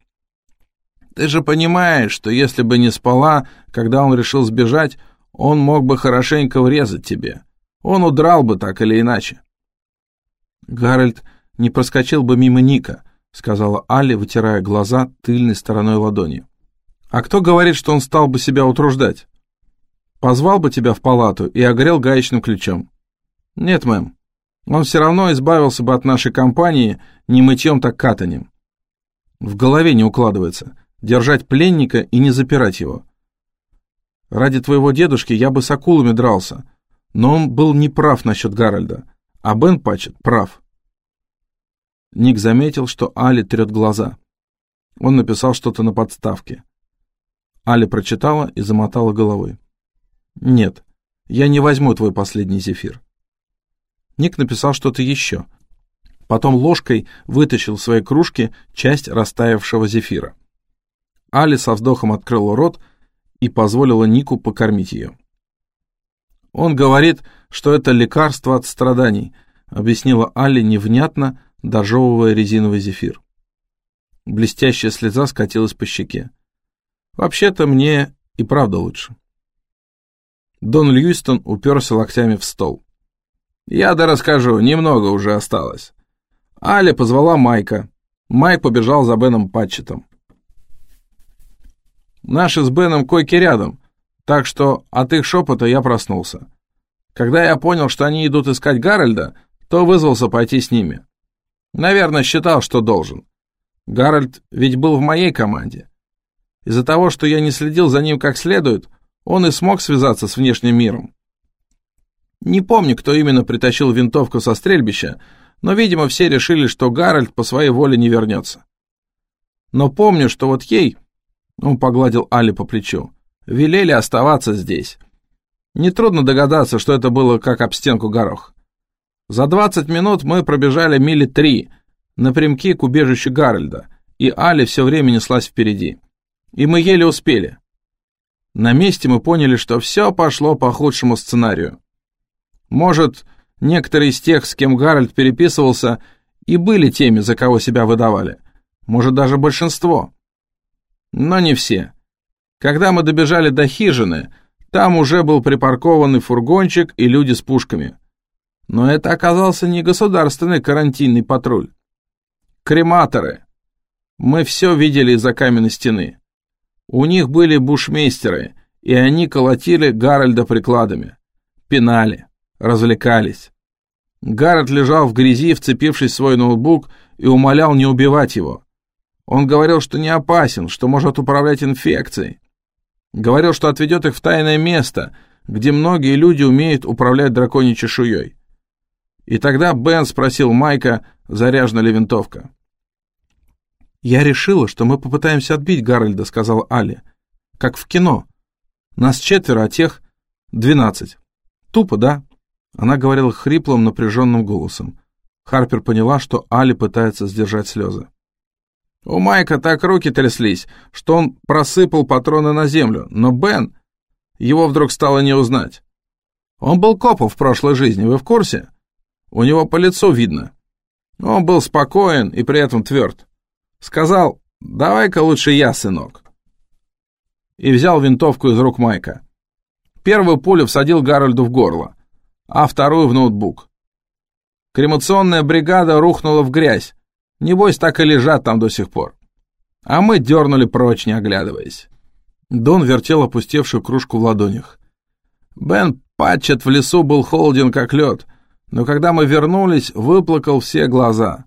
Ты же понимаешь, что если бы не спала, когда он решил сбежать, он мог бы хорошенько врезать тебе. Он удрал бы так или иначе. Гарольд не проскочил бы мимо Ника, сказала Алли, вытирая глаза тыльной стороной ладони. А кто говорит, что он стал бы себя утруждать? Позвал бы тебя в палату и огрел гаечным ключом. Нет, мэм. Он все равно избавился бы от нашей компании не мытьем, так катанием. В голове не укладывается держать пленника и не запирать его. Ради твоего дедушки я бы с акулами дрался, но он был неправ насчет Гарольда, а Бен Патчет прав. Ник заметил, что Али трет глаза. Он написал что-то на подставке. Али прочитала и замотала головой. «Нет, я не возьму твой последний зефир». Ник написал что-то еще. Потом ложкой вытащил в своей кружке часть растаявшего зефира. Али со вздохом открыла рот и позволила Нику покормить ее. «Он говорит, что это лекарство от страданий», — объяснила Али невнятно, дожевывая резиновый зефир. Блестящая слеза скатилась по щеке. «Вообще-то мне и правда лучше». Дон Льюистон уперся локтями в стол. «Я да расскажу, немного уже осталось». Аля позвала Майка. Майк побежал за Беном Патчетом. Наши с Беном койки рядом, так что от их шепота я проснулся. Когда я понял, что они идут искать Гарольда, то вызвался пойти с ними. Наверное, считал, что должен. Гарольд ведь был в моей команде. Из-за того, что я не следил за ним как следует, он и смог связаться с внешним миром. Не помню, кто именно притащил винтовку со стрельбища, но, видимо, все решили, что Гарольд по своей воле не вернется. Но помню, что вот ей, он погладил Али по плечу. «Велели оставаться здесь. Нетрудно догадаться, что это было как об стенку горох. За двадцать минут мы пробежали мили три, напрямки к убежищу Гарольда, и Али все время неслась впереди. И мы еле успели. На месте мы поняли, что все пошло по худшему сценарию. Может, некоторые из тех, с кем Гарольд переписывался, и были теми, за кого себя выдавали. Может, даже большинство. Но не все. Когда мы добежали до хижины, там уже был припаркованный фургончик и люди с пушками. Но это оказался не государственный карантинный патруль. Крематоры. Мы все видели из-за каменной стены. У них были бушмейстеры, и они колотили Гарольда прикладами. Пинали, развлекались. Гарольд лежал в грязи, вцепившись в свой ноутбук, и умолял не убивать его. Он говорил, что не опасен, что может управлять инфекцией. Говорил, что отведет их в тайное место, где многие люди умеют управлять драконьей чешуей. И тогда Бен спросил Майка, заряжена ли винтовка. «Я решила, что мы попытаемся отбить Гарольда», — сказал Али. «Как в кино. Нас четверо, а тех двенадцать. Тупо, да?» Она говорила хриплым, напряженным голосом. Харпер поняла, что Али пытается сдержать слезы. У Майка так руки тряслись, что он просыпал патроны на землю, но Бен... Его вдруг стало не узнать. Он был копом в прошлой жизни, вы в курсе? У него по лицу видно. Он был спокоен и при этом тверд. Сказал, давай-ка лучше я, сынок. И взял винтовку из рук Майка. Первую пулю всадил Гарольду в горло, а вторую в ноутбук. Кремационная бригада рухнула в грязь, Небось, так и лежат там до сих пор. А мы дернули прочь, не оглядываясь. Дон вертел опустевшую кружку в ладонях. Бен Патчет в лесу был холоден, как лед, но когда мы вернулись, выплакал все глаза.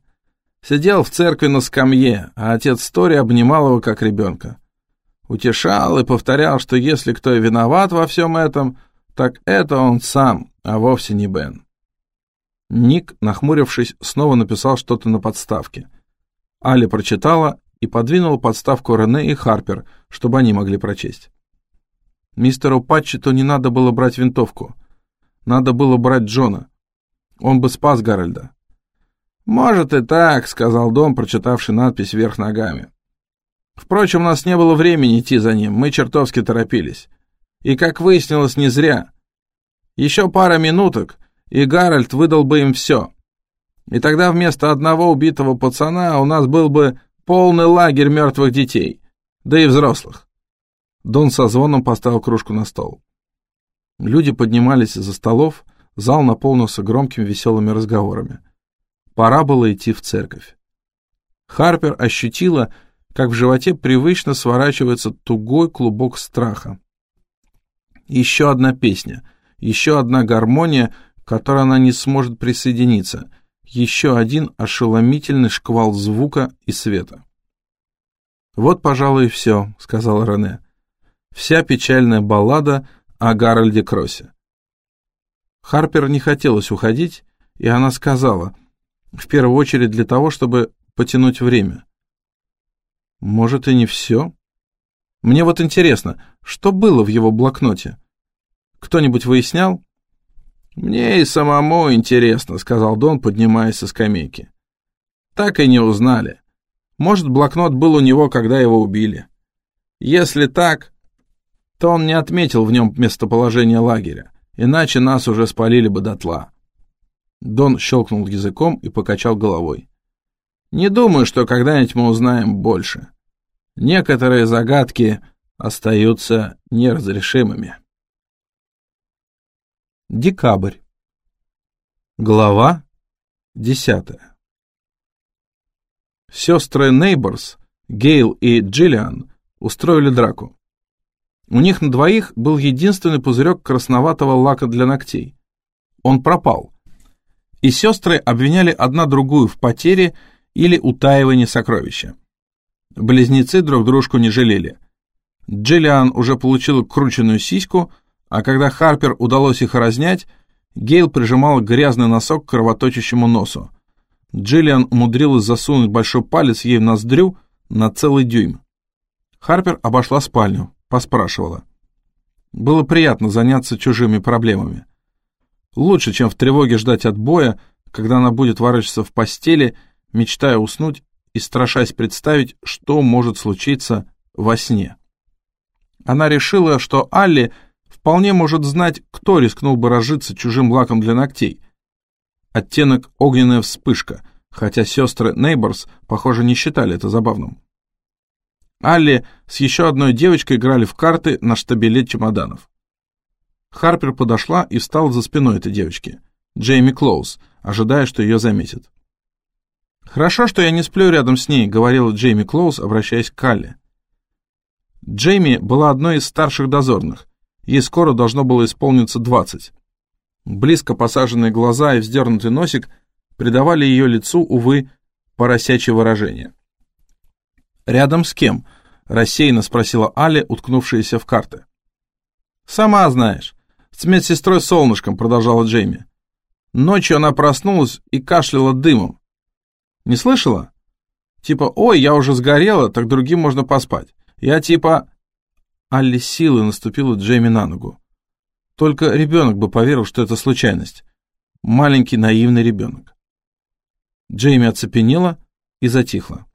Сидел в церкви на скамье, а отец Стори обнимал его, как ребенка. Утешал и повторял, что если кто и виноват во всем этом, так это он сам, а вовсе не Бен. Ник, нахмурившись, снова написал что-то на подставке. Али прочитала и подвинула подставку Рене и Харпер, чтобы они могли прочесть. Мистеру Патчету не надо было брать винтовку. Надо было брать Джона. Он бы спас Гарольда. «Может и так», — сказал Дом, прочитавший надпись вверх ногами. «Впрочем, у нас не было времени идти за ним, мы чертовски торопились. И, как выяснилось, не зря. Еще пара минуток, и Гарольд выдал бы им все. И тогда вместо одного убитого пацана у нас был бы полный лагерь мертвых детей, да и взрослых. Дон со звоном поставил кружку на стол. Люди поднимались из-за столов, зал наполнился громкими веселыми разговорами. Пора было идти в церковь. Харпер ощутила, как в животе привычно сворачивается тугой клубок страха. Еще одна песня, еще одна гармония — которой она не сможет присоединиться. Еще один ошеломительный шквал звука и света. «Вот, пожалуй, и все», — сказал Рене. «Вся печальная баллада о Гарольде Кроссе». Харпер не хотелось уходить, и она сказала, в первую очередь для того, чтобы потянуть время. «Может, и не все?» «Мне вот интересно, что было в его блокноте? Кто-нибудь выяснял?» «Мне и самому интересно», — сказал Дон, поднимаясь со скамейки. «Так и не узнали. Может, блокнот был у него, когда его убили. Если так, то он не отметил в нем местоположение лагеря, иначе нас уже спалили бы дотла». Дон щелкнул языком и покачал головой. «Не думаю, что когда-нибудь мы узнаем больше. Некоторые загадки остаются неразрешимыми». Декабрь. Глава десятая. Сестры Нейборс, Гейл и Джиллиан, устроили драку. У них на двоих был единственный пузырек красноватого лака для ногтей. Он пропал. И сестры обвиняли одна другую в потере или утаивании сокровища. Близнецы друг дружку не жалели. Джиллиан уже получила крученную сиську, а когда Харпер удалось их разнять, Гейл прижимал грязный носок к кровоточащему носу. Джиллиан умудрилась засунуть большой палец ей в ноздрю на целый дюйм. Харпер обошла спальню, поспрашивала. Было приятно заняться чужими проблемами. Лучше, чем в тревоге ждать отбоя, когда она будет ворочаться в постели, мечтая уснуть и страшась представить, что может случиться во сне. Она решила, что Алли вполне может знать, кто рискнул бы разжиться чужим лаком для ногтей. Оттенок «огненная вспышка», хотя сестры Нейборс, похоже, не считали это забавным. Алли с еще одной девочкой играли в карты на штабеле чемоданов. Харпер подошла и встала за спиной этой девочки, Джейми Клоуз, ожидая, что ее заметят. «Хорошо, что я не сплю рядом с ней», — говорила Джейми Клоуз, обращаясь к Алле. Джейми была одной из старших дозорных. Ей скоро должно было исполниться двадцать. Близко посаженные глаза и вздернутый носик придавали ее лицу, увы, поросячье выражение. «Рядом с кем?» — рассеянно спросила Аля, уткнувшаяся в карты. «Сама знаешь. С медсестрой Солнышком», — продолжала Джейми. Ночью она проснулась и кашляла дымом. Не слышала? Типа, ой, я уже сгорела, так другим можно поспать. Я типа... Алли силой наступила Джейми на ногу. Только ребенок бы поверил, что это случайность. Маленький наивный ребенок. Джейми оцепенела и затихла.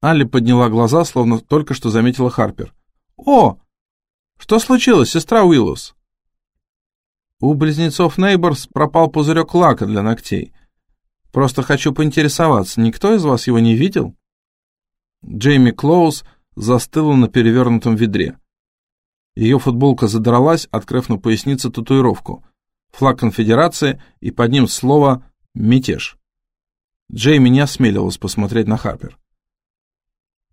Алли подняла глаза, словно только что заметила Харпер. «О! Что случилось, сестра Уиллус?» У близнецов Нейборс пропал пузырек лака для ногтей. Просто хочу поинтересоваться, никто из вас его не видел?» Джейми Клоуз застыла на перевернутом ведре. Ее футболка задралась, открыв на пояснице татуировку, флаг конфедерации и под ним слово «мятеж». Джейми не осмеливалась посмотреть на Харпер.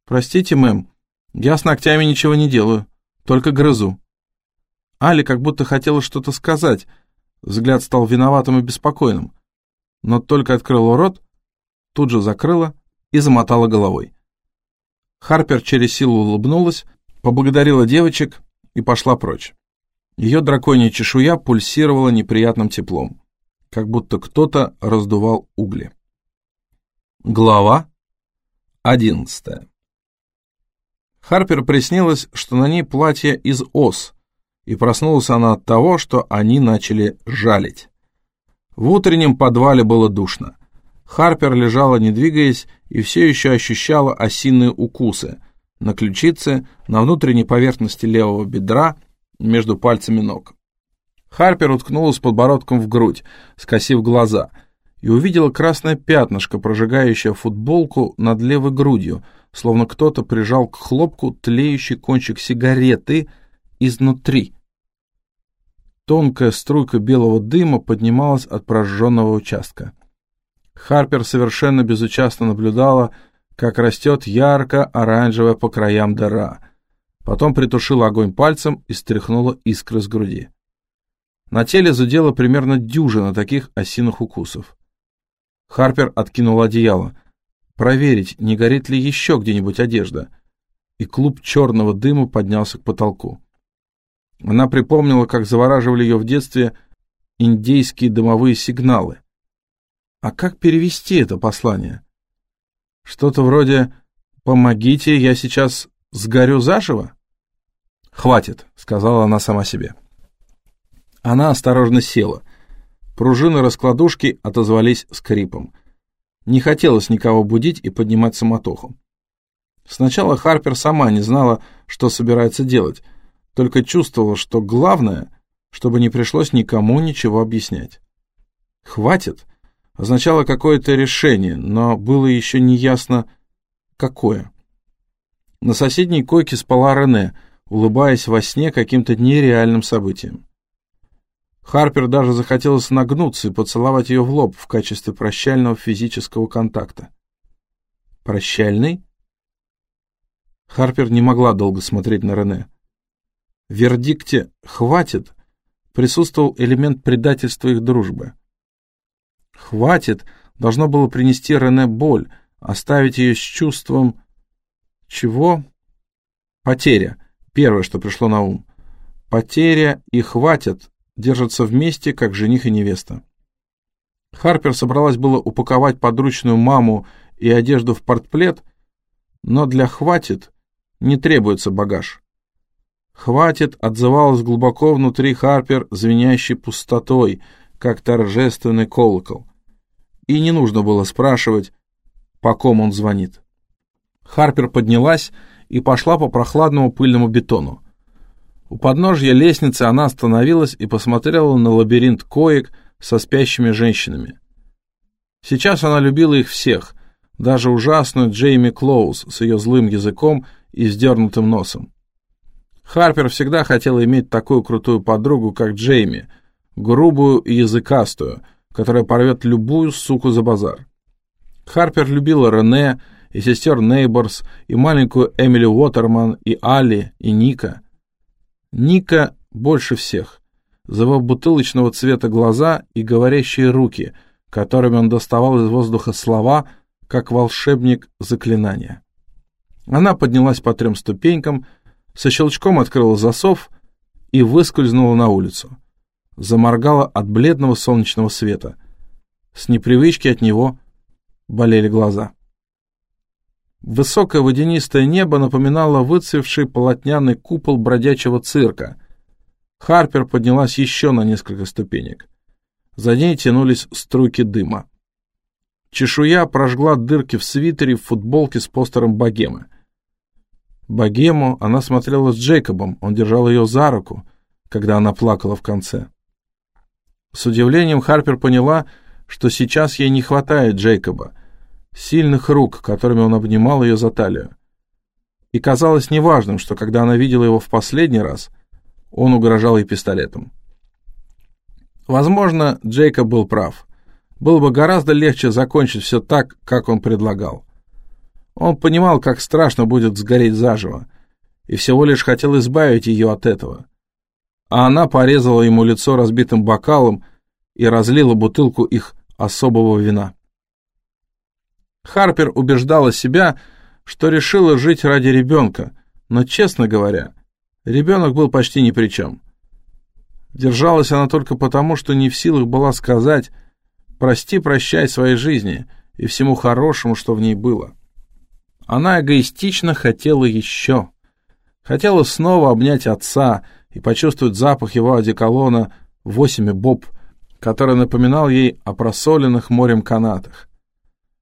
«Простите, мэм, я с ногтями ничего не делаю, только грызу». Али как будто хотела что-то сказать, взгляд стал виноватым и беспокойным, но только открыла рот, тут же закрыла и замотала головой. Харпер через силу улыбнулась, поблагодарила девочек и пошла прочь. Ее драконья чешуя пульсировала неприятным теплом, как будто кто-то раздувал угли. Глава одиннадцатая Харпер приснилось, что на ней платье из ос, и проснулась она от того, что они начали жалить. В утреннем подвале было душно. Харпер лежала, не двигаясь, и все еще ощущала осиные укусы на ключице, на внутренней поверхности левого бедра, между пальцами ног. Харпер уткнулась подбородком в грудь, скосив глаза, и увидела красное пятнышко, прожигающее футболку над левой грудью, словно кто-то прижал к хлопку тлеющий кончик сигареты изнутри. Тонкая струйка белого дыма поднималась от прожженного участка. Харпер совершенно безучастно наблюдала, как растет ярко-оранжевая по краям дыра. Потом притушила огонь пальцем и стряхнула искры с груди. На теле зудела примерно дюжина таких осиных укусов. Харпер откинул одеяло. Проверить, не горит ли еще где-нибудь одежда. И клуб черного дыма поднялся к потолку. Она припомнила, как завораживали ее в детстве индейские дымовые сигналы. А как перевести это послание? Что-то вроде «Помогите, я сейчас сгорю заживо?» «Хватит», — сказала она сама себе. Она осторожно села. Пружины раскладушки отозвались скрипом. Не хотелось никого будить и поднимать самотоху. Сначала Харпер сама не знала, что собирается делать, только чувствовала, что главное, чтобы не пришлось никому ничего объяснять. «Хватит» означало какое-то решение, но было еще неясно, какое. На соседней койке спала Рене, улыбаясь во сне каким-то нереальным событием. Харпер даже захотелось нагнуться и поцеловать ее в лоб в качестве прощального физического контакта. «Прощальный?» Харпер не могла долго смотреть на Рене. Вердикте «хватит» присутствовал элемент предательства их дружбы. «Хватит» должно было принести Рене боль, оставить ее с чувством... Чего? Потеря. Первое, что пришло на ум. Потеря и «хватит» держатся вместе, как жених и невеста. Харпер собралась было упаковать подручную маму и одежду в портплет, но для «хватит» не требуется багаж. «Хватит!» отзывалась глубоко внутри Харпер, звенящей пустотой, как торжественный колокол. И не нужно было спрашивать, по ком он звонит. Харпер поднялась и пошла по прохладному пыльному бетону. У подножья лестницы она остановилась и посмотрела на лабиринт коек со спящими женщинами. Сейчас она любила их всех, даже ужасную Джейми Клоуз с ее злым языком и вздернутым носом. Харпер всегда хотела иметь такую крутую подругу, как Джейми, грубую и языкастую, которая порвет любую суку за базар. Харпер любила Рене и сестер Нейборс, и маленькую Эмили Уотерман, и Али, и Ника. Ника больше всех. За его бутылочного цвета глаза и говорящие руки, которыми он доставал из воздуха слова, как волшебник заклинания. Она поднялась по трем ступенькам, со щелчком открыла засов и выскользнула на улицу. Заморгала от бледного солнечного света. С непривычки от него болели глаза. Высокое водянистое небо напоминало выцвевший полотняный купол бродячего цирка. Харпер поднялась еще на несколько ступенек. За ней тянулись струйки дыма. Чешуя прожгла дырки в свитере в футболке с постером богемы. Богему она смотрела с Джейкобом, он держал ее за руку, когда она плакала в конце. С удивлением Харпер поняла, что сейчас ей не хватает Джейкоба, сильных рук, которыми он обнимал ее за талию. И казалось неважным, что когда она видела его в последний раз, он угрожал ей пистолетом. Возможно, Джейкоб был прав. Было бы гораздо легче закончить все так, как он предлагал. Он понимал, как страшно будет сгореть заживо, и всего лишь хотел избавить ее от этого. А она порезала ему лицо разбитым бокалом и разлила бутылку их особого вина. Харпер убеждала себя, что решила жить ради ребенка, но, честно говоря, ребенок был почти ни при чем. Держалась она только потому, что не в силах была сказать «прости-прощай своей жизни» и всему хорошему, что в ней было. Она эгоистично хотела еще. Хотела снова обнять отца и почувствовать запах его одеколона «Восемь Боб», который напоминал ей о просоленных морем канатах.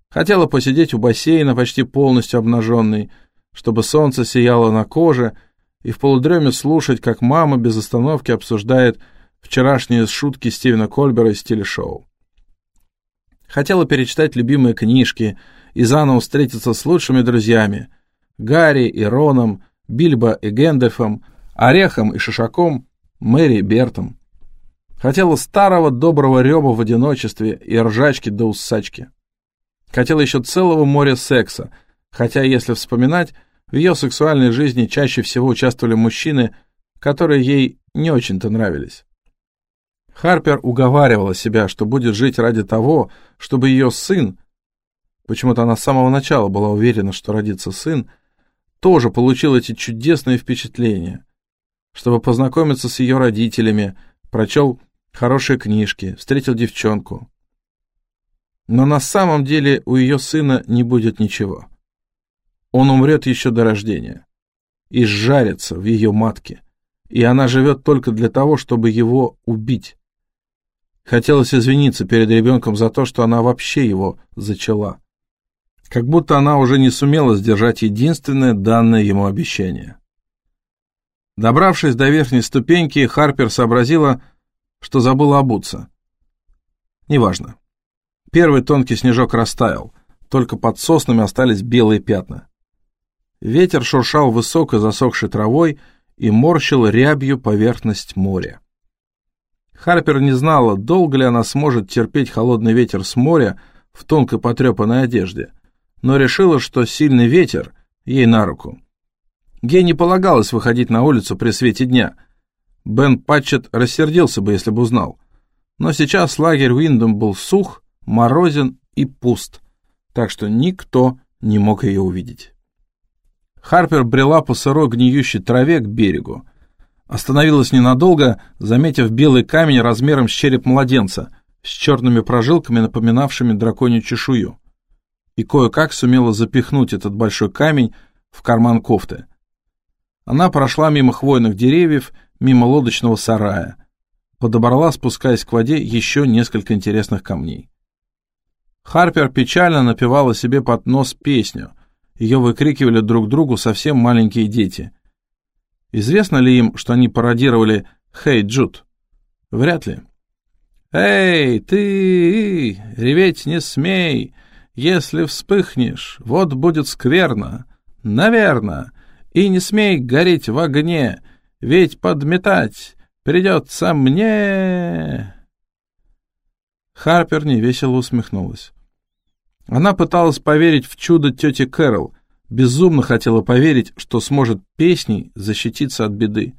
Хотела посидеть у бассейна почти полностью обнаженной, чтобы солнце сияло на коже, и в полудреме слушать, как мама без остановки обсуждает вчерашние шутки Стивена Кольбера из телешоу. Хотела перечитать любимые книжки и заново встретиться с лучшими друзьями — Гарри и Роном, Бильбо и Гэндальфом, Орехом и Шишаком, Мэри и Бертом. Хотела старого доброго рева в одиночестве и ржачки до усачки. Хотела еще целого моря секса, хотя, если вспоминать, в ее сексуальной жизни чаще всего участвовали мужчины, которые ей не очень-то нравились. Харпер уговаривала себя, что будет жить ради того, чтобы ее сын, почему-то она с самого начала была уверена, что родится сын, тоже получил эти чудесные впечатления, чтобы познакомиться с ее родителями, прочел хорошие книжки, встретил девчонку, но на самом деле у ее сына не будет ничего. Он умрет еще до рождения. И сжарится в ее матке. И она живет только для того, чтобы его убить. Хотелось извиниться перед ребенком за то, что она вообще его зачала. Как будто она уже не сумела сдержать единственное данное ему обещание. Добравшись до верхней ступеньки, Харпер сообразила, что забыла обуться. Неважно. Первый тонкий снежок растаял, только под соснами остались белые пятна. Ветер шуршал высокой засохшей травой и морщил рябью поверхность моря. Харпер не знала, долго ли она сможет терпеть холодный ветер с моря в тонкой потрепанной одежде, но решила, что сильный ветер ей на руку. Ей не полагалось выходить на улицу при свете дня. Бен Патчет рассердился бы, если бы узнал. Но сейчас лагерь Уиндом был сух, морозен и пуст, так что никто не мог ее увидеть. Харпер брела по сырой гниющей траве к берегу. Остановилась ненадолго, заметив белый камень размером с череп младенца, с черными прожилками, напоминавшими драконью чешую. И кое-как сумела запихнуть этот большой камень в карман кофты. Она прошла мимо хвойных деревьев, мимо лодочного сарая. Подобрала, спускаясь к воде, еще несколько интересных камней. Харпер печально напевала себе под нос песню. Ее выкрикивали друг другу совсем маленькие дети. Известно ли им, что они пародировали «Хей, Джуд»? Вряд ли. «Эй, ты! Реветь не смей! Если вспыхнешь, вот будет скверно! Наверно! И не смей гореть в огне, ведь подметать придется мне!» Харпер невесело усмехнулась. Она пыталась поверить в чудо тети Кэрол, безумно хотела поверить, что сможет песней защититься от беды.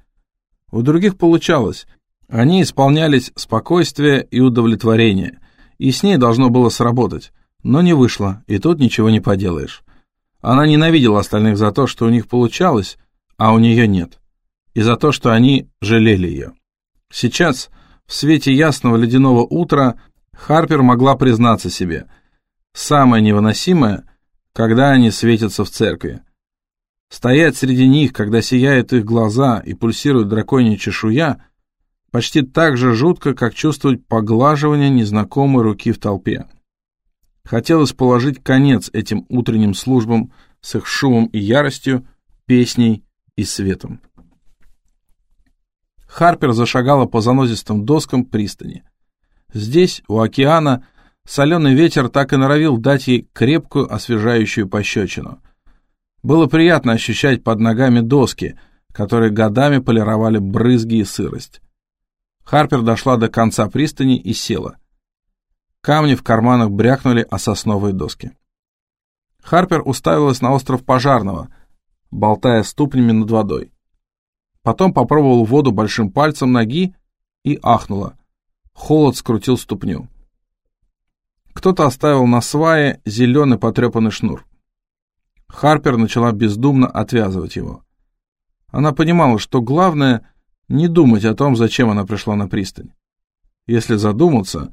У других получалось, они исполнялись спокойствие и удовлетворение, и с ней должно было сработать, но не вышло, и тут ничего не поделаешь. Она ненавидела остальных за то, что у них получалось, а у нее нет, и за то, что они жалели ее. Сейчас, в свете ясного ледяного утра, Харпер могла признаться себе, самое невыносимое, когда они светятся в церкви. Стоять среди них, когда сияют их глаза и пульсирует драконья чешуя – Почти так же жутко, как чувствовать поглаживание незнакомой руки в толпе. Хотелось положить конец этим утренним службам с их шумом и яростью, песней и светом. Харпер зашагала по занозистым доскам пристани. Здесь, у океана, соленый ветер так и норовил дать ей крепкую освежающую пощечину. Было приятно ощущать под ногами доски, которые годами полировали брызги и сырость. Харпер дошла до конца пристани и села. Камни в карманах брякнули о сосновые доски. Харпер уставилась на остров Пожарного, болтая ступнями над водой. Потом попробовал воду большим пальцем ноги и ахнула. Холод скрутил ступню. Кто-то оставил на свае зеленый потрепанный шнур. Харпер начала бездумно отвязывать его. Она понимала, что главное не думать о том, зачем она пришла на пристань. Если задуматься,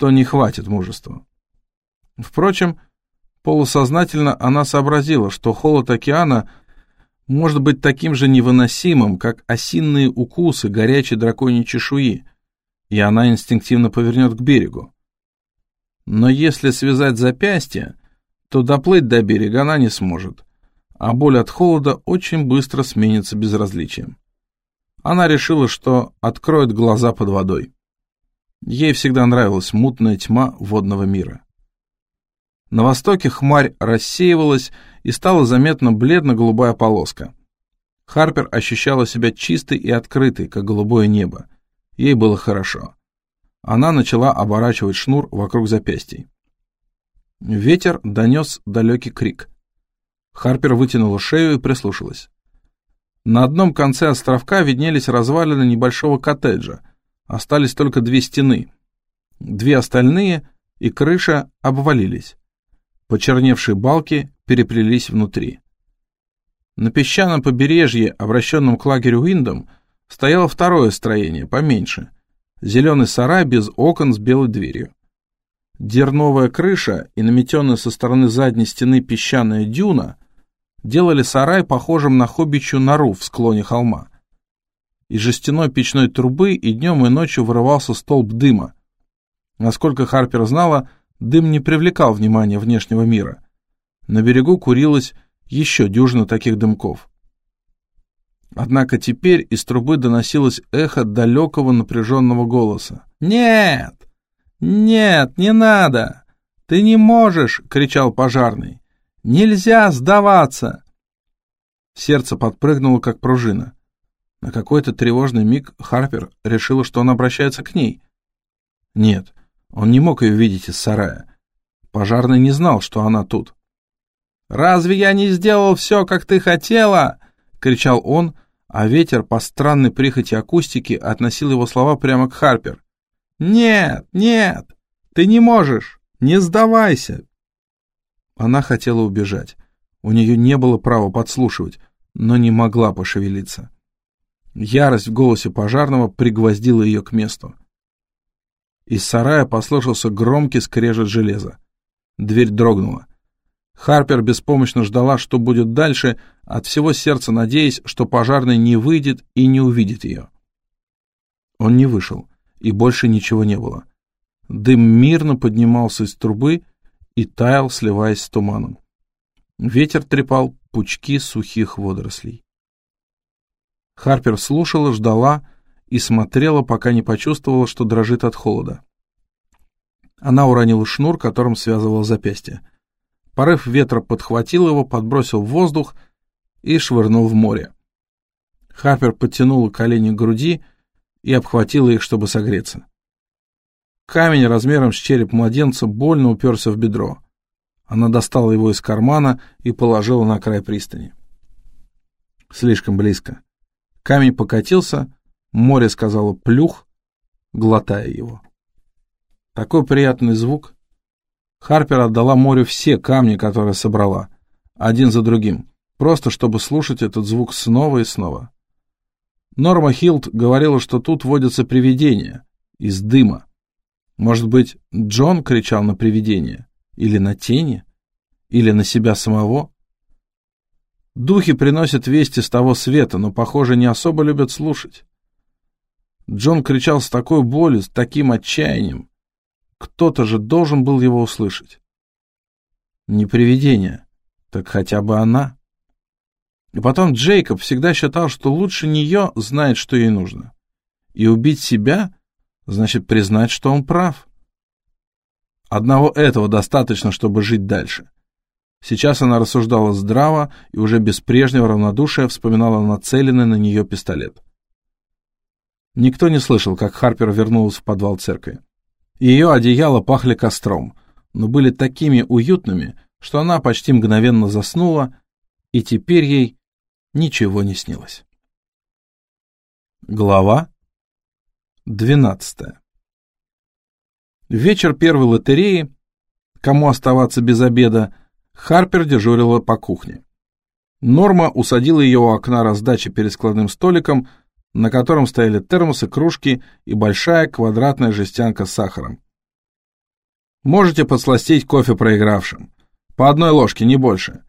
то не хватит мужества. Впрочем, полусознательно она сообразила, что холод океана может быть таким же невыносимым, как осинные укусы горячей драконьей чешуи, и она инстинктивно повернет к берегу. Но если связать запястье, то доплыть до берега она не сможет, а боль от холода очень быстро сменится безразличием. Она решила, что откроет глаза под водой. Ей всегда нравилась мутная тьма водного мира. На востоке хмарь рассеивалась и стала заметна бледно-голубая полоска. Харпер ощущала себя чистой и открытой, как голубое небо. Ей было хорошо. Она начала оборачивать шнур вокруг запястий. Ветер донес далекий крик. Харпер вытянула шею и прислушалась. На одном конце островка виднелись развалины небольшого коттеджа. Остались только две стены. Две остальные и крыша обвалились. Почерневшие балки переплелись внутри. На песчаном побережье, обращенном к лагерю Уиндом, стояло второе строение, поменьше. Зеленый сарай без окон с белой дверью. Дерновая крыша и наметенная со стороны задней стены песчаная дюна делали сарай похожим на хоббичью нору в склоне холма. Из жестяной печной трубы и днем, и ночью вырывался столб дыма. Насколько Харпер знала, дым не привлекал внимания внешнего мира. На берегу курилось еще дюжина таких дымков. Однако теперь из трубы доносилось эхо далекого напряженного голоса. «Нет! Нет, не надо! Ты не можешь!» — кричал пожарный. Нельзя сдаваться!» Сердце подпрыгнуло, как пружина. На какой-то тревожный миг Харпер решила, что он обращается к ней. Нет, он не мог ее видеть из сарая. Пожарный не знал, что она тут. «Разве я не сделал все, как ты хотела?» — кричал он, а ветер по странной прихоти акустики относил его слова прямо к Харпер. «Нет, нет, ты не можешь, не сдавайся, она хотела убежать. У нее не было права подслушивать, но не могла пошевелиться. Ярость в голосе пожарного пригвоздила ее к месту. Из сарая послышался громкий скрежет железа. Дверь дрогнула. Харпер беспомощно ждала, что будет дальше, от всего сердца надеясь, что пожарный не выйдет и не увидит ее. Он не вышел, и больше ничего не было. Дым мирно поднимался из трубы и таял, сливаясь с туманом. Ветер трепал пучки сухих водорослей. Харпер слушала, ждала и смотрела, пока не почувствовала, что дрожит от холода. Она уронила шнур, которым связывала запястье. Порыв ветра подхватил его, подбросил в воздух и швырнул в море. Харпер подтянула колени к груди и обхватила их, чтобы согреться. Камень размером с череп младенца больно уперся в бедро. Она достала его из кармана и положила на край пристани. Слишком близко. Камень покатился, море сказало «плюх», глотая его. Такой приятный звук. Харпер отдала морю все камни, которые собрала, один за другим, просто чтобы слушать этот звук снова и снова. Норма Хилд говорила, что тут водятся привидения из дыма. Может быть, Джон кричал на привидение? Или на тени? Или на себя самого? Духи приносят вести с того света, но, похоже, не особо любят слушать. Джон кричал с такой болью, с таким отчаянием, кто-то же должен был его услышать. Не привидение, так хотя бы она. И потом Джейкоб всегда считал, что лучше нее знает, что ей нужно. И убить себя значит признать, что он прав. Одного этого достаточно, чтобы жить дальше. Сейчас она рассуждала здраво и уже без прежнего равнодушия вспоминала нацеленный на нее пистолет. Никто не слышал, как Харпер вернулась в подвал церкви. Ее одеяла пахли костром, но были такими уютными, что она почти мгновенно заснула, и теперь ей ничего не снилось. Глава 12 Вечер первой лотереи, кому оставаться без обеда, Харпер дежурила по кухне. Норма усадила ее у окна раздачи перед складным столиком, на котором стояли термосы, кружки и большая квадратная жестянка с сахаром. Можете подсластить кофе проигравшим. По одной ложке, не больше.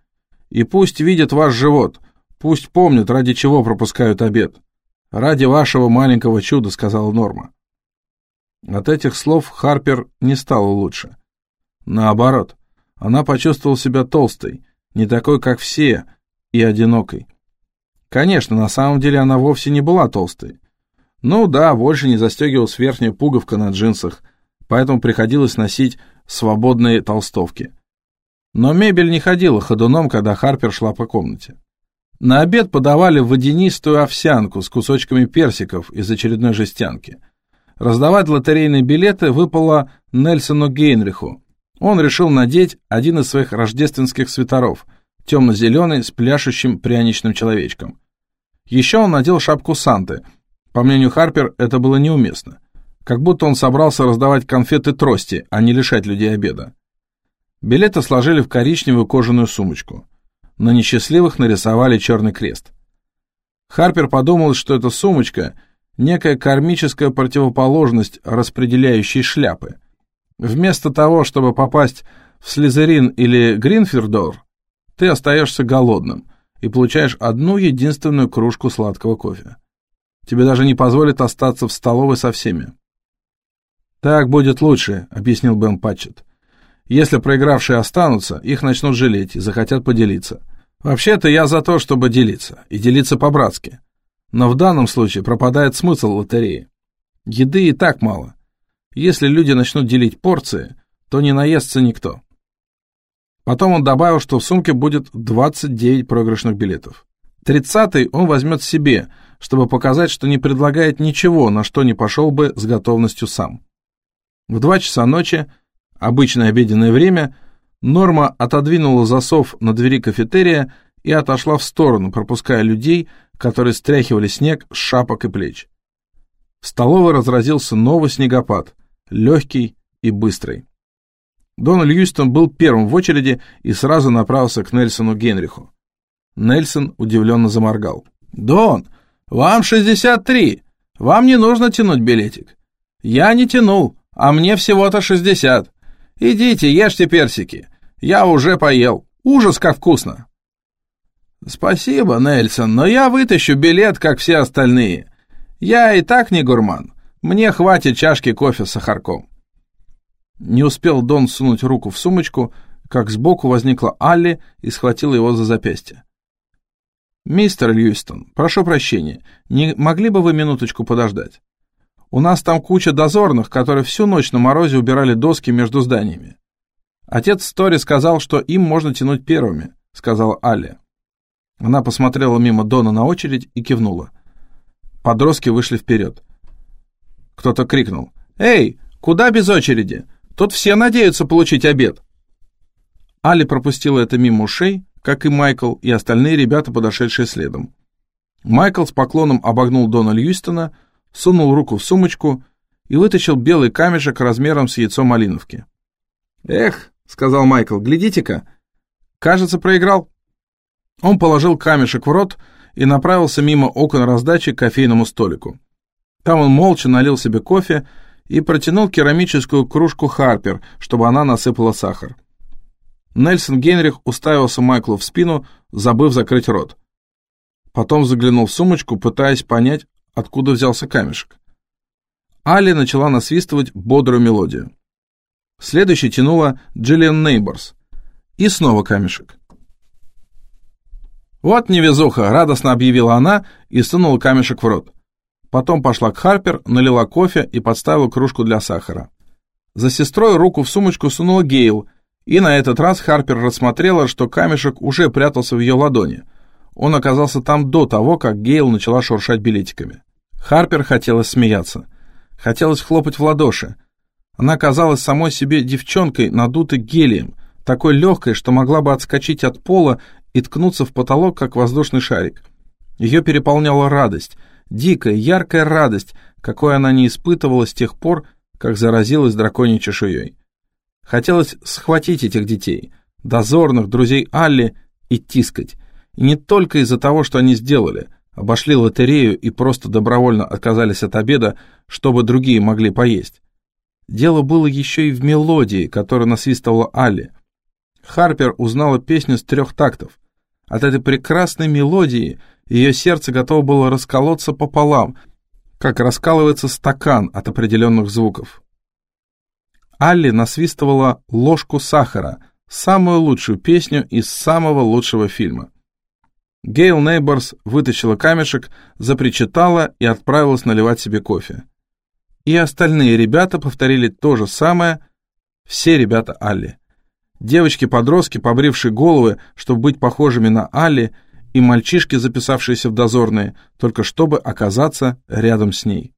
И пусть видят ваш живот, пусть помнят, ради чего пропускают обед. Ради вашего маленького чуда, сказала Норма. От этих слов Харпер не стало лучше. Наоборот, она почувствовала себя толстой, не такой, как все, и одинокой. Конечно, на самом деле она вовсе не была толстой. Ну да, больше не застегивалась верхняя пуговка на джинсах, поэтому приходилось носить свободные толстовки. Но мебель не ходила ходуном, когда Харпер шла по комнате. На обед подавали водянистую овсянку с кусочками персиков из очередной жестянки. Раздавать лотерейные билеты выпало Нельсону Гейнриху. Он решил надеть один из своих рождественских свитеров, темно-зеленый с пляшущим пряничным человечком. Еще он надел шапку Санты. По мнению Харпер, это было неуместно. Как будто он собрался раздавать конфеты-трости, а не лишать людей обеда. Билеты сложили в коричневую кожаную сумочку. На несчастливых нарисовали черный крест. Харпер подумал, что эта сумочка – некая кармическая противоположность распределяющей шляпы. Вместо того, чтобы попасть в Слизерин или Гринфердор, ты остаешься голодным – и получаешь одну единственную кружку сладкого кофе. Тебе даже не позволят остаться в столовой со всеми. «Так будет лучше», — объяснил Бен Патчет. «Если проигравшие останутся, их начнут жалеть и захотят поделиться. Вообще-то я за то, чтобы делиться, и делиться по-братски. Но в данном случае пропадает смысл лотереи. Еды и так мало. Если люди начнут делить порции, то не наестся никто. Потом он добавил, что в сумке будет 29 проигрышных билетов. Тридцатый он возьмет себе, чтобы показать, что не предлагает ничего, на что не пошел бы с готовностью сам. В два часа ночи, обычное обеденное время, Норма отодвинула засов на двери кафетерия и отошла в сторону, пропуская людей, которые стряхивали снег с шапок и плеч. В столовой разразился новый снегопад, легкий и быстрый. Дон Льюистон был первым в очереди и сразу направился к Нельсону Генриху. Нельсон удивленно заморгал. «Дон, вам 63. Вам не нужно тянуть билетик. Я не тянул, а мне всего-то 60. Идите, ешьте персики. Я уже поел. Ужас, как вкусно!» «Спасибо, Нельсон, но я вытащу билет, как все остальные. Я и так не гурман. Мне хватит чашки кофе с сахарком». Не успел Дон сунуть руку в сумочку, как сбоку возникла Алли и схватила его за запястье. «Мистер Льюистон, прошу прощения, не могли бы вы минуточку подождать? У нас там куча дозорных, которые всю ночь на морозе убирали доски между зданиями. Отец Стори сказал, что им можно тянуть первыми», — сказала Алли. Она посмотрела мимо Дона на очередь и кивнула. Подростки вышли вперед. Кто-то крикнул. «Эй, куда без очереди? Тут все надеются получить обед». Али пропустила это мимо ушей, как и Майкл и остальные ребята, подошедшие следом. Майкл с поклоном обогнул Дона Льюистона, сунул руку в сумочку и вытащил белый камешек размером с яйцо малиновки. «Эх», — сказал Майкл, — «глядите-ка, кажется, проиграл». Он положил камешек в рот и направился мимо окон раздачи к кофейному столику. Там он молча налил себе кофе и протянул керамическую кружку Харпер, чтобы она насыпала сахар. Нельсон Генрих уставился Майклу в спину, забыв закрыть рот. Потом заглянул в сумочку, пытаясь понять, откуда взялся камешек. Али начала насвистывать бодрую мелодию. Следующей тянула Джиллиан Нейборс. И снова камешек. «Вот невезуха!» — радостно объявила она и сунула камешек в рот. Потом пошла к Харпер, налила кофе и подставила кружку для сахара. За сестрой руку в сумочку сунула Гейл, и на этот раз Харпер рассмотрела, что камешек уже прятался в ее ладони. Он оказался там до того, как Гейл начала шуршать билетиками. Харпер хотела смеяться. Хотелось хлопать в ладоши. Она казалась самой себе девчонкой, надутой гелием, такой легкой, что могла бы отскочить от пола и ткнуться в потолок, как воздушный шарик. Ее переполняла радость, дикая, яркая радость, какой она не испытывала с тех пор, как заразилась драконьей чешуей. Хотелось схватить этих детей, дозорных, друзей Алли, и тискать. И не только из-за того, что они сделали, обошли лотерею и просто добровольно отказались от обеда, чтобы другие могли поесть. Дело было еще и в мелодии, которую насвистывала Алли. Харпер узнала песню с трех тактов. От этой прекрасной мелодии ее сердце готово было расколоться пополам, как раскалывается стакан от определенных звуков. Алли насвистывала «Ложку сахара», самую лучшую песню из самого лучшего фильма. Гейл Нейборс вытащила камешек, запричитала и отправилась наливать себе кофе. И остальные ребята повторили то же самое, все ребята Алли. Девочки-подростки, побрившие головы, чтобы быть похожими на Алли, и мальчишки, записавшиеся в дозорные, только чтобы оказаться рядом с ней.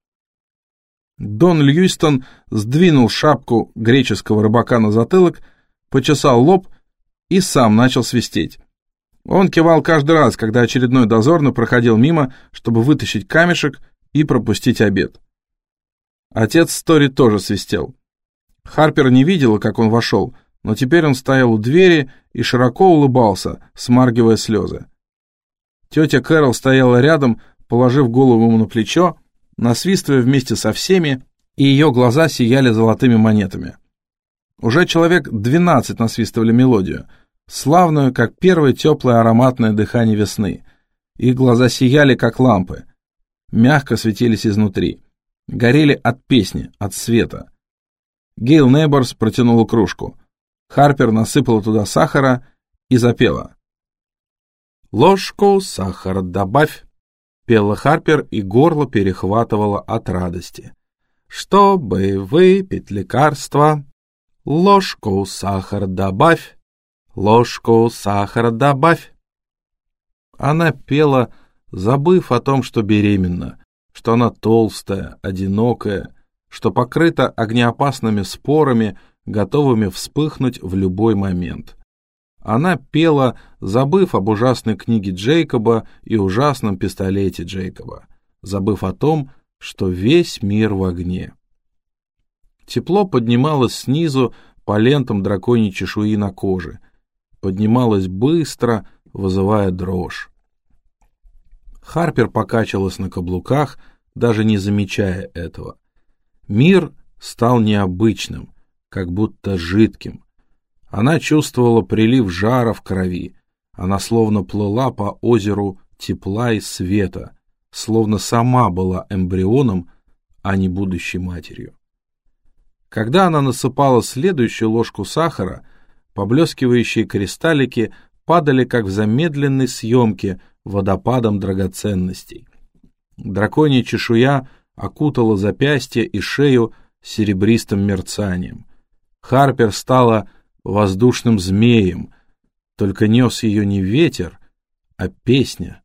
Дон Льюистон сдвинул шапку греческого рыбака на затылок, почесал лоб и сам начал свистеть. Он кивал каждый раз, когда очередной дозорный проходил мимо, чтобы вытащить камешек и пропустить обед. Отец Стори тоже свистел. Харпер не видела, как он вошел, но теперь он стоял у двери и широко улыбался, смаргивая слезы. Тетя Кэрол стояла рядом, положив голову ему на плечо, насвистывая вместе со всеми, и ее глаза сияли золотыми монетами. Уже человек двенадцать насвистывали мелодию, славную, как первое теплое ароматное дыхание весны. Их глаза сияли, как лампы, мягко светились изнутри, горели от песни, от света. Гейл Нейборс протянула кружку. Харпер насыпала туда сахара и запела. «Ложку сахара добавь, пела Харпер, и горло перехватывало от радости. «Чтобы выпить лекарство, ложку сахара добавь, ложку сахара добавь». Она пела, забыв о том, что беременна, что она толстая, одинокая, что покрыта огнеопасными спорами, готовыми вспыхнуть в любой момент. Она пела, забыв об ужасной книге Джейкоба и ужасном пистолете Джейкоба, забыв о том, что весь мир в огне. Тепло поднималось снизу по лентам драконьей чешуи на коже, поднималось быстро, вызывая дрожь. Харпер покачивалась на каблуках, даже не замечая этого. Мир стал необычным, как будто жидким, она чувствовала прилив жара в крови. Она словно плыла по озеру тепла и света, словно сама была эмбрионом, а не будущей матерью. Когда она насыпала следующую ложку сахара, поблескивающие кристаллики падали как в замедленной съемке водопадом драгоценностей. Драконья чешуя окутала запястье и шею серебристым мерцанием. Харпер стала воздушным змеем, только нес ее не ветер, а песня.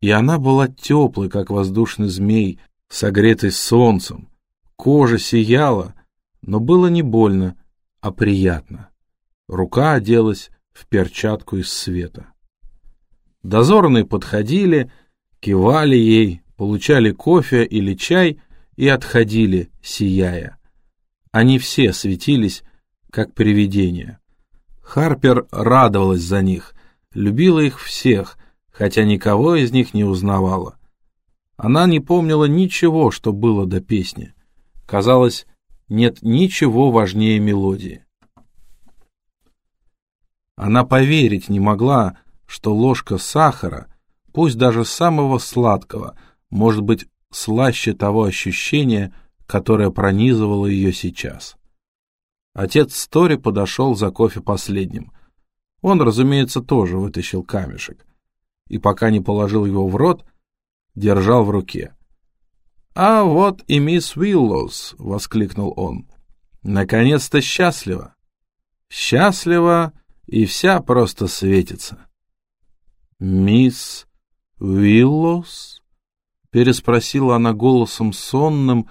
И она была теплой, как воздушный змей, согретый солнцем. Кожа сияла, но было не больно, а приятно. Рука оделась в перчатку из света. Дозорные подходили, кивали ей, получали кофе или чай и отходили, сияя. Они все светились, как привидения. Харпер радовалась за них, любила их всех, хотя никого из них не узнавала. Она не помнила ничего, что было до песни. Казалось, нет ничего важнее мелодии. Она поверить не могла, что ложка сахара, пусть даже самого сладкого, может быть слаще того ощущения, которое пронизывало ее сейчас. Отец Стори подошел за кофе последним. Он, разумеется, тоже вытащил камешек. И пока не положил его в рот, держал в руке. «А вот и мисс Уиллоус!» — воскликнул он. «Наконец-то счастлива! Счастлива и вся просто светится!» «Мисс Уиллоус?» — переспросила она голосом сонным,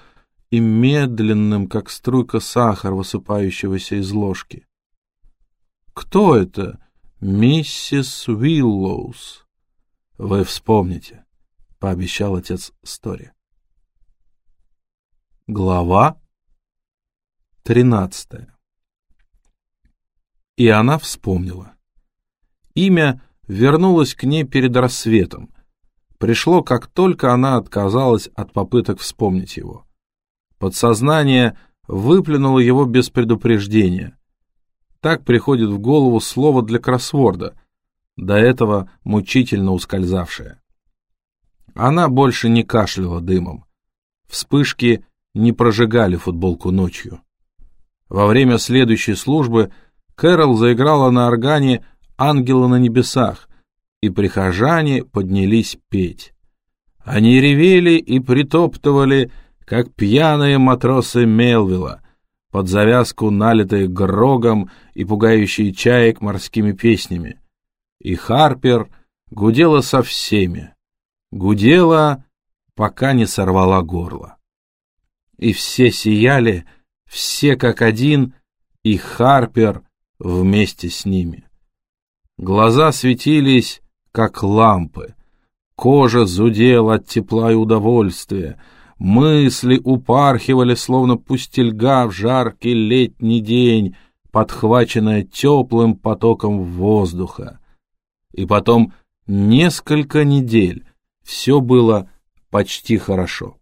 и медленным, как струйка сахара, высыпающегося из ложки. «Кто это, миссис Уиллоус?» «Вы вспомните», — пообещал отец Стори. Глава тринадцатая И она вспомнила. Имя вернулось к ней перед рассветом. Пришло, как только она отказалась от попыток вспомнить его. Подсознание выплюнуло его без предупреждения. Так приходит в голову слово для кроссворда, до этого мучительно ускользавшее. Она больше не кашляла дымом. Вспышки не прожигали футболку ночью. Во время следующей службы Кэрол заиграла на органе «Ангела на небесах», и прихожане поднялись петь. Они ревели и притоптывали, как пьяные матросы Мелвилла, под завязку налитые грогом и пугающие чаек морскими песнями. И Харпер гудела со всеми, гудела, пока не сорвала горло. И все сияли, все как один, и Харпер вместе с ними. Глаза светились, как лампы, кожа зудела от тепла и удовольствия, Мысли упархивали, словно пустельга в жаркий летний день, подхваченная теплым потоком воздуха. И потом несколько недель все было почти хорошо.